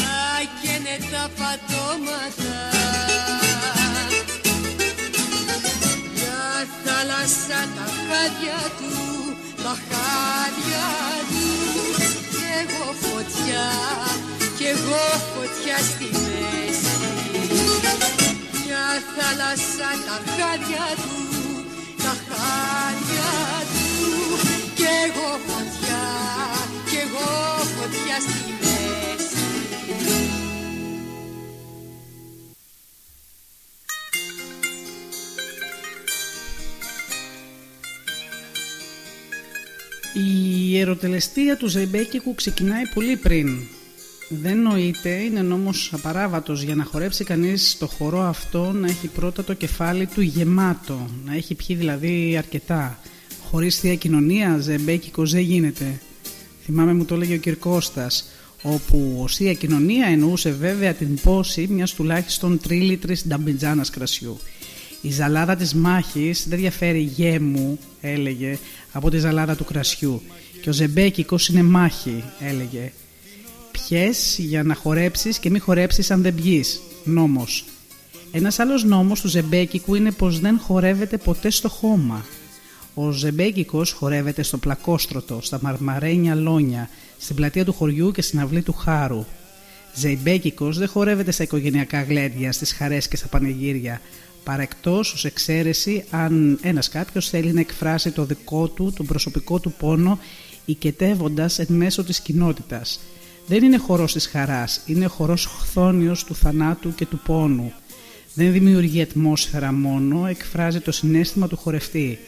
I: να καίνε τα πατώματα. Μια θάλασσα τα χάδια τους τα χάδια του κι εγώ φωτιά κι εγώ φωτιά στη μέση. Μια θάλασσα τα χάδια του τα χάδια του. Κι εγώ φωτιά κι εγώ φωτιά στη μέση
B: Η ερωτελεστία του Ζεϊμπέκικου ξεκινάει πολύ πριν. Δεν νοείται, είναι νόμος απαράβατος για να χορέψει κανείς στο χορό αυτό να έχει πρώτα το κεφάλι του γεμάτο, να έχει πιει δηλαδή αρκετά. Χωρίς θεία κοινωνία, Ζεϊμπέκικος δεν γίνεται. Θυμάμαι μου το έλεγε ο Κυρκώστας, όπου ως θεία κοινωνία εννοούσε βέβαια την πόση μιας τουλάχιστον τρίλιτρης νταμπιτζάνας κρασιού. Η ζαλάδα της μάχης δεν διαφέρει γέμου, έλεγε, από τη ζαλάδα του κρασιού. Και ο Ζεμπέκικος είναι μάχη, έλεγε. Πιες για να χορέψεις και μη χορέψεις αν δεν πιείς. Νόμος. Ένας άλλος νόμος του Ζεμπέκικου είναι πως δεν χορεύεται ποτέ στο χώμα. Ο Ζεμπέκικος χορεύεται στο πλακόστρωτο, στα μαρμαρένια λόνια, στην πλατεία του χωριού και στην αυλή του χάρου. Ζεϊμπέκικος δεν χορεύεται στα οικογενειακά γλέντια, στις χαρές και στα πανηγύρια, παρεκτός ως εξαίρεση αν ένας κάποιος θέλει να εκφράσει το δικό του, τον προσωπικό του πόνο οικετεύοντας εν μέσω της κοινότητας. Δεν είναι χορός της χαράς, είναι χορός χθόνιος του θανάτου και του πόνου. Δεν δημιουργεί ατμόσφαιρα μόνο, εκφράζει το συνέστημα του χορευτή.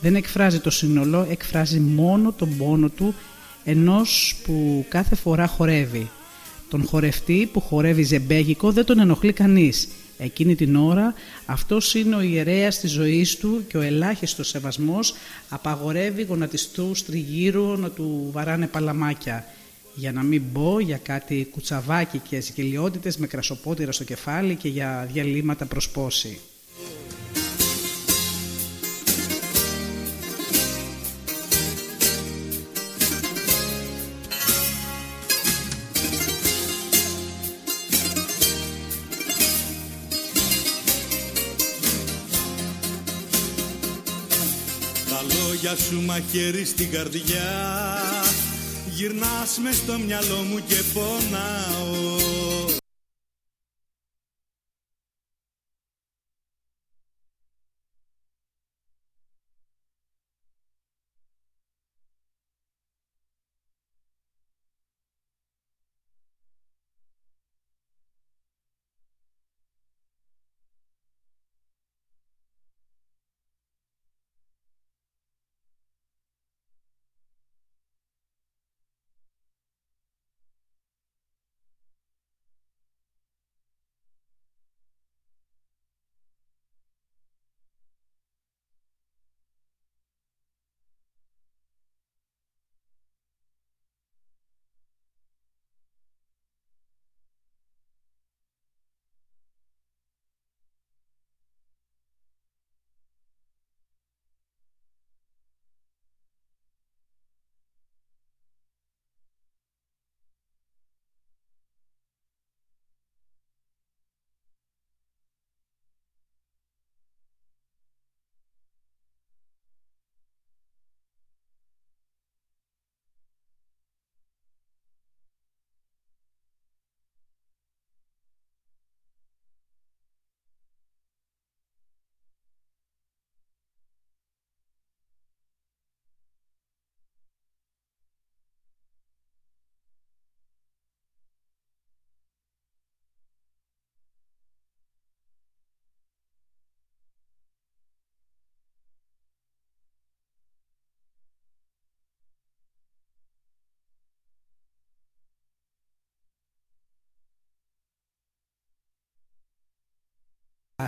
B: Δεν εκφράζει το σύνολο, εκφράζει μόνο τον πόνο του ενός που κάθε φορά χορεύει. Τον χορευτή που χορεύει ζεμπέγικο δεν τον ενοχλεί κανείς. Εκείνη την ώρα αυτός είναι ο ιερέας της ζωής του και ο ελάχιστος σεβασμός απαγορεύει γονατιστούς τριγύρω να του βαράνε παλαμάκια. Για να μην πω για κάτι κουτσαβάκικες γελιότητες με κρασοπότηρα στο κεφάλι και για διαλύματα προς πόση.
J: Λόγια σου μαχαίρι στην καρδιά. Γυρνάς μες στο μυαλό μου και πονάω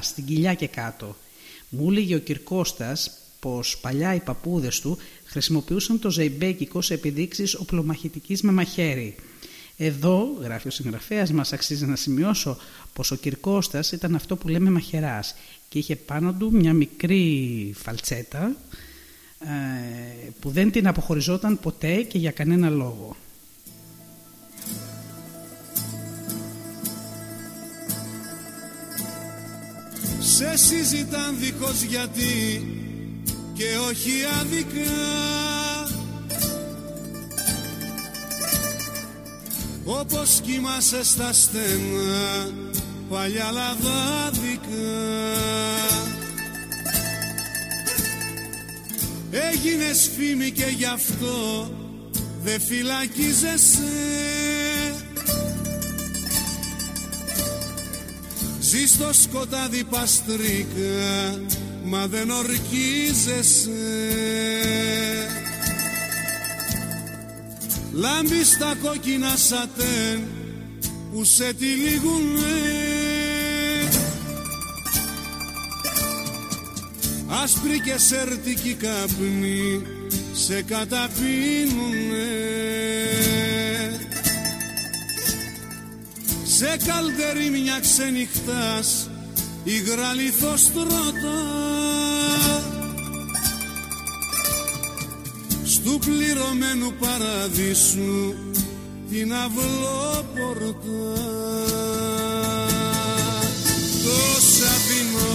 B: στην κοιλιά και κάτω. Μου έλεγε ο Κυρκώστας πως παλιά οι παππούδες του χρησιμοποιούσαν το ζεϊμπέκικο σε επιδείξεις οπλομαχητικής με μαχαίρι. Εδώ, γράφει ο συγγραφέας μας, αξίζει να σημειώσω πως ο Κυρκώστας ήταν αυτό που λέμε μαχαιράς και είχε πάνω του μια μικρή φαλτσέτα ε, που δεν την αποχωριζόταν ποτέ και για κανένα λόγο.
G: Σε συζητάν δίχως γιατί και όχι άδικα Όπως κοιμάσαι στα στένα παλιά λαδάδικα Έγινες φήμη και γι' αυτό δεν φυλακίζεσαι Ζει στο σκοτάδι παστρίκα μα δεν ορκίζεσαι. Λάμπεις στα κόκκινα σατέν που σε τυλίγουνε. Άσπρη και σερτική καπνή σε καταπίνουνε Σε καλτερή μια ξενυχτάς υγρά λιθοστρώτα Στου πληρωμένου παραδείσου την αυλόπορτα. Τόσα δίνω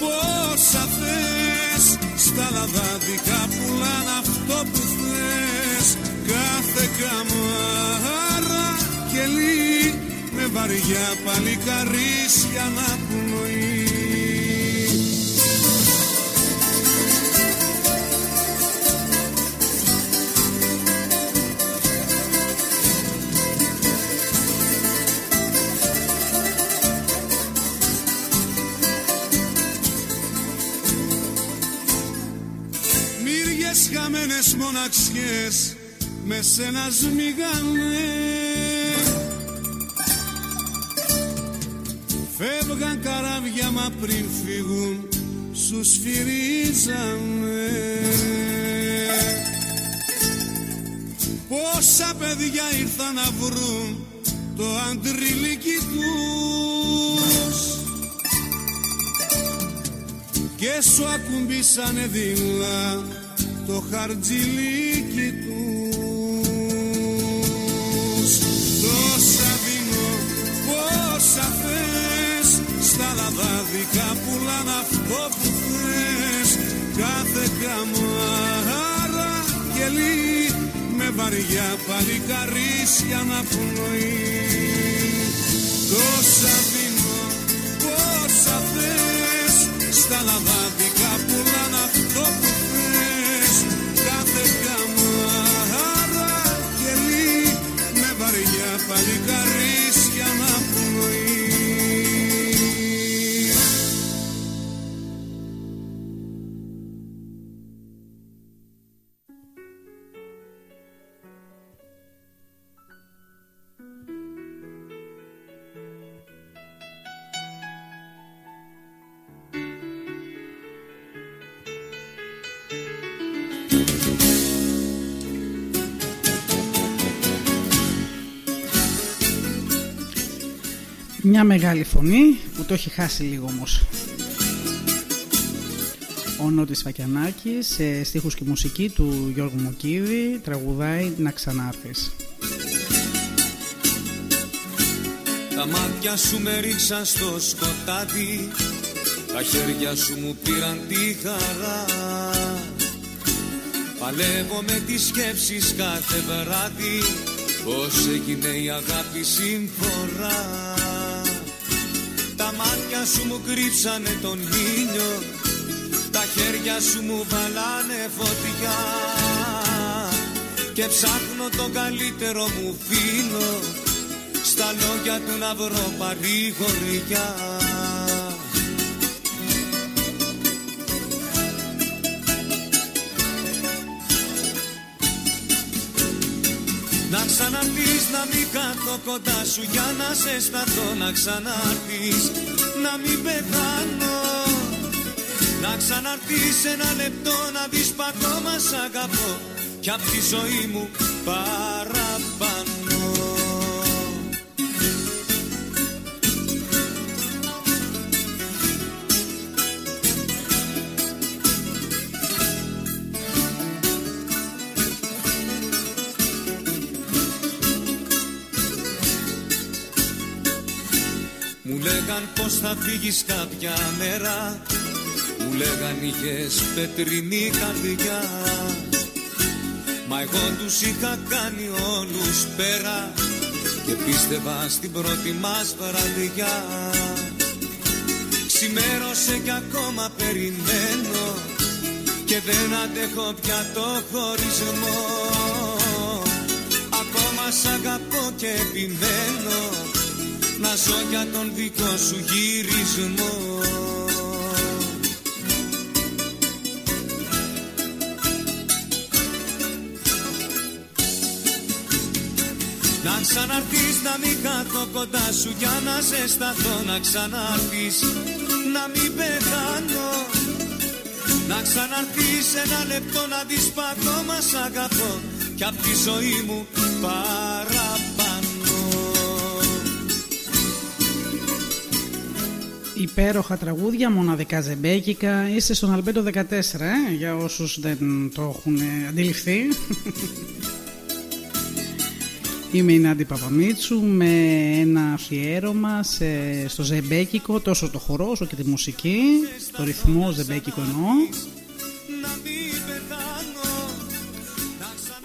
G: πόσα θες Στα λαδάδικα πουλάν αυτό που θες. Κάθε καμάρα κελί Με βαριά παλικαρίσια να πνοεί Μύριες χαμένες μοναξιές με σένα σμίγανε Φεύγαν καράβια μα πριν φύγουν σου σφυρίζανε Πόσα παιδιά ήρθαν να βρουν το αντριλίκι τους. Και σου ακουμπήσανε δίλα το χαρτζιλίκι τους Στα λαδάδικα πουλάν αυτό που θες Κάθε καμάρα γελί. Με βαριά παλικαρίσια να πνοεί Τόσα δίνω, πόσα θες Στα λαδάδικα πουλάν αυτό που θες Κάθε καμάρα γελί. Με βαριά παλικαρίσια
B: Μια μεγάλη φωνή που το έχει χάσει λίγο όμως. Ο Νότης Φακιανάκης σε στίχους και μουσική του Γιώργου Μοκίδη τραγουδάει «Να ξανάρθεις».
H: Τα μάτια σου με ρίξαν στο σκοτάδι Τα χέρια σου μου πήραν τη χαρά Παλεύω με τις σκέψεις κάθε βράδυ Πώς έγινε η αγάπη συμφορά Τα μάτια σου μου κρύψανε τον ήλιο Τα χέρια σου μου βαλάνε φωτιά. Και ψάχνω το καλύτερο μου φίλο Στα λόγια του να βρω παρηγοριά Να ξαναρθείς να μην κάθω κοντά σου για να σε σταθώ να ξαναρθείς να μην πεθάνω. Να ξαναρθείς ένα λεπτό να δεις π' ακόμα σ' αγαπώ Κι απ' τη ζωή μου παραπάνω πως θα φύγεις κάποια μέρα Μου λέγαν είχες πετρινή καρδιά. Μα εγώ τους είχα κάνει όλους πέρα Και πίστευα στην πρώτη μας βραδιά. Ξημέρωσε κι ακόμα περιμένω Και δεν αντέχω πια το χωρισμό. Ακόμα σ' αγαπώ και επιμένω να ζω για τον δικό σου γυρισμό. Να ξαναρθείς να μην κάθω κοντά σου για να ζεσταθώ Να ξαναρθείς να μην πεθάνω. Να ξαναρθείς ένα λεπτό να δεις π' ακόμα σ' αγαπώ. Κι απ' τη ζωή μου παραπάνω
B: Υπέροχα τραγούδια, μοναδικά ζεμπέκικα. Είστε στον Αλμπέντο 14, ε, για όσους δεν το έχουν αντιληφθεί. <laughs> Είμαι η Νάντι Παπαμίτσου με ένα αφιέρωμα σε, στο ζεμπέκικο, τόσο το χορό όσο και τη μουσική, το ρυθμό ζεμπέκικο εννοώ.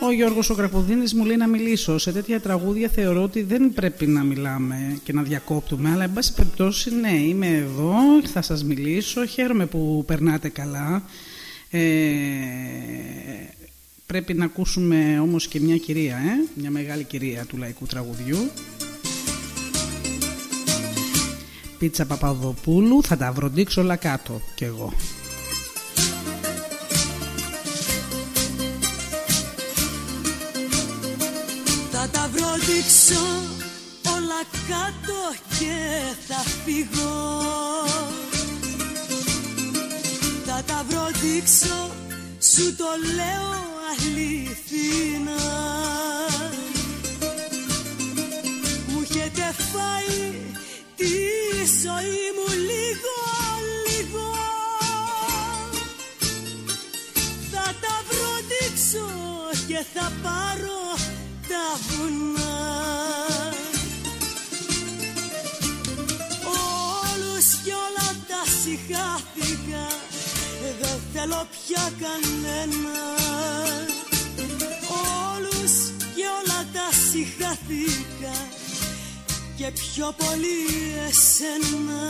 B: Ο Γιώργος ο Κραποδίνης μου λέει να μιλήσω. Σε τέτοια τραγούδια θεωρώ ότι δεν πρέπει να μιλάμε και να διακόπτουμε, αλλά εν πάση περιπτώσει ναι, είμαι εδώ, θα σας μιλήσω, χαίρομαι που περνάτε καλά. Ε, πρέπει να ακούσουμε όμως και μια κυρία, ε; μια μεγάλη κυρία του λαϊκού τραγουδιού. Πίτσα Παπαδοπούλου, θα τα βροντίξω όλα κάτω κι εγώ.
I: Θα τα βροντίξω όλα κάτω και θα φύγω. Θα τα βροντίξω, σου το λέω αληθινά. Μου έχετε φάει τη ζωή μου λίγο λίγο. Θα τα βροντίξω και θα πάρω τα βουνά. Όλους κι όλα τα συχάθηκα Δεν θέλω πια κανένα. Όλους κι όλα τα συχάθηκα Και πιο πολύ εσένα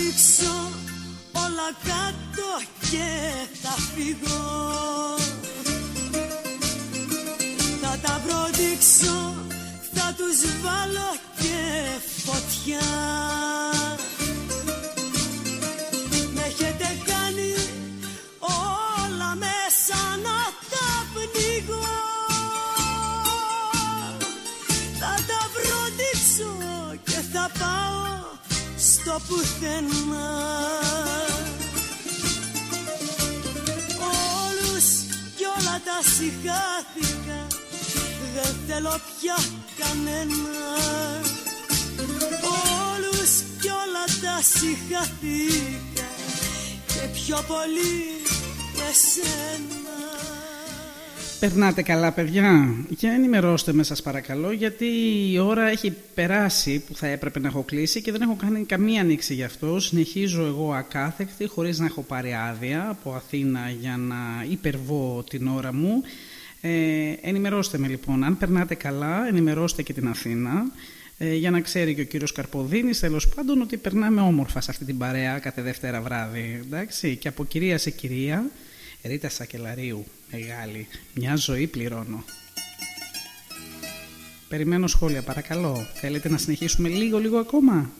I: τα βροντίξω όλα κάτω και θα φύγω. Θα τα βροντίξω, θα τους βάλω και φωτιά στο πουθενά. Όλους κι όλα τα συχάθηκα Δεν θέλω πια κανένα. Όλους κι όλα τα συχάθηκα Και πιο πολύ εσένα
B: Περνάτε καλά παιδιά. Για ενημερώστε με σας παρακαλώ Γιατί η ώρα έχει περάσει που θα έπρεπε να έχω κλείσει Και δεν έχω κάνει καμία ανοίξη γι' αυτό. Συνεχίζω εγώ ακάθεκτη Χωρίς να έχω πάρει άδεια από Αθήνα Για να υπερβώ την ώρα μου. Ε, Ενημερώστε με λοιπόν Αν περνάτε καλά ενημερώστε και την Αθήνα. Ε, για να ξέρει και ο κύριος Καρποδίνης τέλος πάντων ότι περνάμε όμορφα σε αυτή την παρέα κάθε Δευτέρα βράδυ εντάξει; και από κυρία σε κυρία Ρίτα Σακελαρίου, μεγάλη. Μια ζωή πληρώνω. Περιμένω σχόλια παρακαλώ. Θέλετε να συνεχίσουμε λίγο λίγο ακόμα;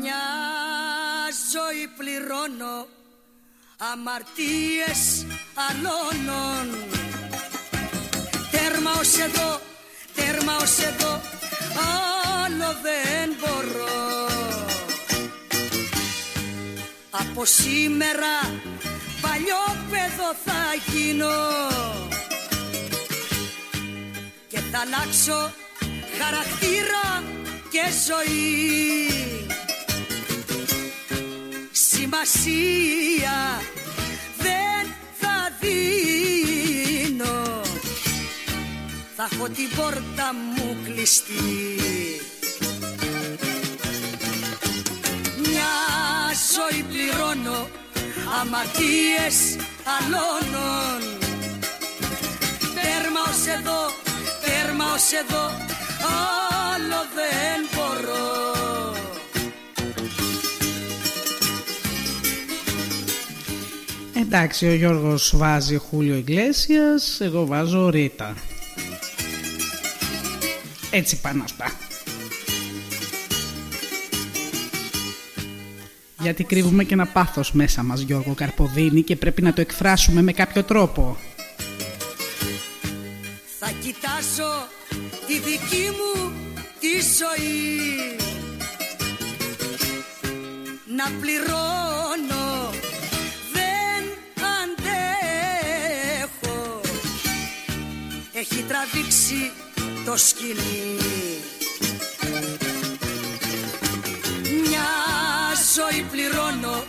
F: Μια ζωή πληρώνω αμαρτίες αλώνων Τέρμα ως εδώ, τέρμα ως εδώ, άλλο δεν μπορώ. Από σήμερα παλιό παιδό θα γίνω Και θα αλλάξω χαρακτήρα και ζωή. Σημασία δεν θα δίνω Θα έχω την πόρτα μου κλειστή. Μια ζωή πληρώνω αμαρτίες αλώνων Τέρμα ως εδώ, τέρμα ως εδώ, άλλο δεν μπορώ.
B: Εντάξει, ο Γιώργος βάζει Χούλιο Ιγκλέσιας, εγώ βάζω Ρίτα. Έτσι πάνω αυτά. Γιατί κρύβουμε και ένα πάθος μέσα μας Γιώργο Καρποδίνη και πρέπει να το εκφράσουμε με κάποιο τρόπο.
F: Θα κοιτάσω τη δική μου τη ζωή Να πληρώνω δεν αντέχω Έχει τραβήξει το σκυλί. Μια ζωή πληρώνω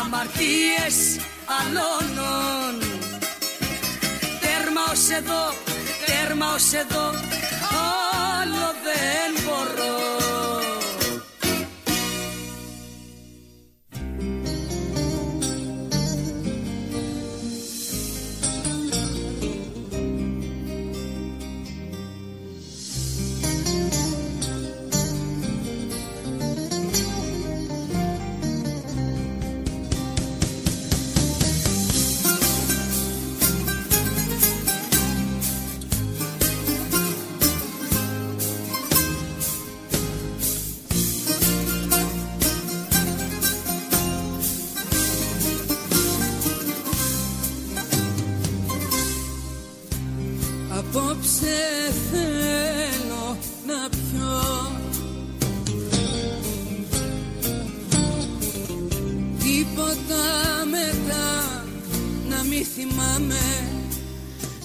F: αμαρτίες αλώνων. Τέρμα ως εδώ, τέρμα ως εδώ, άλλο δεν μπορώ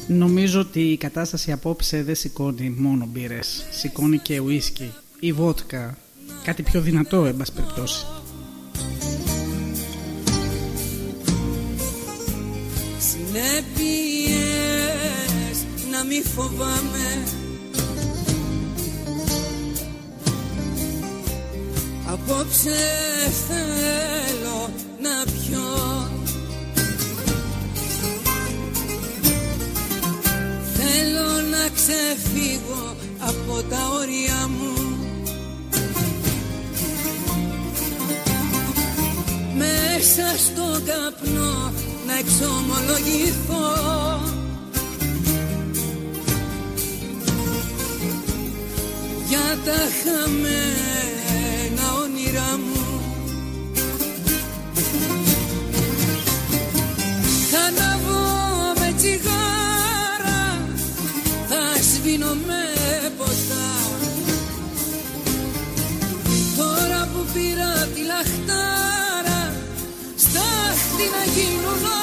B: Νομίζω ότι η κατάσταση απόψε δεν σηκώνει μόνο μπύρες. Σηκώνει και ουίσκι ή βότκα. Κάτι πιο δυνατό, εν πάση περιπτώσει.
K: Συνέπειες να μη φοβάμαι Απόψε θέλω να πιω Θέλω να ξεφύγω από τα όρια μου. Μέσα στο καπνό να εξομολογηθώ. Για τα χαμένα όνειρά μου Στάχτη να γίνουν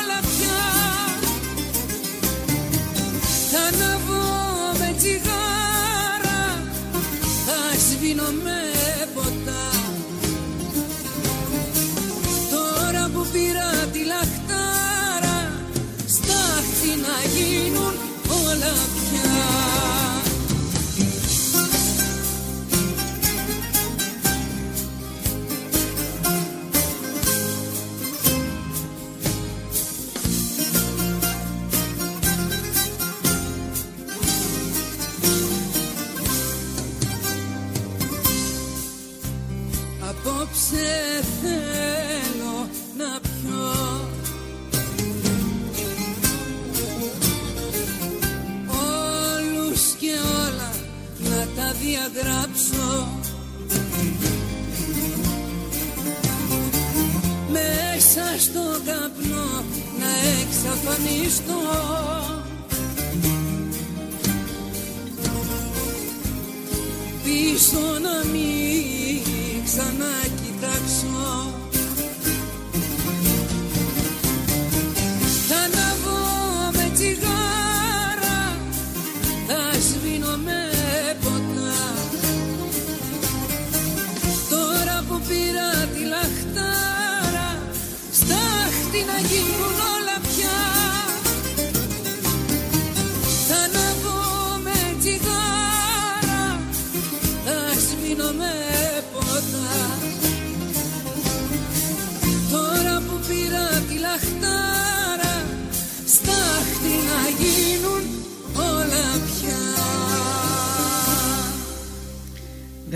K: διαγράψω. Μέσα στο καπνό να εξαφανιστώ. Πίσω να μην ξανακοιτάξω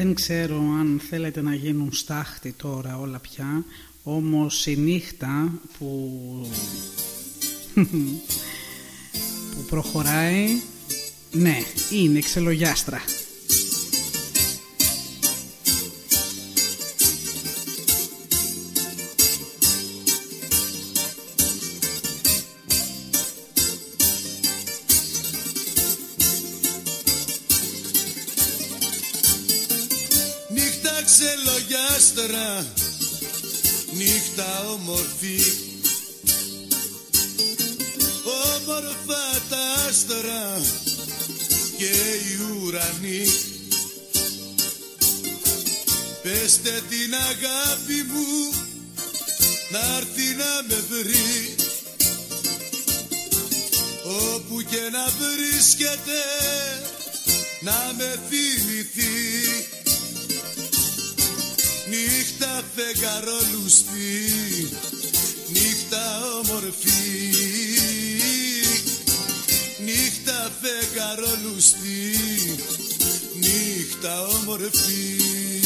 B: Δεν ξέρω αν θέλετε να γίνουν στάχτη τώρα όλα πια, όμως η νύχτα που, <laughs> που προχωράει, ναι, είναι ξελογιάστρα.
J: Νύχτα όμορφη. Όμορφα τα άστρα και οι ουρανοί. Πεστε την αγάπη μου να έρθει να με βρει. Όπου και να βρίσκεται να με θυμηθεί Νύχτα φεγγαρόλουστη, νύχτα όμορφη. Νύχτα φεγγαρόλουστη, νύχτα όμορφη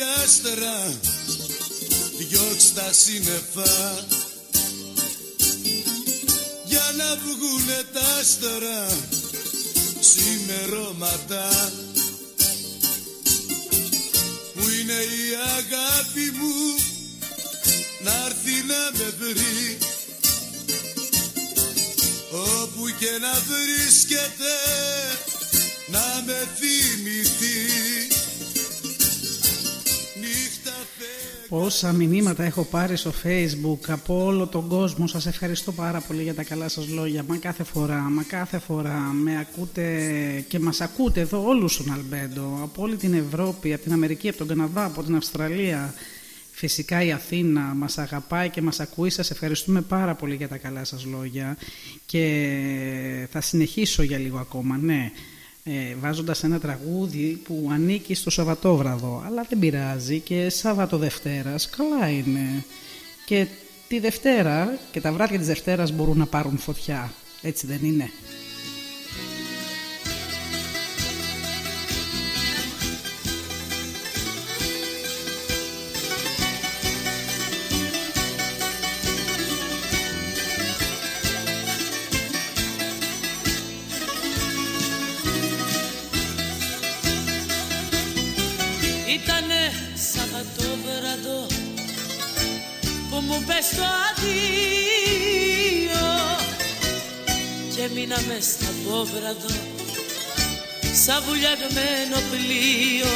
J: άστρα διώξ' τα σύννεφα. Για να βγουνε τα άστρα σημερώματα που είναι η αγάπη μου να έρθει να με βρει. Όπου και να βρίσκεται να με θυμηθεί
B: Όσα μηνύματα έχω πάρει στο facebook από όλο τον κόσμο Σας ευχαριστώ πάρα πολύ για τα καλά σας λόγια. Μα κάθε φορά, μα κάθε φορά Με ακούτε και μας ακούτε εδώ όλους στον Αλμπέντο Από όλη την Ευρώπη, από την Αμερική, από τον Καναδά, από την Αυστραλία. Φυσικά η Αθήνα μας αγαπάει και μας ακούει. Σας ευχαριστούμε πάρα πολύ για τα καλά σας λόγια. Και θα συνεχίσω για λίγο ακόμα, ναι ε, βάζοντας ένα τραγούδι που ανήκει στο Σαββατόβραδο. Αλλά δεν πειράζει και Σάββατο Δευτέρας καλά είναι. Και τη Δευτέρα και τα βράδια της Δευτέρας μπορούν να πάρουν φωτιά. Έτσι δεν είναι
L: στα πόβραδο σαν βουλιαγμένο πλοίο.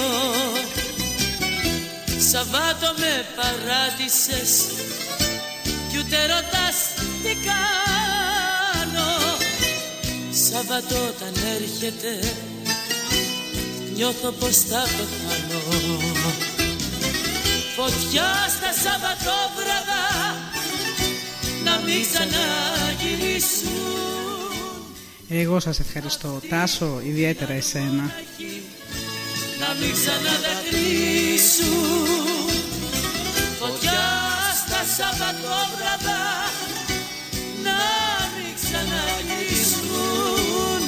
L: Σαββάτο με παράτησες κι ούτε ρωτάς τι κάνω. Σαββατό όταν έρχεται νιώθω πως θα πεθάνω. Φωτιά στα Σαββατόβραδα να μην ξαναγυρίσουν
B: Εγώ σας ευχαριστώ. Τάσο ιδιαίτερα εσένα.
L: Να μην ξαναδακρύσουν Φωτιά στα Σαββατόβραδα. Να μην ξαναγυρίσουν.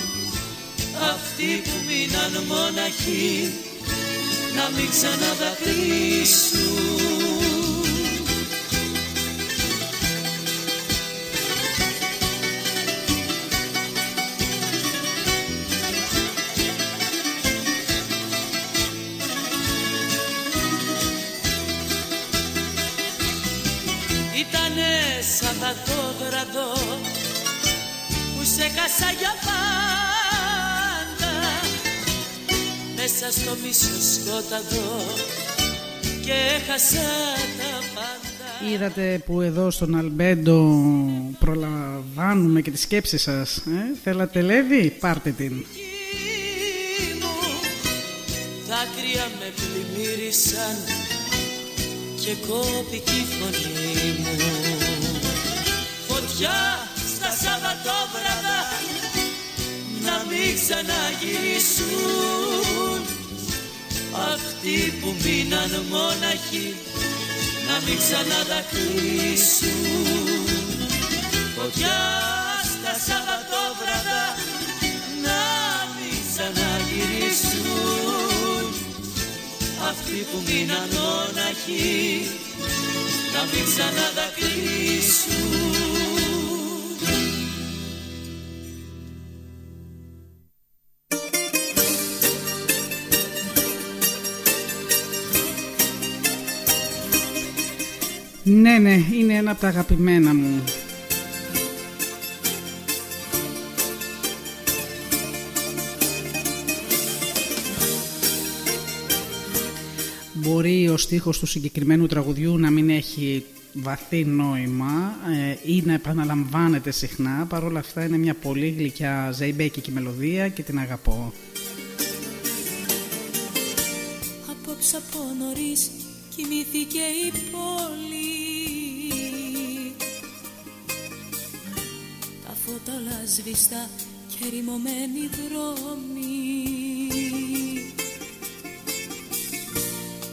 L: Μείναν μοναχοί να μην ξαναδακρύσουν σε χάσα για πάντα. Μέσα στο μίσο σκόταδο και έχασα τα πάντα.
B: Είδατε που εδώ στον Αλμπέντο προλαμβάνουμε και τις σκέψεις σας ε; Θέλατε Λέβη, πάρτε την.
L: Δάκρυα με πλημμύρισαν και κόπηκε η φωνή μου Φωτιά στα Σαββατόβραδα να μην ξαναγυρίσουν. Αυτοί που μείναν μόναχοι να μην ξαναδακρύσουν φωτιά στα Σαββατόβραδα να μην ξαναγυρίσουν. Αυτοί που μείναν μόναχοι να μην ξαναδακρύσουν
B: Ναι, ναι, είναι ένα από τα αγαπημένα μου. Μπορεί ο στίχος του συγκεκριμένου τραγουδιού να μην έχει βαθύ νόημα ε, ή να επαναλαμβάνεται συχνά, παρόλα αυτά είναι μια πολύ γλυκιά ζεϊμπέκικη μελωδία και την αγαπώ.
K: Απόψε από νωρίς κοιμήθηκε η πόλη σβηστά και ρημωμένοι δρόμοι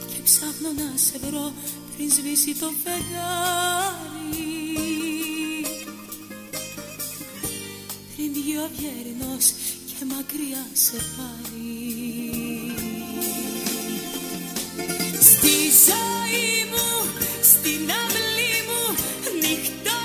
K: και ψάχνω να σε βρω πριν σβήσει το φεγγάρι. Πριν βγει ο αυγερινός και μακριά σε πάρει. Στη ζωή μου, στην αυλή μου, νυχτά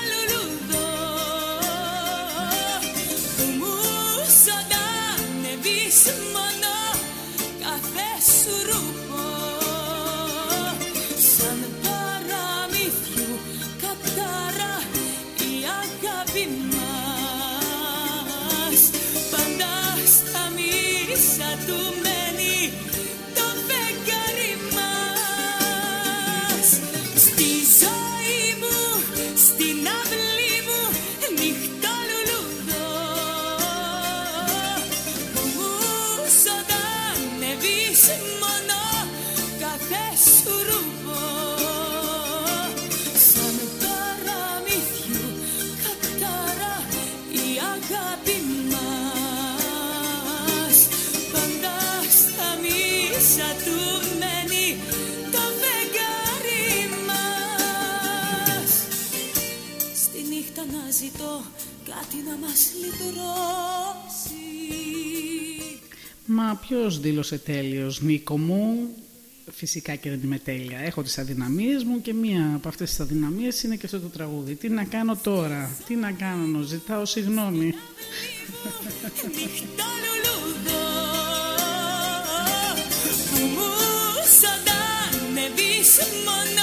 K: κάτι να μας λυτρώσει.
B: Μα ποιος δήλωσε τέλειος Νίκο μου; Φυσικά και δεν είμαι τέλεια. Έχω τις αδυναμίες μου και μία από αυτές τις αδυναμίες είναι και αυτό το τραγούδι. Τι να κάνω τώρα, τι να κάνω, ζητάω συγγνώμη.
K: Στη ζωή μου, στην αυλή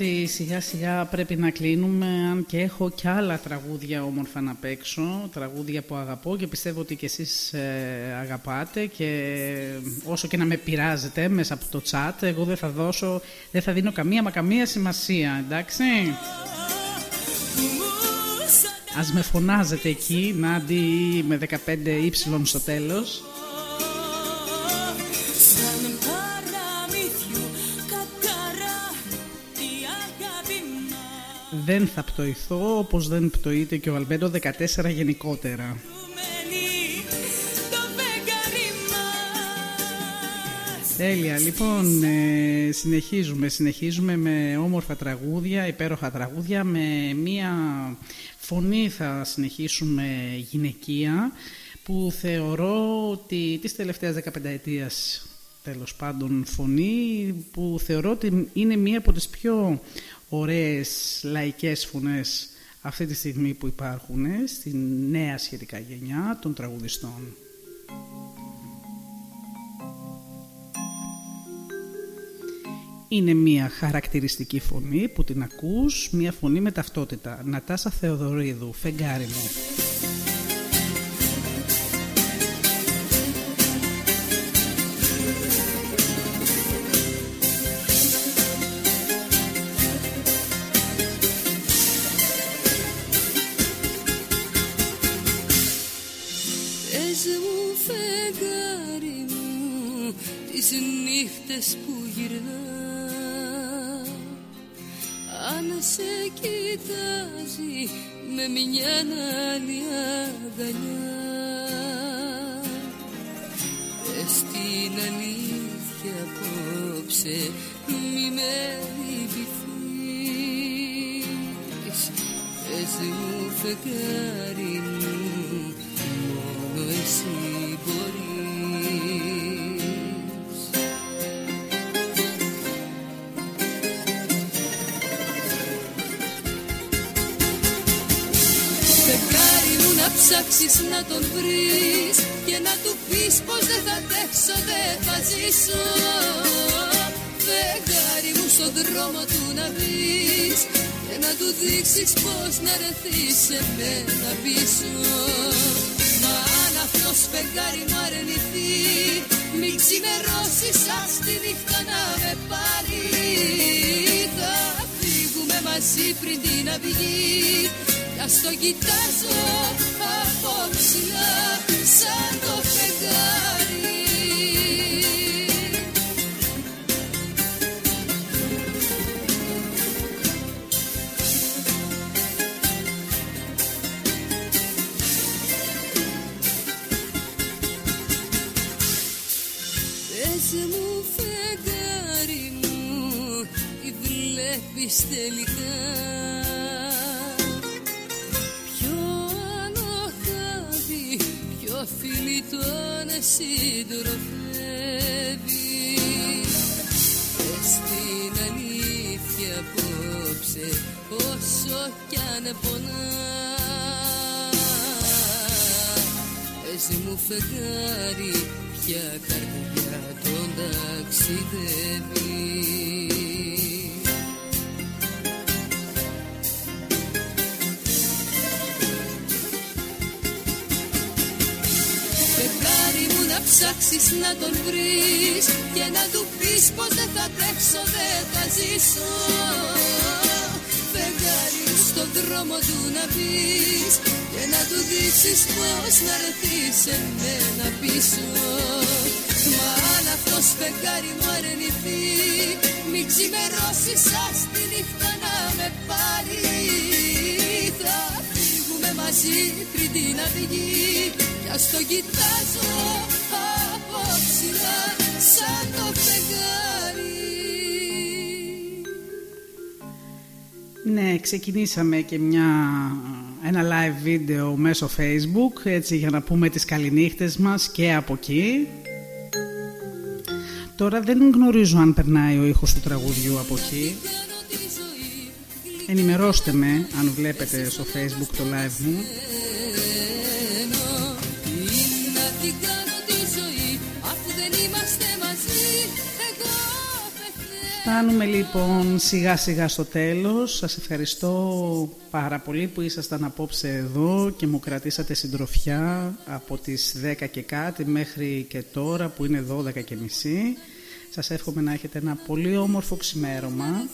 K: ότι σιγά σιγά πρέπει να κλείνουμε αν και έχω και άλλα τραγούδια όμορφα να παίξω, τραγούδια που αγαπώ και πιστεύω ότι και εσείς ε, αγαπάτε και όσο και να με πειράζετε μέσα από το chat εγώ δεν θα δώσω, δεν θα δίνω καμία μα καμία σημασία, εντάξει. Ας με φωνάζετε εκεί, να αντί με 15 y στο τέλος. Δεν θα πτωηθώ όπως δεν πτωείται και ο Αλμπέντο 14 γενικότερα. Τέλεια, λοιπόν, ε, συνεχίζουμε, συνεχίζουμε με όμορφα τραγούδια, υπέροχα τραγούδια, με μία φωνή θα συνεχίσουμε γυναικεία, που θεωρώ ότι τις τελευταίες 15 ετίας τέλος πάντων φωνή, που θεωρώ ότι είναι μία από τις πιο ωραίες λαϊκές φωνές αυτή τη στιγμή που υπάρχουν ε, στη νέα σχετικά γενιά των τραγουδιστών. Είναι μια χαρακτηριστική φωνή που την ακούς, μια φωνή με ταυτότητα. Νατάσα Θεοδωρίδου, φεγγάρι μου. νύχτες που γυρνά αν σε κοιτάζει με μια άλλη αγκαλιά Πες την αλήθεια απόψε μη με λυπηθείς. Πες μου φεγγάρι μου ψάξεις να τον βρεις και να του πεις πως δεν θα τέξω, δεν θα ζήσω Φεγγάρι μου στον δρόμο του να βρεις. και να του δείξεις πως να ρεθείς σε μένα πίσω Μα αν αυτός φεγγάρι μ' αρνηθεί μην ξημερώσεις ας τη νύχτα να με πάρει Θα φύγουμε μαζί πριν την αυγή στο κοιτάζω από ψηλά σαν το φεγγάρι. Πες μου φεγγάρι μου, τι βλέπεις τελικά; φίλη τον συντροφεύει Πες στην αλήθεια απόψε όσο κι αν πονά. Πες μου φεγγάρι ποια καρδιά τον ταξιδεύει. ψάξεις να τον βρεις και να του πεις πως δεν θα τρέξω, δεν θα ζήσω. Φεγγάρι στον δρόμο του να πεις και να του δείξεις πως να ρεθείς εμένα πίσω. Μα αν αυτός φεγγάρι μου αρνηθεί μην ξημερώσεις σας τη νύχτα να με πάρει. Θα φύγουμε μαζί πριν την αυγή κι ας το κοιτάζω ξεκινήσαμε και μια, ένα live βίντεο μέσω facebook έτσι για να πούμε τις καληνύχτες μας και από εκεί. Τώρα δεν γνωρίζω αν περνάει ο ήχος του τραγουδιού από εκεί. Ενημερώστε με αν βλέπετε στο facebook το live μου
B: Φτάνουμε λοιπόν σιγά σιγά στο τέλος. Σας ευχαριστώ πάρα πολύ που ήσασταν απόψε εδώ και μου κρατήσατε συντροφιά από τις 10 και κάτι μέχρι και τώρα που είναι 12 και μισή. Σας εύχομαι να έχετε ένα πολύ όμορφο ξημέρωμα.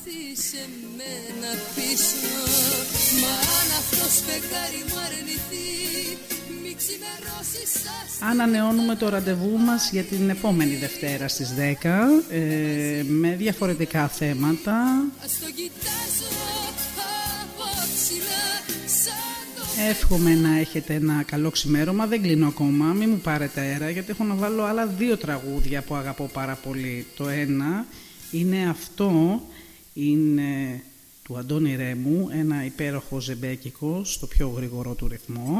B: Ανανεώνουμε το ραντεβού μας για την επόμενη Δευτέρα στις 10 ε, με διαφορετικά θέματα. Εύχομαι να έχετε ένα καλό ξημέρωμα. Δεν κλείνω ακόμα, μην μου πάρετε αέρα γιατί έχω να βάλω άλλα δύο τραγούδια που αγαπώ πάρα πολύ. Το ένα είναι αυτό, είναι του Αντώνη Ρέμου, ένα υπέροχο ζεμπέκικο στο πιο γρήγορο του ρυθμό.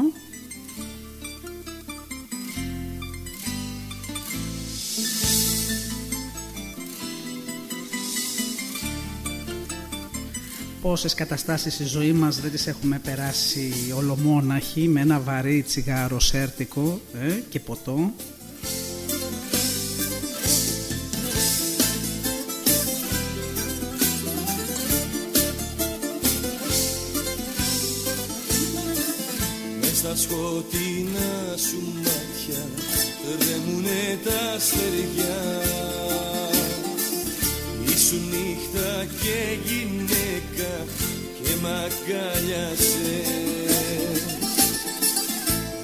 B: Πόσες καταστάσεις στη ζωή μας δεν τις έχουμε περάσει ολομόναχοι με ένα βαρύ τσιγάρο σέρτικο ε, και ποτό.
H: Μες στα σκοτεινά σου μάτια ρεμουνε τα αστεριά Ήσουν νύχτα και γυναίκα και μ' αγκάλιασες.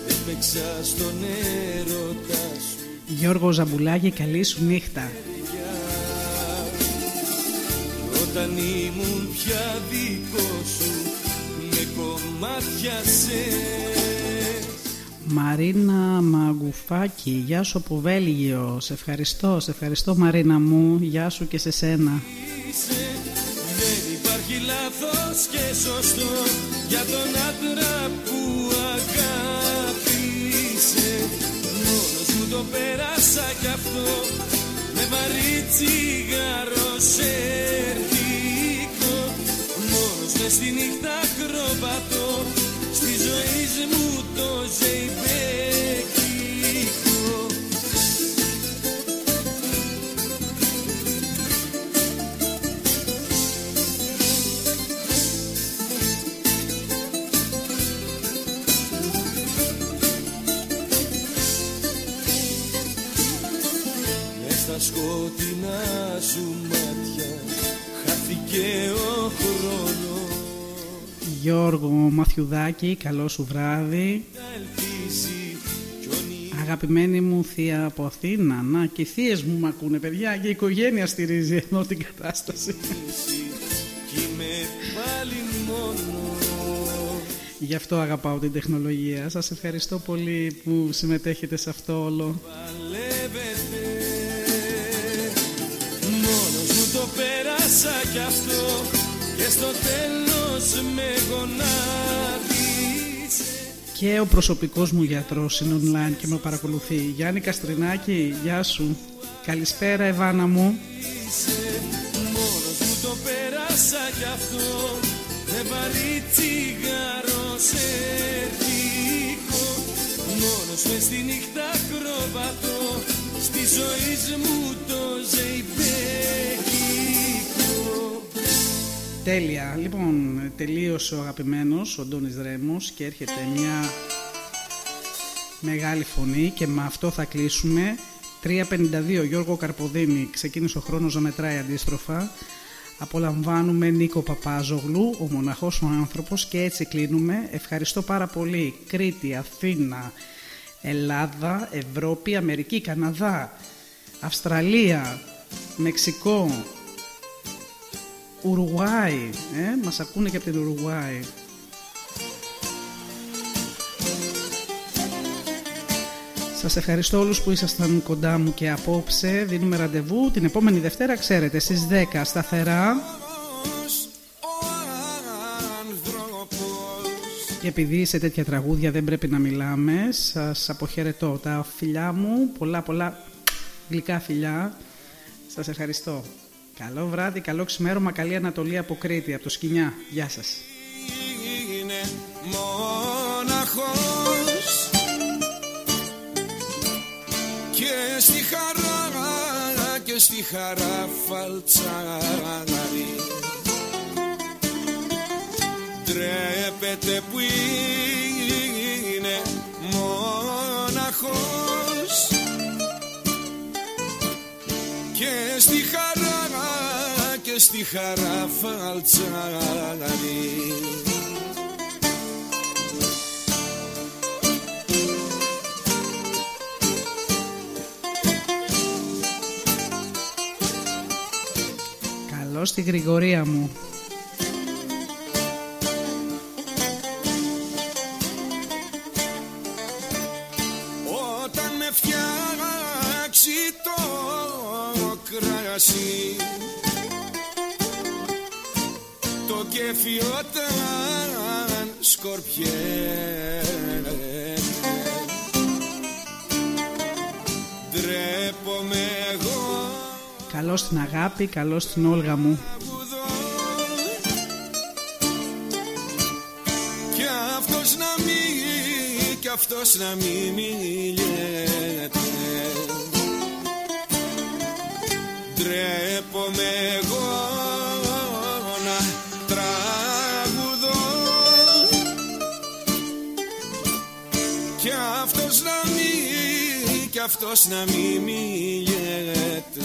H: Έπαιξα στον έρωτα σου.
B: Γιώργο Ζαμπουλάκη, καλή σου νύχτα.
H: Όταν ήμουν πια δικό σου με κομμάτιασες
B: Μαρίνα Μαγκουφάκη, γεια σου από Βέλγιο. Σε ευχαριστώ, σε ευχαριστώ Μαρίνα μου. Γεια σου και σε σένα.
H: Δεν υπάρχει λάθος και σωστό για τον άντρα που αγάπησε Μόνος μου το πέρασα κι αυτό με βαρύ τσιγάρο σερτικό Μόνος μες στη νύχτα κροπατώ στη ζωή μου το ζεϊπέκικο. Μες στα σκοτεινά σου μάτια χάθηκε ο χρόνος
B: Γιώργο Μαθιουδάκη, καλό σου βράδυ.
H: ελπίζει κι όνει
B: Αγαπημένη μου θεία από Αθήνα. Να, και οι θείες μου μ' ακούνε, παιδιά. Και η οικογένεια στηρίζει εδώ την κατάσταση.
H: κι είμαι πάλι μόνο
B: Γι' αυτό αγαπάω την τεχνολογία. Σας ευχαριστώ πολύ που συμμετέχετε σε αυτό όλο.
H: παλεύετε Μόνος μου το πέρασα κι αυτό και στο τέλος με γονάτισες
B: Και ο προσωπικός μου γιατρός είναι online και με παρακολουθεί. Γιάννη Καστρινάκη, γεια σου. Καλησπέρα Εβάνα μου.
H: Μόνος μου το πέρασα κι αυτό με βαρύ τσιγάρο σερτικό Μόνος μες στη νύχτα κροβατώ στη ζωή μου το ζεϊπέκικο
B: Τέλεια. Λοιπόν, τελείωσε ο αγαπημένος ο Ντόνης Ρέμος και έρχεται μια μεγάλη φωνή και με αυτό θα κλείσουμε. 3.52 Γιώργο Καρποδίνη ξεκίνησε ο χρόνος να μετράει αντίστροφα. Απολαμβάνουμε Νίκο Παπάζογλου, ο μοναχός ο άνθρωπος και έτσι κλείνουμε. Ευχαριστώ πάρα πολύ Κρήτη, Αθήνα, Ελλάδα, Ευρώπη, Αμερική, Καναδά, Αυστραλία, Μεξικό, Ουρουγουάη, ε, μας ακούνε και από την Ουρουγουάη. Σας ευχαριστώ όλους που ήσασταν κοντά μου και απόψε. Δίνουμε ραντεβού την επόμενη Δευτέρα, ξέρετε, στις 10 σταθερά. Και επειδή σε τέτοια τραγούδια δεν πρέπει να μιλάμε, σας αποχαιρετώ τα φιλιά μου, πολλά πολλά γλυκά φιλιά. Σας ευχαριστώ. Καλό βράδυ, καλό ξημέρωμα, καλή Ανατολή από Κρήτη, από το Σκινιά. Γεια σας.
H: είναι μοναχός και στη χαρά και
G: στη χαρά φαλτσάρι ντρέπεται που είναι μοναχός και στη χαρά και στη χαρά φαλτσάρι
B: στη Γρηγορία μου.
G: Όταν με φτιάξει το κρασί κέφι όταν σκορπιέται ντρέπομαι εγώ.
B: Καλό στην αγάπη, καλό στην Όλγα μου.
G: Και αυτός να μην, και αυτός να μην μιλιέται. Ντρέπομαι εγώ μην, και αυτός να μην μιλιέται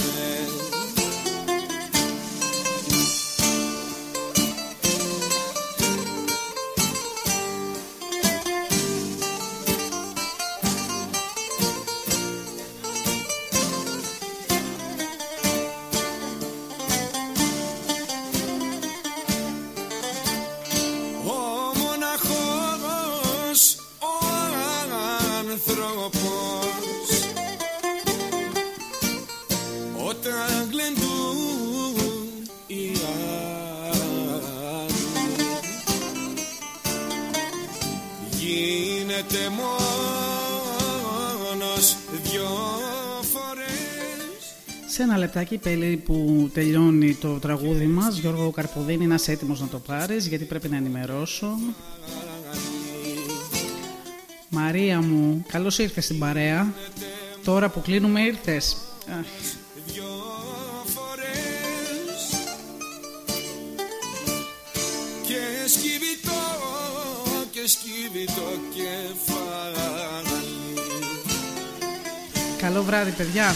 B: Σε ένα λεπτάκι πέλη που τελειώνει το τραγούδι μας Γιώργο Καρποδίνη να είσαι έτοιμος να το πάρεις γιατί πρέπει να ενημερώσω. Μαρία μου, καλώς ήρθες στην παρέα. Τώρα που κλείνουμε ήρθες.
G: Και σκύβει το, και σκύβει το κεφάλι.
B: Καλό βράδυ παιδιά